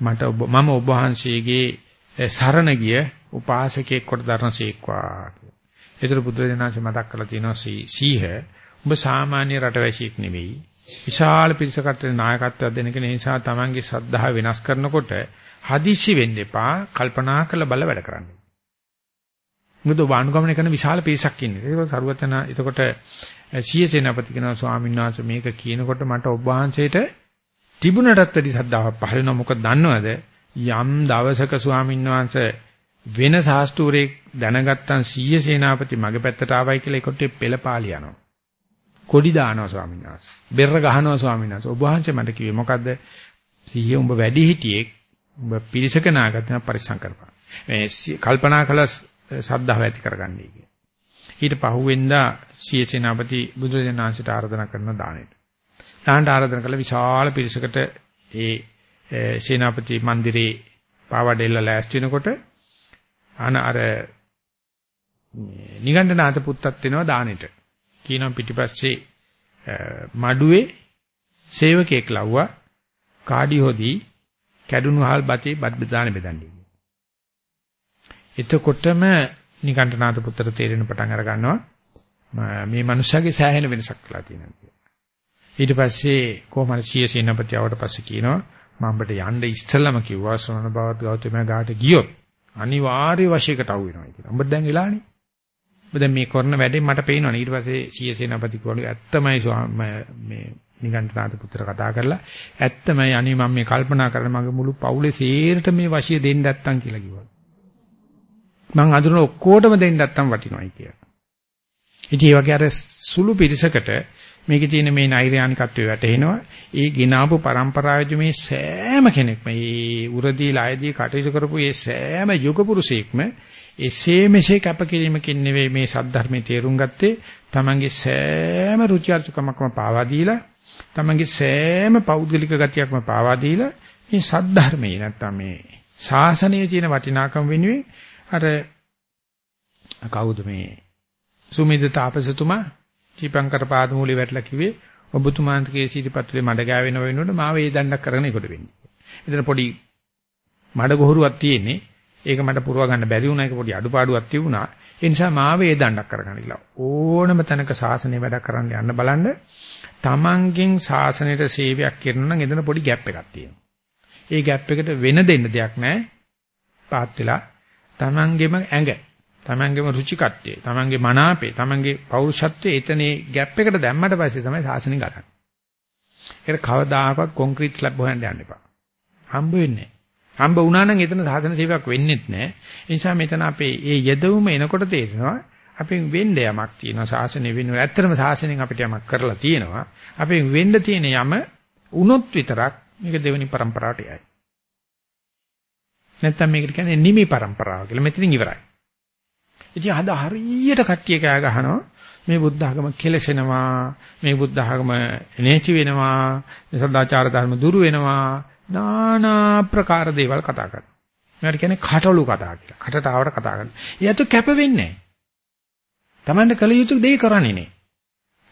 මට ඔබ මම ඔබ වහන්සේගේ සරණ ගිය උපාසකෙක් කොට දරනසේක්වා කියලා. ඒතර බුදුරජාණන්සේ මතක් කරලා තියෙනවා සීහ ඔබ සාමාන්‍ය රටවැසියෙක් නෙවෙයි. විශාල පිරිසකට නායකත්වයක් දෙන කෙනෙක් නිසා තමන්ගේ ශ්‍රද්ධාව වෙනස් කරනකොට හදිස්සි වෙන්න එපා කල්පනා කරලා බල වැඩ කරන්න. මොකද වානුගමනය කරන විශාල පිරිසක් ඉන්නේ. ඒක සරුවතන එතකොට සිය සේනාපති කියනවා ස්වාමීන් වහන්සේ මේක කියනකොට මට ඔබ වහන්සේට තිබුණටත් වැඩි ශ්‍රද්ධාවක් පහළ වෙනවා. මොකද දන්නවද යම් දවසක ස්වාමීන් වහන්සේ වෙන ශාස්ත්‍රූරේ දැනගත්තන් සිය සේනාපති මගේ පැත්තට ආවයි කියලා ඒකට පෙළපාලි යනවා. කොඩි දානවා ස්වාමීන් වහන්සේ. බෙර ගහනවා ස්වාමීන් වහන්සේ. ඔබ වහන්සේ මට කිව්වේ මොකද්ද? සිහිය උඹ වැඩි හිටියෙක් උඹ පිරිසක නාගතන පරිසං කරපන්. මේ කල්පනා කළ සද්ධාව ඇති කරගන්නයි කිය. ඊට පහුවෙන්දා සිය සේනාපති බුදුරජාණන්සේට ආරාධනා කරන දාණයට. දාණයට ආරාධනා කළ විශාල පිරිසකට ඒ සේනාපති මන්දිරේ පාවඩෙල්ල ලෑස්ති වෙනකොට අන අර නිගණ්ඨනාත පුත්තත් වෙනවා දාණයට. කියනවා පිටිපස්සේ මඩුවේ සේවකයෙක් ලව්වා කාඩියෝදී කැඩුණු හල් බතේ බත් බෙදාන බෙදන්නේ. එතකොටම නිකණ්ඨනාත පුත්‍ර තේරෙන පටන් අර ගන්නවා මේ මනුස්සයාගේ සෑහෙන වෙනසක් වෙලා තියෙනවා. ඊට පස්සේ කොහොමද සිය සේනාපතියවට පස්සේ කියනවා මම ඔබට යන්න ඉස්සෙල්ලම කිව්වා ශ්‍රවණ බවත් ගෞතමයා ගාට ගියොත් අනිවාර්ය වශයකට අහු වෙනවා කියලා. ඔබ දැන් වෙලානේ. ඔබ දැන් මේ කරන වැඩේ මට පේනවනේ ඊට පස්සේ සිය සේනාපති කිව්වලු ඇත්තමයි මේ නිගණ්ඨනාත පුත්‍ර කතා කරලා ඇත්තමයි අනේ මම මේ කල්පනා කරන මගේ මුළු පවුලේ සේරට මේ වශය දෙන්න නැත්තම් කියලා කිව්වා. මං අඳුරන ඔක්කොටම දෙන්න නැත්තම් වටිනවයි කියලා. ඉතින් ඒ වගේ අර සුළු පිරිසකට මේකේ තියෙන මේ නෛර්යානිකත්වය වැටහෙනවා. ඒ ගිනාපු પરම්පරාවේදී මේ සෑම කෙනෙක්ම මේ උරදී ලයදී කටයුතු කරපු මේ සෑම යුග පුරුෂයෙක්ම එසේ මෙසේ කැපකිරීමකින් නෙවෙයි මේ සද්ධර්මයේ තේරුම් ගත්තේ තමන්ගේ සෑම රුචි අරුචිකමක්ම පාවා දීලා තමන්ගේ සෑම පෞද්ගලික ගතියක්ම පාවා දීලා මේ සද්ධර්මයේ නැත්තම් මේ ශාසනයේ තියෙන වටිනාකම වෙනුවෙන් අර කවුද මේ සුමිද තාපසතුමා දීපංකර පාදමූලේ වැටලා කිව්වේ ඔබතුමාන්ගේ සීතිපත්‍රේ මඩ ගෑවෙන වෙනකොට මාව ඒ දණ්ඩක් කරගෙන ඒකට වෙන්නේ. එතන පොඩි මඩ ගොහරුවක් තියෙන්නේ. ඒක මට පුරව ගන්න බැරි වුණා. ඒක පොඩි අඩුපාඩුවක් තිබුණා. ඒ නිසා මාව ඒ දණ්ඩක් කරගන්න ඉලා. ඕනම තැනක සාසනය වැඩ කරන්න යන්න බලන්න. Tamangen සාසනයට සේවයක් කරන නම් එතන පොඩි ગેප් එකක් තියෙනවා. ඒ ગેප් එකට වෙන දෙන්න දෙයක් නැහැ. පාත් වෙලා Tamangeම ඇඟ, Tamangeම රුචිකත්වය, Tamange මනාපේ, Tamange පෞරුෂත්වයේ එතනේ ગેප් එකට දැම්මට පස්සේ තමයි සාසනය ගලන්නේ. ඒකට කවදාහක් කොන්ක්‍රීට් ස්ලැබ් හොයන්න යන්න එපා. හම්බ වෙන්නේ හම්බ වුණා නම් එතන සාසන සේවයක් වෙන්නේත් නැහැ. ඒ නිසා මෙතන අපේ ඒ යෙදවුම එනකොට තේරෙනවා අපෙන් වෙන්න යමක් තියෙනවා සාසනෙ වෙනුව. ඇත්තටම සාසනෙන් අපිට යමක් කරලා තියෙනවා. අපෙන් වෙන්න තියෙන යම උනොත් විතරක් මේක දෙවෙනි પરම්පරාවට යයි. නැත්තම් මේකට කියන්නේ නිමි પરම්පරාව කියලා. මෙතනින් ඉවරයි. ඉතින් අද හරියට කට්ටිය කෑ ගහනවා මේ බුද්ධ ආගම කෙලසෙනවා මේ බුද්ධ ආගම නැති වෙනවා සදාචාර ධර්ම දුරු වෙනවා নানা ප්‍රකාර දේවල් කතා කරනවා. මේකට කියන්නේ කටළු කතා කියලා. කටට ආවට කතා කරනවා. ඊයතු කැප වෙන්නේ නැහැ. Tamande කල යුතු දේ කරන්නේ නේ.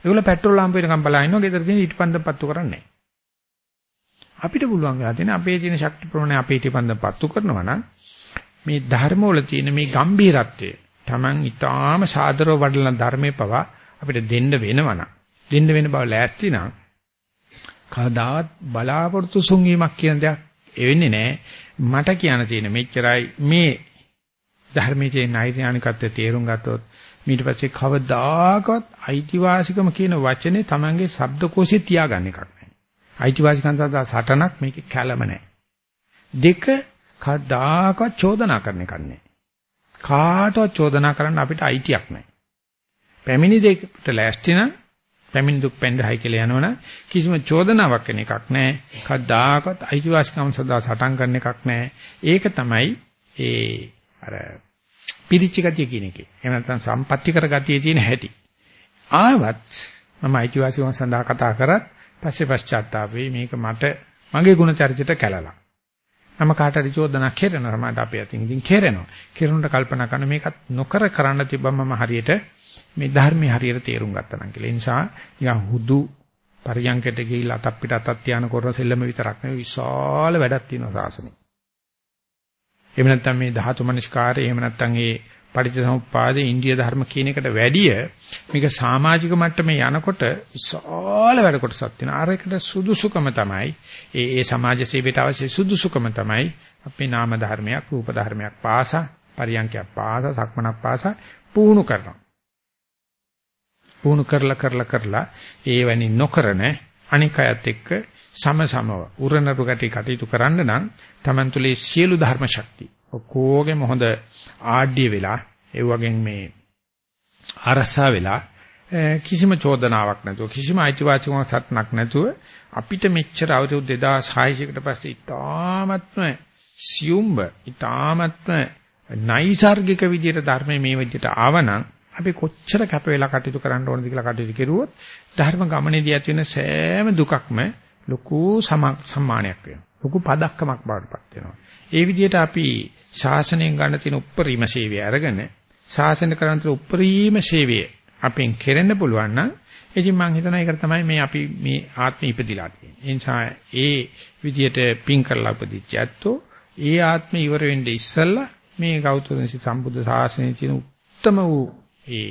ඒගොල්ලෝ පෙට්‍රල් ලාම්පු වෙනකම් බලා ඉන්නවා. ගෙදර තියෙන ඊටපන්දම් පත්තු කරන්නේ අපිට පුළුවන් වෙලා තියෙන අපේ තියෙන ශක්ති ප්‍රමාණය අපේ ඊටපන්දම් පත්තු කරනවා නම් මේ ධර්ම වල තියෙන මේ ගම්භීරත්වය Taman ඊටාම සාදරව වඩලන ධර්මේ පවා අපිට දෙන්න වෙනවනම් දෙන්න වෙන බව ලෑස්ති නම් කවදාවත් බලාපොරොත්තු සුන්වීමක් කියන දෙයක් එවෙන්නේ නැහැ මට කියන්න තියෙන මෙච්චරයි. මේ ධර්මයේ තියෙන නෛර්යානිකත්වය තේරුම් ගත්තොත් ඊට පස්සේ කවදාකවත් අයිතිවාසිකම කියන වචනේ Tamanගේ ශබ්දකෝෂේ තියාගන්න එකක් නැහැ අයිතිවාසිකම් සඳහා සටනක් මේකේ කැළම නැහැ දෙක කවදාකවත් චෝදනා කරන එකක් නැහැ කාටවත් චෝදනා කරන්න අපිට අයිතියක් නැහැ. පැමිණි දෙකට ලෑස්ති නම් පැමිණි දුක් පෙන්දහයි කියලා යනවනම් කිසිම චෝදනාවක් වෙන එකක් නැහැ. කවදාකවත් අයිතිවාසිකම් සදා සටන් කරන එකක් නැහැ. ඒක තමයි ඒ අර පිරිච්ච ගතිය කියන එකේ. එහෙම නැත්නම් සම්පත්‍ති කර ගතියේ තියෙන හැටි. ආවත් මම අයිතිවාසිකම් සඳහා කතා කරත් පස්සේ පශ්චාත්තාපේ මේක මට මගේ ගුණ චරිතයට කැළලා. මම කාට හරි චෝදනා කරනවා මට අපේ අතින් ඉතින් කෙරෙනවා. කෙරුණට කල්පනා කරන මේකත් නොකර කරන්න තිබ්බම මම හරියට මේ ධර්මයේ හරියට තේරුම් ගත්තා නම් කියලා. ඒ නිසා නිකන් හුදු පරියන්කට ගිහිල්ලා අතක් පිට අතක් තියාන කරන සෙල්ලම විතරක් නෙවෙයි විශාල වැඩක් තියෙනවා සාසනෙ. එහෙම නැත්නම් මේ ධාතු මනස්කාරය එහෙම නැත්නම් ඒ පටිච්චසමුප්පාදේ ඉන්දිය ධර්ම කියන එකට වැඩිය මේක සමාජික මට්ටමේ යනකොට විශාල වැඩ කොටසක් තියෙනවා. අරකට සුදුසුකම තමයි ඒ ඒ සමාජ සේවයට අවශ්‍ය සුදුසුකම තමයි අපේ නාම ධර්මයක්, රූප ධර්මයක් පාසා, පරියන්කයක් පාසා, සක්මනක් පාසා පුහුණු කරනවා. පුහුණු කරලා කරලා කරලා ඒ වැනි නොකරන අනික් අයත් එක්ක සමසමව උරණරු ගැටි කටයුතු කරන්න නම් Taman තුලේ සියලු ධර්ම ශක්තිය ඔක්කොගෙම හොඳ ආඩ්‍ය වෙලා ඒ වගේ මේ අරසා වෙලා කිසිම චෝදනාවක් නැතුව කිසිම අයිතිවාසිකමක් සත්‍නක් නැතුව අපිට මෙච්චර අවුරුදු 2600කට පස්සේ ඉතාමත්ම සියුම්බ ඉතාමත්ම නයිසાર્ගික විදියට ධර්මයේ මේ විදියට ආවනම් අපි කොච්චර කැප වෙලා කටයුතු කරන්න ඕනද කියලා කටයුතු කෙරුවොත් ධර්ම ගමනේදී ඇති වෙන සෑම දුකක්ම ලොකු සම්මානයක් වෙනවා. ලොකු පදක්කමක් බවට පත් වෙනවා. ඒ විදිහට අපි ශාසනයෙන් ගන්න තියෙන උප්පරීම සේවය අරගෙන ශාසන කරන තියෙන උප්පරීම සේවය අපෙන් කෙරෙන්න පුළුවන් නම් ඉතින් මම හිතනවා ඒක තමයි මේ අපි මේ ආත්මෙ ඉපදිලා තියෙන්නේ. ඒ නිසා ඒ විදිහට පින් කරලා උපදිච්ච ඇත්තෝ ඒ ආත්මෙ ඉවර වෙන්නේ ඉස්සෙල්ලා මේ ගෞතම සම්බුද්ධ ශාසනයේ තියෙන උත්තම වූ ඒ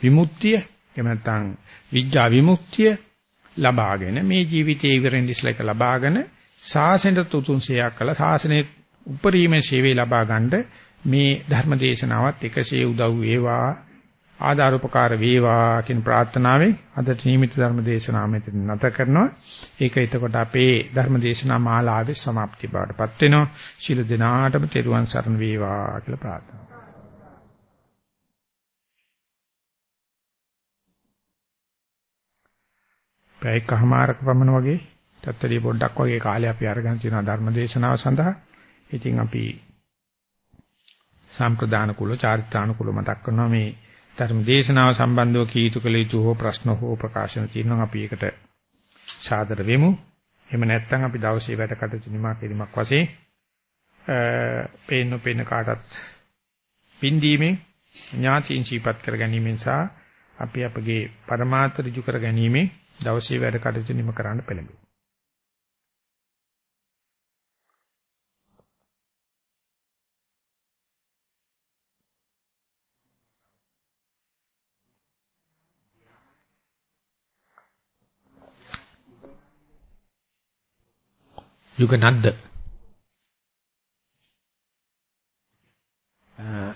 විමුක්තිය එහෙම නැත්නම් විඥා විමුක්තිය ලබාගෙන මේ ජීවිතයේ ඉවරෙන් ඉස්ලා එක ලබාගෙන ශාසනයට තුතුන් සේයක් කළා. ශාසනයේ උපරිම සේවය ලබා ගන්න මේ ධර්ම දේශනාවත් එකසේ උදව් වේවා. ආදාර උපකාර වේවා කියන ප්‍රාර්ථනාවෙන් අදට නියමිත ධර්ම දේශනාව මෙතන නැත කරනවා. ඒක එතකොට අපේ ධර්ම දේශනා මාලාවේ સમાප්ති බවටපත් වෙනවා. ශිල දිනාටම තෙරුවන් සරණ වේවා කියලා ප්‍රාර්ථනා පැයකමාරක පමණ වගේ තත්ත්වයේ පොඩ්ඩක් වගේ කාලය අපි අරගෙන තියෙනවා ධර්ම දේශනාව සඳහා. ඉතින් අපි සම්ප්‍රදාන කුල චාරිත්‍රාන කුල මතක් කරනවා මේ ධර්ම දේශනාව සම්බන්ධව කීතු කළ යුතු හෝ ප්‍රශ්න හෝ ප්‍රකාශන තියෙනවා අපි ඒකට සාදර වෙමු. එහෙම නැත්නම් අපි දවසේ වැඩ කටයුතු නිමා කිරීමක් වශයෙන් පේන්න පේන කාටත් පින්දීමෙන් ඥාතීන් සීපත් කර ගැනීමෙන් සහ අපි අපගේ પરමාර්ථ ඍජු කර ගැනීමෙන් දවසේ වැඩ කටයුතු නිම කරන්න පෙළඹෙමු. යුග නද්ද?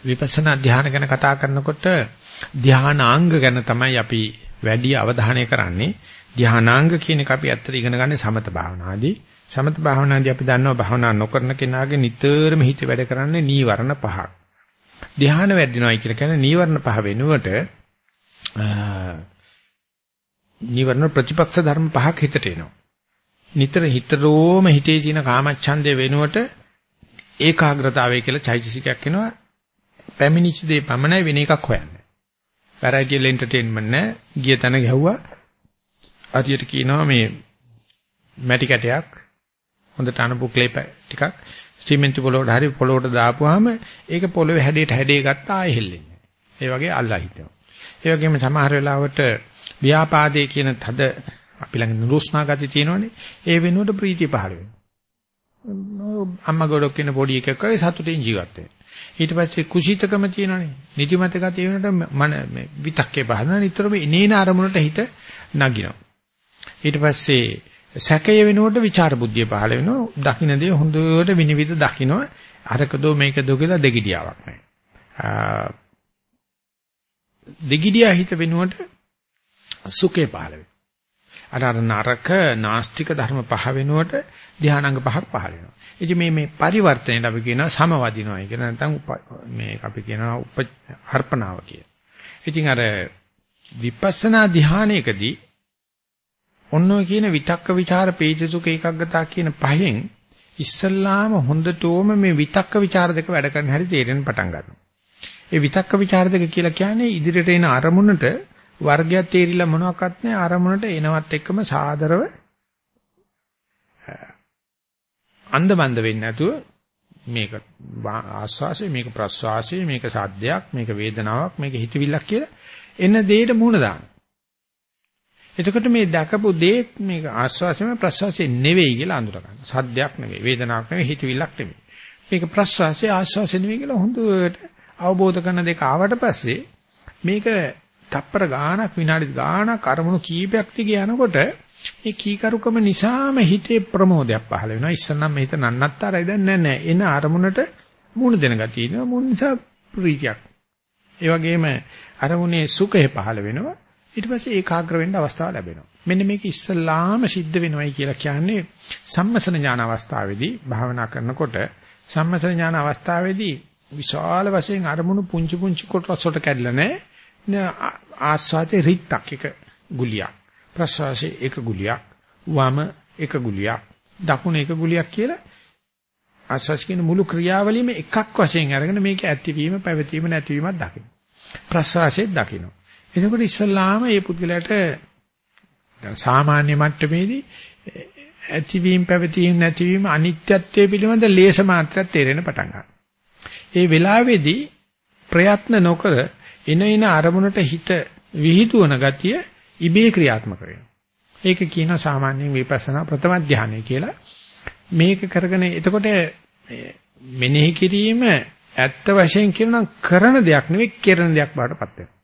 විපස්සනා ධ්‍යාන ගැන කතා කරනකොට ධ්‍යානාංග ගැන තමයි අපි වැඩි අවධානය කරන්නේ. ධානාංග කියන එක අපි ඇත්තට ඉගෙන ගන්න සමත භාවනාදී. සමත භාවනාදී අපි දන්නවා භාවනා නොකරන කෙනාගේ නිතරම හිත වැඩ කරන්නේ නීවරණ පහක්. ධ්‍යාන වැඩිනවයි කියලා කියන්නේ නීවරණ පහ වෙනුවට නීවරණ ප්‍රතිපක්ෂ ධර්ම පහක් හිතට එනවා නිතර හිතරෝම හිතේ තියෙන කාමච්ඡන්දේ වෙනුවට ඒකාග්‍රතාවය කියලා චෛතසිකයක් එනවා පැමිණිච්ච දේ පමණයි වෙන එකක් හොයන්නේ වැරයිටිල් එන්ටර්ටේන්මන්ට් නෑ. ගිය තැන ගැහුවා. හරියට කියනවා මේ මැටි කැටයක් හොඳට අනපු ක්ලේ ටිකක් සිමෙන්ති පොළොවට හරි පොළොවට දාපුවාම ඒක පොළොවේ හැඩයට හැඩේ ගත්තා ආයෙ හෙල්ලෙන්නේ. ඒ වගේ අල්ලා හිටිනවා. ඒ වගේම සමහර වෙලාවට ව්‍යාපාදයේ කියන තද අපි ළඟ නුරුස්නා ගති තියෙනවනේ. ඒ වෙනුවට ප්‍රීතිය පහළ වෙනවා. අම්මා ගොඩක් කියන පොඩි එකක් වගේ සතුටින් ජීවත් වෙනවා. ඊට පස්සේ කුසීතකම තියෙනවනේ. නිදිමත ගතිය වෙනකොට මන මේ විතක්කේ පහළන නිතරම ඉනේන අරමුණට හිත නගිනවා. ඊට පස්සේ සැකය වෙනකොට විචාර බුද්ධිය පහළ වෙනවා. දකින්නදී හොඳට විනිවිද දකින්න අරකදෝ මේකදෝ කියලා දෙගිඩියාවක් නැහැ. දෙගිඩියා හිත වෙනුවට සුඛේ පහළ වෙනවා. අර අර නරක නාස්තික ධර්ම පහ වෙනුවට ධානාංග පහක් පහල වෙනවා. ඉතින් මේ මේ පරිවර්තනයට අපි කියනවා සමවදිනවායි කියලා නැත්නම් මේ අපි කියනවා උප අර්පණාව කියලා. ඉතින් අර විපස්සනා ධානයේකදී ඔන්නෝ කියන විතක්ක ਵਿਚාර පීතිසුඛ ඒකග්ගතා කියන පහෙන් ඉස්සල්ලාම හොඳටම මේ විතක්ක ਵਿਚාර දෙක වැඩ කරන හැටි තේරෙන්න පටන් ගන්නවා. ඒ විතක්ක ਵਿਚාර දෙක කියලා කියන්නේ ඉදිරියට එන අරමුණට වර්ගයක් තේරිලා මොනවත් නැහැ අරමුණට එනවත් එක්කම සාදරව අන්දමන්ද වෙන්නේ නැතුව මේක ආස්වාසය මේක ප්‍රස්වාසය මේක සාද්දයක් මේක වේදනාවක් මේක හිතවිල්ලක් කියලා එන දෙයට මුහුණ දාන්න. එතකොට මේ දැකපු දේ මේක ආස්වාසයම ප්‍රස්වාසය නෙවෙයි කියලා අඳුර ගන්න. සාද්දයක් නෙවෙයි වේදනාවක් නෙවෙයි හිතවිල්ලක් නෙවෙයි. මේක ප්‍රස්වාසය ආස්වාසය නෙවෙයි කියලා හොඳට අවබෝධ කරන දෙක ආවට පස්සේ මේක තප්පර ගාණක් විනාඩි ගාණක් අරමුණු කීපයක් දිගේ යනකොට මේ කීකරුකම නිසාම හිතේ ප්‍රමෝදයක් පහළ වෙනවා. ඉස්සනම් මේ හිත නන්නත්තරයි දැන් නෑ නෑ. එන අරමුණට මුණ දෙන ගතිය ඉනවා. මුණ නිසා ප්‍රීතියක්. ඒ වගේම අරමුණේ සුඛය පහළ වෙනවා. ඊට පස්සේ ඒකාග්‍ර වෙන්න අවස්ථාව ලැබෙනවා. මෙන්න මේක ඉස්සල්ලාම සිද්ධ වෙනවයි කියලා කියන්නේ සම්මසන ඥාන අවස්ථාවේදී භාවනා කරනකොට සම්මසන ඥාන අවස්ථාවේදී විශාල වශයෙන් අරමුණු පුංචි පුංචි කොටස් වලට කැඩලා නැහැ. ආස්වාදේ රිත්තක් එක ගුලියක්. ප්‍රශ්වාසයේ එක ගුලියක්. වම එක ගුලියක්. දකුණ එක ගුලියක් කියලා ආශ්වාස කියන මුළු ක්‍රියාවලියම එකක් වශයෙන් අරගෙන මේක ඇතිවීම පැවතීම නැතිවීමක් දකින්න ප්‍රශ්වාසයේ දකින්න එතකොට ඉස්සල්ලාම මේ පුද්ගලයාට සාමාන්‍ය මට්ටමේදී ඇතිවීම පැවතීම නැතිවීම අනිත්‍යත්වයේ පිළිබඳ ලේස මාත්‍රයක් තේරෙන පටන් ගන්නවා. ඒ වෙලාවේදී ප්‍රයත්න නොකර එන එන අරමුණට හිත විහිදුවන ගතිය ඉබේ ක්‍රියාත්මක වෙනවා. ඒක කියනවා සාමාන්‍යයෙන් විපස්සනා ප්‍රථම ධානය කියලා. මේක කරගෙන එතකොට මෙනෙහි කිරීම ඇත්ත වශයෙන් කියනවා කරන දෙයක් නෙවෙයි කරන දෙයක් බාටපත් වෙනවා.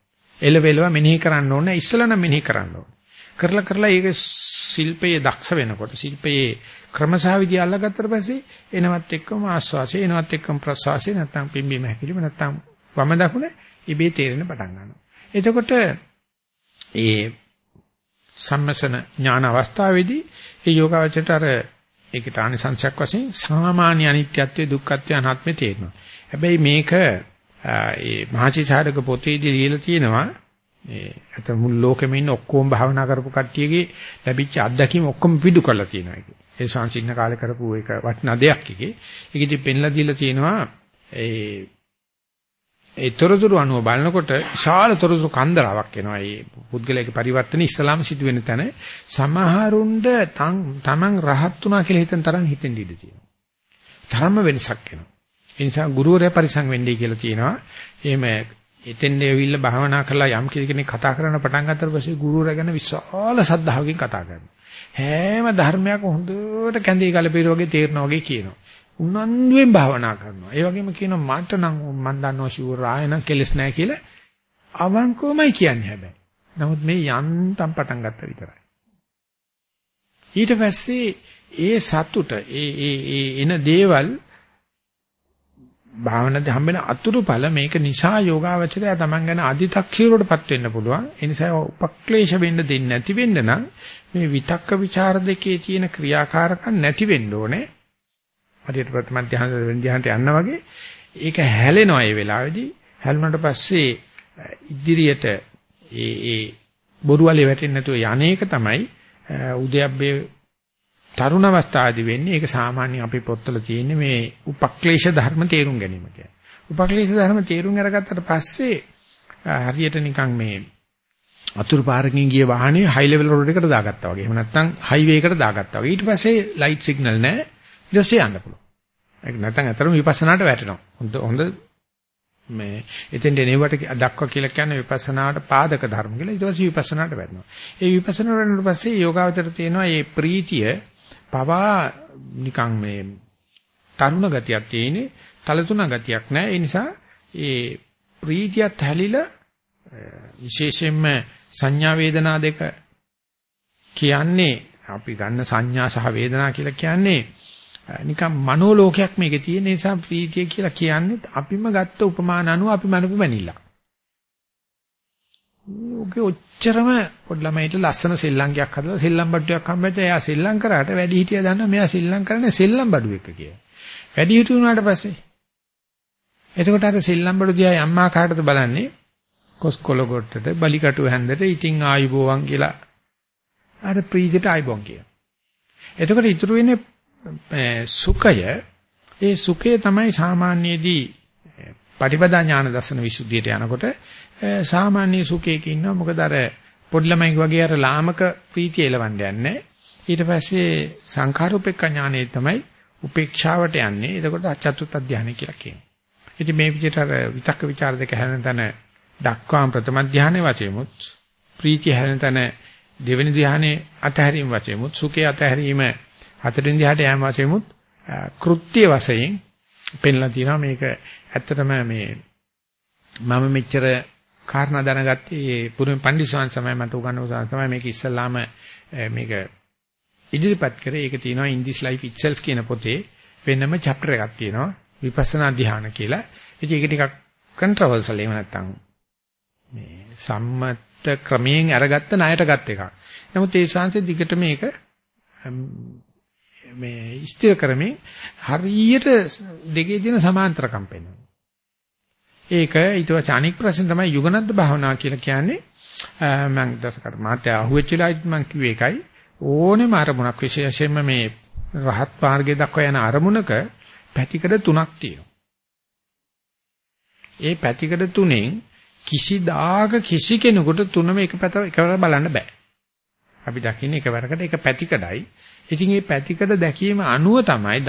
එලවෙලව මෙනෙහි කරන්න ඕනේ ඉස්සලා නම් මෙනෙහි කරන්න ඕනේ. කරලා කරලා ඒක ශිල්පයේ දක්ෂ වෙනකොට ශිල්පයේ ක්‍රමසහවිදි අල්ලගත්තට පස්සේ එනවත් එක්කම ආස්වාසය එනවත් එක්කම ප්‍රසවාසය නැත්නම් පිම්බීම හැකිලිම නැත්නම් වම දකුණ ඉබේ තේරෙන පටන් ගන්නවා. එතකොට ඒ සම්මසන ඥාන අවස්ථාවේදී ඒ යෝගාවචරයට අර ඒකට ආනිසංශයක් වශයෙන් සාමාන්‍ය අනිත්‍යත්වයේ දුක්ඛත්වයේ අනාත්මේ තේරෙනවා. හැබැයි මේක ඒ මහසිසාරක පොතේදී ලියලා තියෙනවා මේ අත මුල් ලෝකෙම ඉන්න ඔක්කොම භාවනා කරපු කට්ටියගේ ලැබිච්ච අත්දැකීම් ඔක්කොම පිටු කරලා තියෙනවා ඒක. ඒ සංසින්න කාලේ කරපු එක වටිනා දෙයක් එකේ. ඒක ඉතින් පෙන්ලා දීලා තියෙනවා ඒ ඒ තොරතුරු අනුව බලනකොට විශාල තොරතුරු කන්දරාවක් එනවා. මේ පුද්ගලයාගේ පරිවර්තන ඉස්සලාම සිදු වෙන තැන සමහරුණ්ඩ තමන් රහත් වුණා කියලා හිතන තරම් හිතෙන් ඉඳී තියෙනවා. තරම්ම වෙනසක් එනවා. ඒ නිසා ගුරුවරයා පරිසං වෙන්නයි කියලා තියෙනවා. එහෙම එතෙන් දෙවිල්ල භාවනා කරලා යම් කෙනෙක් කතා කරන්න පටන් ගන්නතර පස්සේ ගුරුවරයා ගැන විශාල සද්ධාවකින් කතා කරනවා. හැම ධර්මයක්ම හොඳට කැඳේ ගලපිර වගේ තේරෙනවා වගේ කියනවා. උනන්දුවෙන් භාවනා කරනවා. ඒ වගේම කියනවා මට නම් මම දන්නවා ෂුවර් ආය නම් කෙලස් නැහැ කියලා අවංකවමයි කියන්නේ හැබැයි. නමුත් මේ යන්තම් පටන් ගත්ත විතරයි. ඊට පස්සේ ඒ සතුට ඒ ඒ ඒ එන දේවල් භාවනාවේ හම්බෙන අතුරුඵල මේක නිසා යෝගාවචරය තමන් ගැන අදි탁ීරවටපත් වෙන්න පුළුවන්. ඒ නිසා උපක්ලේශ වෙන්න දෙන්නේ නැති වෙන්න නම් මේ විතක්ක ਵਿਚාර දෙකේ තියෙන ක්‍රියාකාරකම් නැති වෙන්න ඕනේ. හරියට ප්‍රථම ධ්‍යාන වෙන ධ්‍යානට යන්න වගේ ඒක හැලෙනවා ඒ වෙලාවේදී හැලුණාට පස්සේ ඉදිරියට ඒ ඒ බොරුවලේ වැටෙන්නේ නැතුව යන්නේක තමයි උද්‍යප්පේ තරුණ අවස්ථාවේදී වෙන්නේ ඒක සාමාන්‍යයෙන් අපේ පොත්වල තියෙන්නේ මේ උපක්ලේශ ධර්ම තේරුම් ගැනීම කියන්නේ. උපක්ලේශ ධර්ම තේරුම් අරගත්තට පස්සේ හරියට නිකන් මේ අතුරු පාරකින් ගිය වාහනේ හයි ලෙවල් රෝඩ් එකට දාගත්තා වගේ. එහෙම නැත්නම් හයිවේ එකට දාගත්තා වගේ. ඊට පස්සේ ලයිට් සිග්නල් නැහැ. ඊට පස්සේ යන්න පුළුවන්. ඒක නැත්නම් අතරම විපස්සනාට වැටෙනවා. හොඳ හොඳ මේ එතෙන් දෙනෙවට දක්වා කියලා කියන්නේ විපස්සනාට පාදක ධර්ම කියලා. ඊට පස්සේ විපස්සනාට වැටෙනවා. ඒ විපස්සනාට වැටෙනට පස්සේ යෝගාවචර තියෙනවා මේ ප්‍රීතිය පවා නිකන් මේ තරුණ ගතියක් තියෙන්නේ. තලතුණ ගතියක් නැහැ. ඒ නිසා ඒ ප්‍රීතියත් හැලිලා විශේෂයෙන්ම සංඥා වේදනා දෙක කියන්නේ අපි ගන්න සංඥා සහ වේදනා කියලා කියන්නේ නිකන් මනෝලෝකයක් මේකේ තියෙන නිසා ප්‍රීතිය කියලා කියන්නේ අපිම ගත්ත උපමාන අනුව අපි මනපු මැනිලා. ඔගේ ඔච්චරම පොඩි ළමයිට ලස්සන සෙල්ලම්කයක් හදලා සෙල්ලම් බඩුවක් හම්බෙච්ච එයා සෙල්ලම් කරාට වැඩි හිටියා දන්නා මෙයා සෙල්ලම් කරන්නේ සෙල්ලම් බඩු එක කියලා. වැඩි හිටු වුණාට පස්සේ එතකොට අර සෙල්ලම් බඩු දිහා අම්මා කාටද බලන්නේ කොස්කොල කොට්ටට බලිකටු හැන්දට ඉතින් ආයිබෝවන් කියලා අර ප්‍රීතියට ආයිබෝන් කියන. එතකොට ඉතුරු වෙන්නේ සුඛය ඒ සුඛය තමයි සාමාන්‍යදී පටිපදා ඥාන දර්ශන විසුද්ධියට යනකොට සාමාන්‍ය සුඛයක ඉන්නවා. මොකද අර පොඩි ළමයි වගේ අර ලාමක ප්‍රීතිය එලවන්න යන්නේ. ඊට පස්සේ සංඛාරූපේක්ඛ ඥානෙ තමයි උපේක්ෂාවට යන්නේ. එතකොට චතුත් අධ්‍යානය කියලා කියනවා. ඉතින් මේ විදිහට අර විතක්ක ਵਿਚාර දෙක හැරෙන තැන දක්වාම ප්‍රථම ධානයේ වශයෙන්මුත් ප්‍රීතිය හැරෙන තැන දෙවෙනි ධානයේ අතහැරීම වශයෙන්මුත් සුඛය අතහැරීම හතරෙන් දිහාට යෑම වශයෙන්මුත් කෘත්‍ය වශයෙන් පෙන්ලා තියෙනවා මේක ඇත්තටම මේ මම මෙච්චර කාරණා දැනගත්තේ ඒ පුරුම පඬිස්සවන් සමය මට උගන්වපු සමය තමයි මේක ඉස්සල්ලාම මේක ඉදිරිපත් කරේ ඒක තියෙනවා in this life itself කියන පොතේ වෙනම chapter එකක් තියෙනවා විපස්සනා ධ්‍යාන කියලා. ඉතින් ඒක ටිකක් controversial එහෙම නැත්නම් මේ සම්මත ක්‍රමයෙන් අරගත්ත ණයට ගත් එකක්. නමුත් ඒ ශාංශෙ දිගට මේක මේ ස්ථිර කරමින් හරියට දෙකේ දින සමාන්තරකම් පෙන්වනවා. ඒක ඊට පස්සේ අනික් ප්‍රශ්න තමයි යුගනද්ද භාවනා කියලා කියන්නේ මම දසකට මාත්‍ය අහුවෙච්ච වෙලාවට මම කිව්වේ ඒකයි ඕනෙම අරමුණක් විශේෂයෙන්ම මේ රහත් මාර්ගයේ දක්වා යන අරමුණක පැතිකඩ තුනක් තියෙනවා. ඒ පැතිකඩ තුනෙන් කිසිදාක කිසි කෙනෙකුට තුනම එක පැත එකවර බලන්න බෑ. අපි දකින්නේ එකවරකට එක පැතිකඩයි. ඉතින් මේ පැතිකඩ දැකීම අනුව තමයි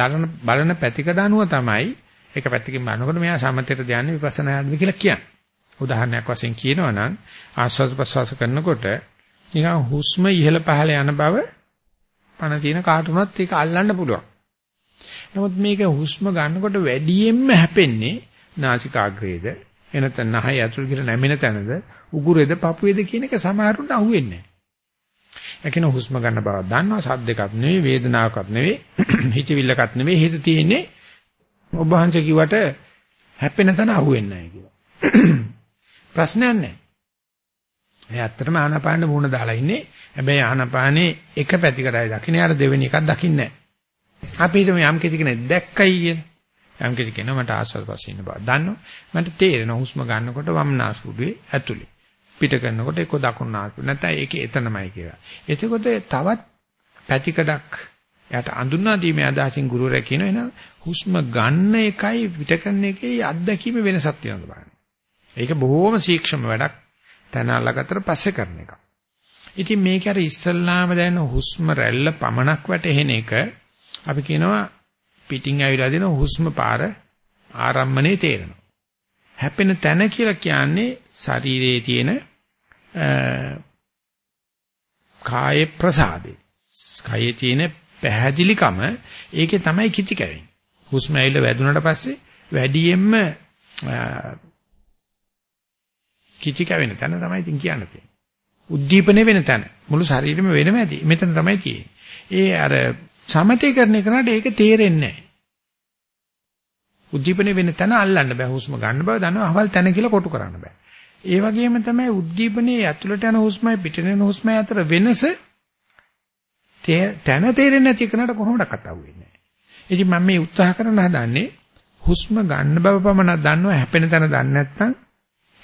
බලන පැතිකඩ අනුව තමයි එක පැත්තකින් බලනකොට මෙයා සමතේට ධානය විපස්සනා යන්නේ කියලා කියන්නේ. උදාහරණයක් වශයෙන් කියනවා නම් ආස්වාද ප්‍රසවාස කරනකොට නිකන් හුස්ම ඉහළ පහළ යන බව පණ තියෙන කාටුනත් ඒක අල්ලන්න පුළුවන්. නමුත් මේක හුස්ම ගන්නකොට වැඩියෙන්ම හැපෙන්නේ නාසිකාග්‍රේද එනතන නහය ඇතුල් කියලා නැමෙන තැනද උගුරේද පපුවේද කියන එක සමහරුන්ට අහුවෙන්නේ නැහැ. ඒකින හුස්ම ගන්න බව දන්නවා සද්දයක්වත් නෙවෙයි වේදනාවක්වත් නෙවෙයි [clears throat] හිතවිල්ලක්වත් නෙවෙයි හිත තියෙන්නේ ඔබ වහන්සේ කිව්වට හැපෙන තැන අහුවෙන්නේ නැහැ කියලා. [clears throat] ප්‍රශ්නයක් නැහැ. එයා ඇත්තටම ආනාපානෙ මූණ දාලා ඉන්නේ. හැබැයි ආනාපානේ එක පැතිකඩයි දකින්න යාර දෙවෙනි එකක් දකින්නේ නැහැ. අපි හිතමු යම් කිසි කෙනෙක් දැක්කයි කියලා. යම් කිසි කෙනා මට ආස්වාද පස්සේ ඉන්න බව දන්නවා. මට තේරෙනවා හුස්ම ගන්නකොට වම් නාස්පුඩුවේ ඇතුලේ. පිට කරනකොට ඒක දකුණු නාස්පුඩුව. නැත්නම් ඒක එතනමයි කියලා. එතකොට තවත් පැතිකඩක් එයාට අඳුනා දීමේ අදහසින් ගුරුවරයා කියන එන හුස්ම ගන්න එකයි පිට කරන එකේ අත්දැකීම වෙනසක් තියෙනවා බලන්න. ඒක බොහොම සීක්ෂම වැඩක්. තන අල්ලගත්තට පස්සේ කරන එක. ඉතින් මේක අර ඉස්සල්ලාම දැනෙන හුස්ම රැල්ල පමණක් වැටෙන එක අපි කියනවා පිටින් ඇවිල්ලා දෙන හුස්ම පාර ආරම්මනේ තේරෙනවා. හැපෙන තැන කියලා කියන්නේ ශරීරයේ තියෙන කාය ප්‍රසාදේ. කායේ තියෙන පැහැදිලිකම ඒකේ තමයි කිචි කැවෙන්නේ. හුස්ම ඇවිල්ලා වැදුනට පස්සේ වැඩියෙන්ම කිචි කැවෙන තැන තමයි ඉතින් කියන්න තියෙන්නේ. උද්දීපනය වෙන තැන. මුළු ශරීරෙම වෙනම ඇති. මෙතන තමයි තියෙන්නේ. ඒ අර සමතේකරණය කරනකොට ඒක තේරෙන්නේ නැහැ. උද්දීපනය වෙන තැන අල්ලන්න බෑ. හුස්ම ගන්න බව දන්නවා. අවල් තැන කියලා කොටු කරන්න බෑ. ඒ වගේම තමයි උද්දීපනයේ ඇතුළට යන හුස්මයි පිටට යන හුස්මයි අතර වෙනස තැන තේරෙන්නේ නැති කෙනාට කොහොමඩක්වත් අහුවෙන්නේ නැහැ. ඉතින් මම මේ උත්සාහ කරන හදන්නේ හුස්ම ගන්න බව පමණක් දන්නවා හැපෙන තැන දන්නේ නැත්නම්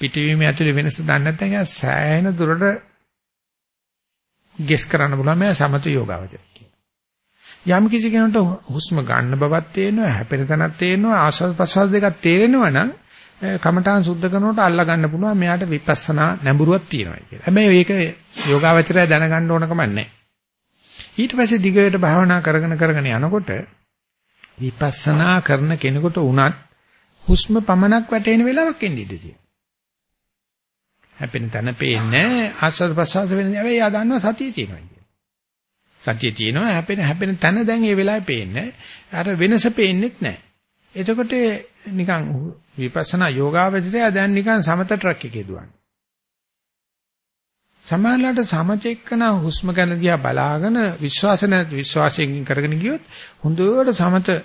පිටවීම ඇතුලේ වෙනස දන්නේ නැත්නම් එයා සෑහෙන දුරට ගෙස් කරන්න පුළුවන් මේ සමත යෝගාවචර යම් කිසි කෙනෙකුට හුස්ම ගන්න බවක් තේරෙනවා හැපෙන තැනක් තේරෙනවා ආස්වාද ප්‍රසවාස දෙකක් තේරෙනවා නම් කමඨාන් සුද්ධ කරනකොට අල්ලා ගන්න පුළුවන් මෙයාට විපස්සනා නැඹුරුවක් තියෙනවා කියලා. හැබැයි ඒක යෝගාවචරය දැනගන්න ඕන කමක් නැහැ. ඊට පස්සේ දිගට භාවනා කරගෙන කරගෙන යනකොට විපස්සනා කරන කෙනෙකුට උනත් හුස්ම පමණක් වැටෙන වෙලාවක් එන්නේ ඉඳී. හැපෙන තැන පේන්නේ ආස්වාද ප්‍රසවාස වෙන හැබැයි යා දන්නවා සතිය තියෙනවා කියලා. සතිය තියෙනවා හැපෙන හැපෙන තැන දැන් ඒ වෙලාවේ පේන්නේ. අර වෙනස පේන්නේත් නැහැ. එතකොට නිකන් විපස්සනා යෝගාවචරය දැන් නිකන් සමත ට්‍රක් එකේ දුවන්නේ. සමහරලාට සමතෙක්කන හුස්ම ගන්න දිහා බලාගෙන විශ්වාස නැති විශ්වාසයෙන් කරගෙන ගියොත් හොඳට සමත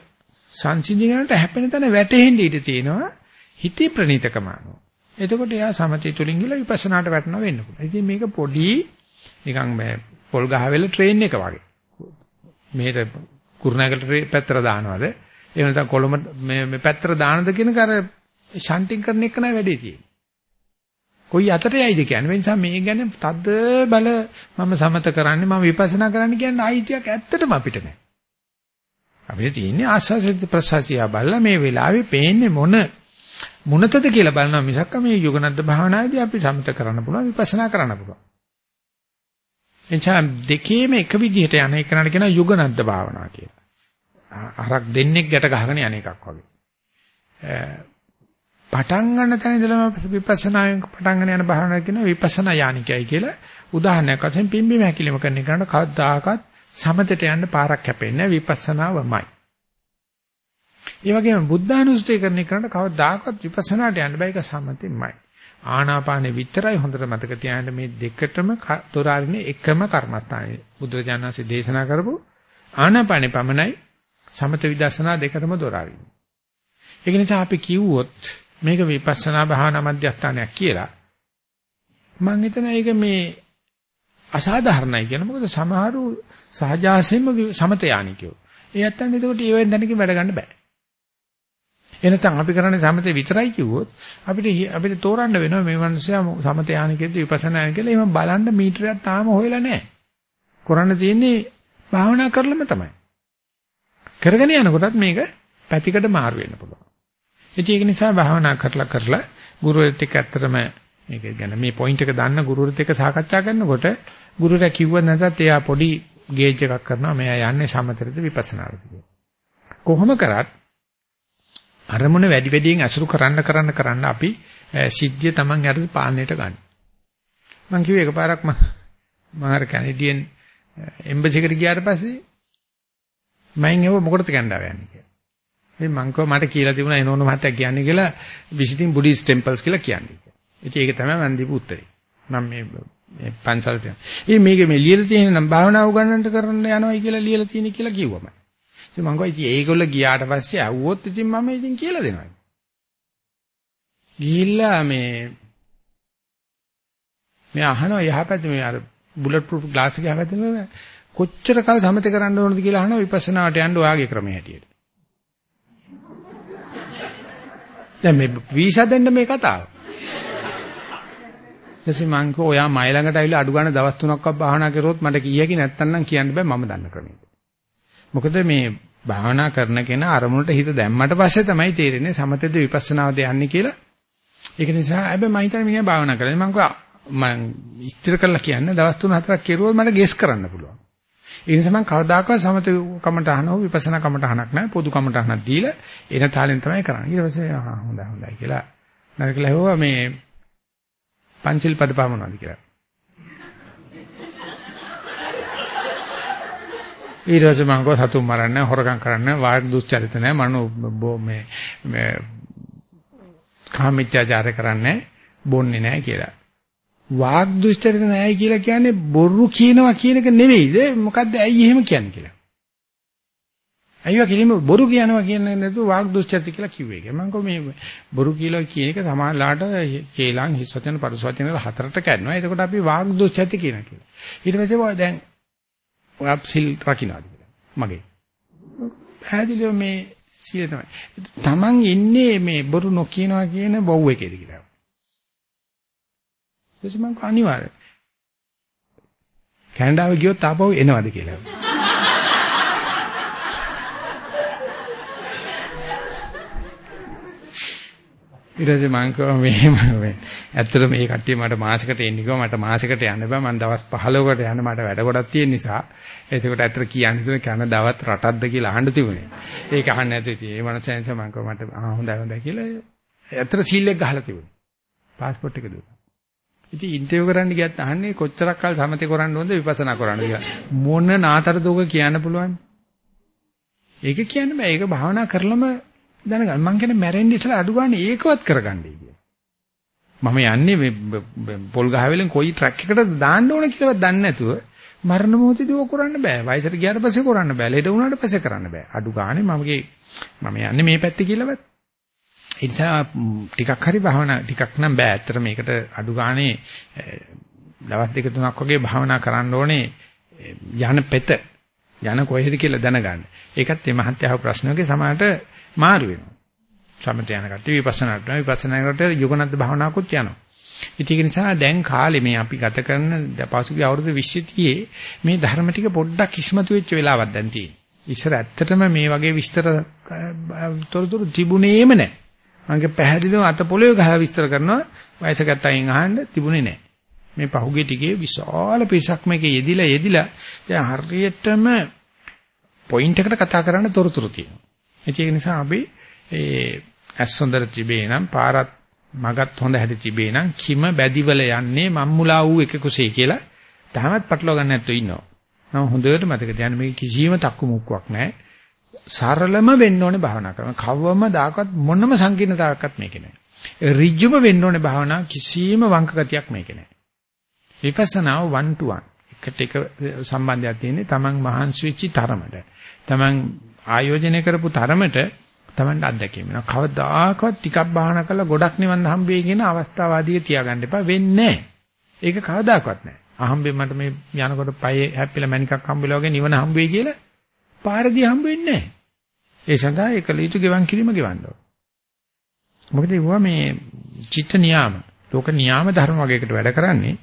සංසිඳිනකට හැපෙන තැන වැටෙන්න ඉඩ තියෙනවා හිතේ ප්‍රණීතකම අනුව. එතකොට එයා සමතය තුලින් ගිහලා විපස්සනාට වැටෙනවා වෙන්න පුළුවන්. ඉතින් මේක පොඩි නිකන් මේ පොල් ගහවෙල ට්‍රේන් එක වගේ. මේක කුරුණෑගල පැත්තට දානවද? එහෙම නැත්නම් කොළඹ මේ මේ පැත්තට දානද කියන කර ෂන්ටින් කරන එක නෑ වැඩේ තියෙන්නේ. කොයි අතට යයිද කියන්නේ. ඒ නිසා මේ ගැන තද බල මම සමත කරන්නේ මම විපස්සනා කරන්න කියන්නේ ආයිතියක් ඇත්තටම අපිට නෑ. අපිට තියෙන්නේ ආස්වාසිත ප්‍රසාසිය බලලා මේ වෙලාවේ පේන්නේ මොන මොනතද කියලා බලනවා මිසක් මේ යෝගනද්ද භාවනාවේදී අපි සමත කරන්න පුළුවන් විපස්සනා කරන්න පුළුවන්. එනිසා දෙකේම එක විදිහට යන එකනට කියන යෝගනද්ද භාවනාව කියලා. හරක් දෙන්නෙක් ගැට ගහගෙන යන එකක් වගේ. පටන් ගන්න තැන ඉඳලම විපස්සනායෙන් පටන් ගන්න යන භාවනාව කියන විපස්සනා යානිකයි කියලා උදාහරණයක් වශයෙන් පිම්බීම හැකිලිම කරන එකට කවදාකවත් සමතට යන්න පාරක් හැපෙන්නේ විපස්සනාවමයි. ඒ වගේම බුද්ධානුස්සතිය කරන එකට කවදාකවත් විපස්සනාට යන්න බෑ ඒක සමතෙමයි. ආනාපානෙ විතරයි හොඳට මතක තියාගන්න මේ දෙකටම දොරාරිනේ එකම කර්මස්ථානයේ බුදුරජාණන්සේ දේශනා කරපු ආනාපානෙ පමණයි සමත විදර්ශනා දෙකටම දොරාරිනේ. ඒක නිසා අපි කිව්වොත් මේක විපස්සනා භාවනා මධ්‍යස්ථානයක් කියලා. මම හිතන ඒක මේ අසාධාරණයි කියන මොකද සමහරු සහජාසයෙන්ම සමත යානිකයෝ. ඒ නැත්තම් එතකොට ඒවෙන් දැනකින් වැඩ ගන්න බෑ. එනතන් අපි කරන්නේ සමතේ විතරයි කිව්වොත් අපිට අපිට තෝරන්න වෙනවා මේ මිනිස්සයා සමත යානිකෙද්ද විපස්සනා යානික කියලා එහෙම බලන්න මීටරයක් තාම හොයලා නැහැ. කරන්න තියෙන්නේ භාවනා කරලම තමයි. කරගෙන යනකොටත් මේක පැතිකඩ මාරු වෙන්න පුළුවන්. ඉතින් ඒක නිසා භාවනා කරලා කරලා ගුරුවරයෙක් එක්ක ඇත්තටම මේක ගැන මේ පොයින්ට් එක දාන්න ගුරුවරයෙක් එක්ක සාකච්ඡා කරනකොට ගුරුවරයා කිව්ව නැතත් එයා පොඩි ගේජ් එකක් කරනවා මෙයා යන්නේ සමතරද විපස්සනාද කොහොම කරත් අරමුණ වැඩි වැඩියෙන් අසුරු කරන්න කරන්න කරන්න අපි සිද්ධිය Taman යටට පාලනයට ගන්න. මම කිව්වේ එකපාරක් මම මම අර කැනඩියන් එම්බසි එකට ගියාට පස්සේ මම ඒව මොකටද කැනඩාව යන්නේ කියලා. ඉතින් මං කව මට කියලා තිබුණා එනෝන මහත්තයා කියන්නේ කියලා visiting Buddhist temples කියලා කියන්නේ. ඉතින් ඒක තමයි මම දීපු උත්තරේ. මම මේ මේ පන්සලට යනවා. ඉතින් මේක මේ ලියලා තියෙන නම් භාවනා උගන්නන්න කරන්න යනවායි කියලා ලියලා තියෙන කියලා කිව්වම. ඉතින් මං කිව්වා ඉතින් ඒගොල්ලෝ ගියාට පස්සේ ඇහුවොත් ඉතින් මම ඉතින් කියලා දෙනවා. ගිහිල්ලා මේ මේ අහනවා යහපැත්තේ මේ අර බුලට් ප්‍රූෆ් ග්ලාස් එක යහපැත්තේ කොච්චර කල් සමතේ කරන්න ඕනද කියලා අහනවා විපස්සනාවට යන්න ඔයාගේ ක්‍රමයේ හැටියට. දැන් මේ වීසා දෙන්න මේ කතාව. ඊටසේ මං කෝ ඔයා මයි ළඟට ඇවිල්ලා අඩු ගන්න දවස් තුනක්වත් භාවනා කරුවොත් මට කීයකි නැත්තම් නම් කියන්න බෑ මම දන්න ක්‍රමයක. මොකද මේ භාවනා කරන කෙනා අරමුණට හිත දැම්මට පස්සේ තමයි තේරෙන්නේ සමතේද විපස්සනාවද යන්නේ කියලා. ඒක නිසා හැබැයි මම හිතන්නේ මිනිහා භාවනා කරන්නේ මං කෝ මං ඉස්තර කරලා කියන්නේ දවස් තුන හතරක් කෙරුවොත් මට ගෙස් කරන්න පුළුවන්. ඒ නිසා මම කවදාකවත් සමත කමට අහනව විපස්සනා කමට අහනක් නැහැ පොදු කමට අහනක් දීලා එන තාලෙන් තමයි කරන්නේ. ඊට පස්සේ ආ හොඳයි හොඳයි කියලා නරකලා හෙව්වා මේ පංචිල් පද පමනවාද කියලා. ඊට පස්සේ මම ගෝ සතුන් මරන්න හොරකම් කරන්න වාඩි දුස්චරිත නැහැ මනෝ මේ මේ කාමීත්‍යාචාර කරන්නේ බොන්නේ නැහැ කියලා. වාග් දුස්චරිත නැහැ කියලා කියන්නේ බොරු කියනවා කියන එක නෙවෙයිද මොකද්ද ඇයි එහෙම කියන්නේ කියලා. අයියෝ කිලිම බොරු කියනවා කියන්නේ නැතුව වාග් දුස්චරිත කියලා කිව්වේ. මම කො මේ බොරු කියලා කියන එක සමාලාට කේලං හිස්සතන පරිසවචන හතරට කැඩනවා. එතකොට අපි වාග් දුස්චරිත කියනවා කියලා. ඊට පස්සේ දැන් ඔයා සිල් රකින්නවාද කියලා. මගේ. පැහැදිලිව මේ සිල් තමයි. Taman ඉන්නේ මේ බොරු නොකියනවා කියන බොව් එකේද කියලා. ඊට මම අනිවාර්ය. කැනඩාව ගියොත් ආපහු එනවද කියලා. ඊට පස්සේ මම කිව්වා මෙහෙම මේ ඇත්තට මේ කට්ටිය මට මාසෙකට එන්න කිව්වා. මට මාසෙකට යන්න බෑ. මම දවස් 15කට යන්න මට වැඩ ගොඩක් තියෙන නිසා. එතකොට ඇත්තට කියන්න තුනේ කැනඩාවත් රටක්ද කියලා අහන්න තිබුණේ. ඒක අහන්න නැති ඉතින් ඒ මනසෙන් මම කිව්වා මට ආ හොඳයි හොඳයි කියලා ඇත්තට සීල් එක ගහලා තිබුණේ. પાස්පෝර්ට් එක දුන්නා. ඉතින් ඉන්ටර්විව් කරන්න ගියත් අහන්නේ කොච්චරක් කල් සමතේ කරන්න ඕනද විපස්සනා කරන්න කියලා. මොන නාතරද ඔක කියන්න පුළුවන්? ඒක කියන්න බෑ. ඒක භාවනා කරලම දැනගන්න. මං කියන්නේ මැරෙන්න ඉස්සලා අඩු ගන්න ඒකවත් කරගන්නයි කියලා. මම යන්නේ මේ පොල් ගහවෙලෙන් කොයි ට්‍රැක් එකකටද දාන්න ඕන කියලාවත් දන්නේ නැතුව මරණ මොහොතදී ඕක කරන්න බෑ. වයසට ගියාට පස්සේ කරන්න බෑ. ලෙඩ වුණාට පස්සේ කරන්න බෑ. අඩු ගානේ මමගේ මම යන්නේ මේ පැත්තේ කියලාවත් ඒ නිසා ටිකක් හරි භාවනා ටිකක් නම් බෑ. ඇත්තට මේකට අඩු ගානේ දවස් දෙක තුනක් වගේ භාවනා කරන්න ඕනේ යන පෙත යන කොහෙද කියලා දැනගන්න. ඒකත් මේ මහත්යාව ප්‍රශ්නෝගේ සමානට මාරු වෙනවා. සමත යන කට්ටිය විපස්සනාට යනවා. විපස්සනාකට යෝගනත් භාවනාවකුත් යනවා. ඉතින් ඒක නිසා දැන් කාලේ මේ අපි ගත කරන පසුගිය අවුරුදු 20 මේ ධර්ම ටික පොඩ්ඩක් ඉස්මතු වෙච්ච වෙලාවක් දැන් තියෙනවා. ඉස්සර ඇත්තටම මේ වගේ විස්තර තොරතුරු තිබුණේම නැහැ. මගේ පැහැදිලිව අත පොළවේ ගහලා විස්තර කරනවා වයසගත අයින් අහන්න තිබුණේ නැහැ. මේ පහුගිය ටිකේ විශාල පිරිසක් මේකේ යෙදිලා යෙදිලා දැන් හරියටම පොයින්ට් එකට කතා කරන්න තොරතුරු තියෙනවා. ඒක නිසා අපි ඒ ඇස් හොඳට තිබේ නම් පාරත් මගත් හොඳ හැටි තිබේ නම් කිම බැදිවල යන්නේ මම්මුලා වූ එක කුසේ කියලා තාමත් පටලවා ගන්න නැත්තු ඉන්නවා. මම හොඳට මතක තියාගන්න මේක කිසිම තක්කු මුක්කක් නැහැ. සරලම වෙන්න ඕනේ භාවනා කරන. කවවම දාකවත් මොනම සංකීර්ණතාවයක්වත් මේකේ නැහැ. ඍජුම වෙන්න ඕනේ භාවනා කිසිම වංක ගතියක් මේකේ නැහැ. විපස්සනාව 1 to 1. එකට එක සම්බන්ධයක් තියෙන්නේ Taman මහන්සි වෙච්ච තරමට. Taman ආයෝජනය කරපු තරමට Tamanට අත්දැකීම වෙනවා. කවදාකවත් ටිකක් භාවනා කරලා ගොඩක් නිවන් හම්බෙයි කියන අවස්ථාවාදීක තියාගන්න එපා. වෙන්නේ ඒක කවදාකවත් නැහැ. අහම්බෙන් මට මේ යනකොට පයේ හැප්පිලා මණිකක් හම්බෙලා වගේ නිවන හම්බෙයි කියලා පාරදී හම්බ වෙන්නේ නැහැ. ඒ සඳහා ඒකල යුතු ගෙවන් කිරීම ගෙවන්න ඕන. මොකද ඒවා මේ චිත්ත නියාම, ලෝක නියාම ධර්ම වගේකට වැඩ කරන්නේ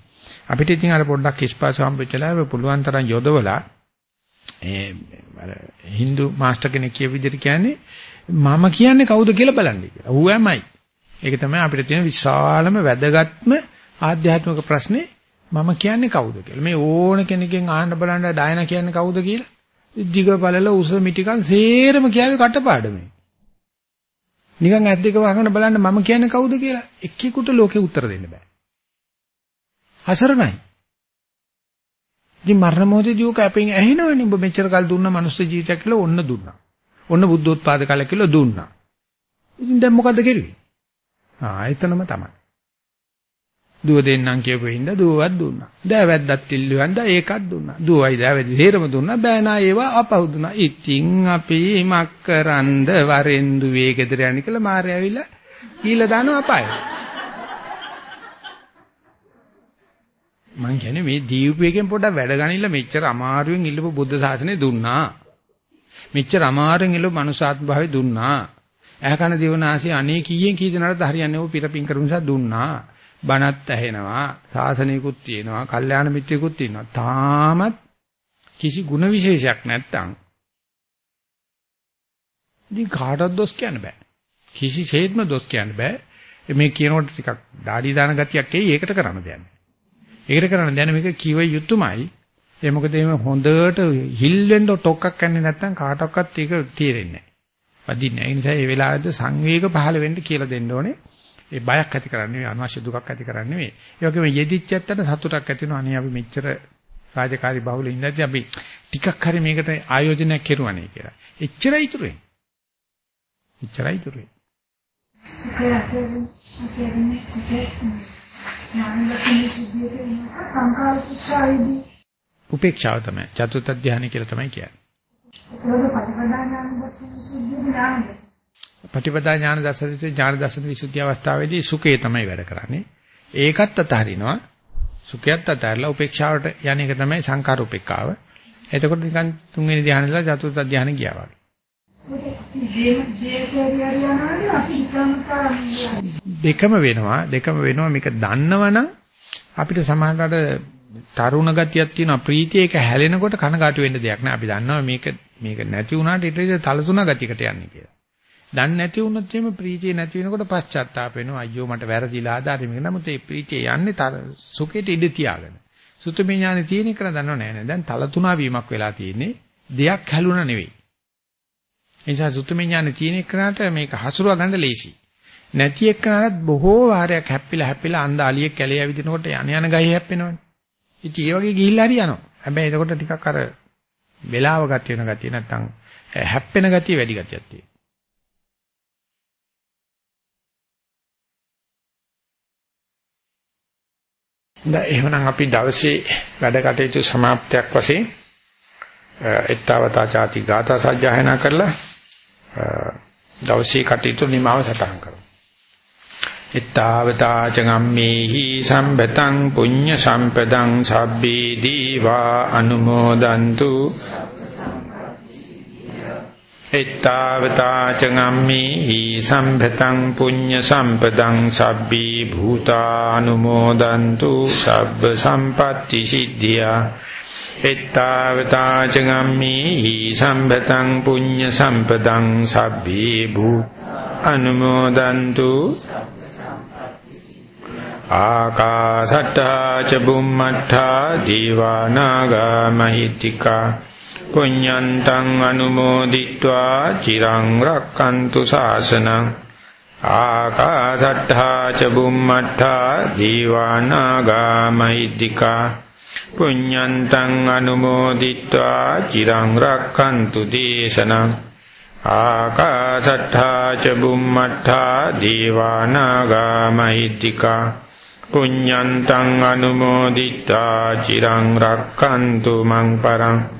අපිට ඉතින් අර පොඩ්ඩක් ඉස්පාස හම්බෙච්චලා පුළුවන් තරම් යොදවලා ඒ අර Hindu මාස්ටර් කෙනෙක් කිය විදිහට කියන්නේ මම කියන්නේ කවුද කියලා බලන්න කියලා. who am I? ඒක තමයි අපිට තියෙන විශාලම වැදගත්ම ආධ්‍යාත්මික ප්‍රශ්නේ මම කියන්නේ කවුද කියලා. මේ ඕන කෙනකින් අහන්න බලන්න ඩයනා කියන්නේ කවුද කියලා දිග බලල උස මිටිකන් සේරම කියාවේ කටපාඩමේ. නිකන් ඇස් දෙක වහගෙන බලන්න මම කියන්නේ කවුද කියලා එක්කෙකුට ලෝකේ උත්තර දෙන්න බෑ. අසරණයි. ඉතින් මරණ මොහොතේදී උක අපෙන් ඇහෙනවනේ ඔබ මෙච්චර කල් දුන්න මනුස්ස ජීවිතයක් කියලා ඔන්න දුන්නා. ඔන්න බුද්ධෝත්පාද කාලය කියලා දුන්නා. ඉතින් දැන් මොකද කෙරුවේ? ආ එතනම තමයි. දුව දෙන්නම් කියපු හින්දා දුවවත් දුන්නා. දෑවැද්දත් ඉල්ලුවන්ද ඒකත් දුන්නා. දුවයි දෑවැද්ද හේරම දුන්නා. බෑනා ඒවා අපහු දුන්නා. ඉතින් අපි මක්කරන්ද වරෙන්දු වේ ගෙදර යන්නේ කියලා මාරය ඇවිල්ලා කීලා දානවා අපාය. මං කියන්නේ මේ දීපු එකෙන් පොඩ්ඩක් වැඩ ගනින්න මෙච්චර අමාරුවෙන් ඉල්ලපු බුද්ධ ශාසනය දුන්නා. මෙච්චර අමාරුවෙන් ඉල්ලපු මනුසාත්ම භාවය දුන්නා. ඇහකන දිවනාසී අනේ කීයෙන් කී දෙනාට හරියන්නේ ඔය පිරපින් කරු නිසා දුන්නා. බණත් ඇහෙනවා, සාසනිකුත් තියෙනවා, කල්යාණ මිත්‍රිකුත් ඉන්නවා. තාමත් කිසි ಗುಣ විශේෂයක් නැත්තම් ඉතින් කාටවත් දොස් කියන්න බෑ. කිසිසේත්ම දොස් කියන්න බෑ. මේ කියනකොට ටිකක් ඩාඩි දාන ගතියක් එයි ඒකට කරන්න දෙයක්. ඒකට කරන්න දෙයක් මේක කිව යුතුයමයි. ඒ මොකද එහෙම හොඳට හිල් වෙන්න ටොක්ක්ක් කන්නේ නැත්නම් කාටවත් ඒක තේරෙන්නේ නැහැ. වදින්නේ නැහැ. ඒ නිසා මේ වෙලාවේද සංවේග පහළ වෙන්න කියලා දෙන්න ඕනේ. ඒ බයක් ඇති කරන්නේ නෙවෙයි අනවශ්‍ය දුකක් ඇති කරන්නේ නෙවෙයි. ඒ වගේම යෙදිච්ච ඇත්තට සතුටක් ඇති වෙනවා. අනේ අපි මෙච්චර රාජකාරී බහුල ඉඳද්දී අපි ටිකක් හරි මේකට ආයෝජනයක් කෙරුවානේ කියලා. එච්චරයි ඉතුරු වෙන්නේ. එච්චරයි ඉතුරු වෙන්නේ. සුඛය අපේ අපේ උපේක්ෂාව තමයි චතුත් ධානය කියලා තමයි කියන්නේ. පටිපදා ඥාන දසරිත ඥාන දසන විසුද්ධි අවස්ථාවේදී සුඛය තමයි වැඩ කරන්නේ. ඒකත් අතහරිනවා. සුඛයත් අතහැරලා උපේක්ෂාවට යන එක තමයි සංකාර උපේක්ඛාව. එතකොට නිකන් තුන්වෙනි ධානයලා චතුත් ධානය ගියා වගේ. දෙකම වෙනවා දෙකම වෙනවා මේක දන්නවනම් අපිට සමානකට තරුණ ගතියක් තියෙනවා ප්‍රීතිය එක හැලෙනකොට කනගාටු වෙන්න දෙයක් නෑ අපි දන්නවා මේක මේක නැති වුණාට ඊට ඉතින් තලතුණ ගතියකට යන්නේ කියලා. දන්නේ නැති වුණොත් එimhe ප්‍රීතිය නැති වෙනකොට පශ්චාත්තාප වෙනවා අයියෝ මට වැරදිලා ආදාරි මේක නමුත් ඒ ප්‍රීතිය යන්නේ තර සුඛෙට ඉඳ තියාගෙන. සුතමේ ඥානෙ තියෙන එක දන්නව නෑ නෑ දැන් තලතුණා වීමක් වෙලා තියෙන්නේ දෙයක් හැලුණා නෙවෙයි. ඒ නිසා සුත්තමේ ඥානෙ තියෙන එක්කනට මේක හසුරුව ගන්න ලේසි. නැති එක්කනට බොහෝ වාරයක් හැප්පිලා හැප්පිලා අන්ධ අලියෙක් කැලේ ඇවිදිනකොට යන යන ගහේ හැප්පෙනවනේ. ඉතින් ඒ වගේ ගිහිල්ලා හරි යනවා. හැබැයි එතකොට ටිකක් අර වෙලාව ගත වෙන ගතිය නැත්තම් හැප්පෙන ගතිය වැඩි ගතියක් තියෙනවා. දැන් එහෙනම් අපි දවසේ වැඩ කටයුතු સમાප්තයක් වශයෙන් එත්තවතා ചാති ගාථා සජ්ජායනා කරලා දවසේ කටයුතු නිමාව සටහන් කරමු. එත්තවතා චගම්මේහි සම්බතං පුඤ්ඤ සම්පදං සබ්බේ දීවා අනුමෝදන්තු එත්තවතා චගම්මේහි සම්බතං පුඤ්ඤ සම්පදං සබ්බේ භූතා අනුමෝදන්තු සබ්බ සම්පatti සිද්ධියා එත්තාවතාච ගම්මේහි සම්බතං පුඤ්ඤ සම්පදං සබ්බේ භූ අනුමෝදන්තු ආකාසට්ටා ච බුම්මට්ටා දීවානාගා මහිත්‍තිකා පුඤ්ඤන්තං අනුමෝදිत्वा චිරං රක්칸තු ශාසනං ආකාසට්ඨා ච බුම්මට්ඨා දීවානාගා මහිද්దికා පුඤ්ඤන්තං අනුමෝදිत्वा චිරං රක්칸තු දේශනං ආකාසට්ඨා ච බුම්මට්ඨා දීවානාගා මහිද්దికා පුඤ්ඤන්තං අනුමෝදිत्वा චිරං රක්칸තු මං පරං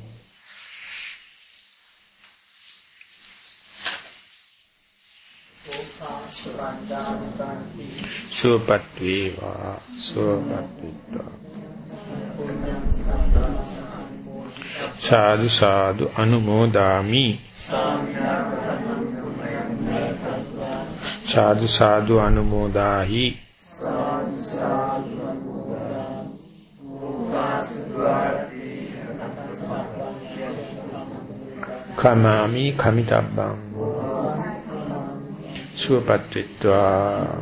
සුවපත් වේවා. සුවපත් විත්වා. සාදු සාදු අනුමෝදාමි. සාදු සාදු අනුමෝදාහි. සාදු සාදු අනුමෝදන් ඕකාසද්වාරති කමාමි කමිතබ්බං. සුවපත්ත්වා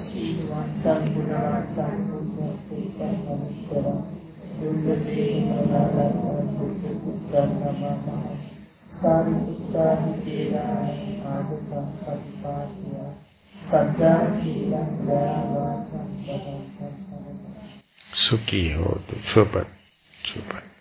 සීවන්තං ගුණාන්තං බුද්ධ සාරිපුත්තානි තේරායි ආදතං පටිපාටිය සද්දා සීලං දයාවාසං බදං සුඛී හෝතු සුපත් සුපත්.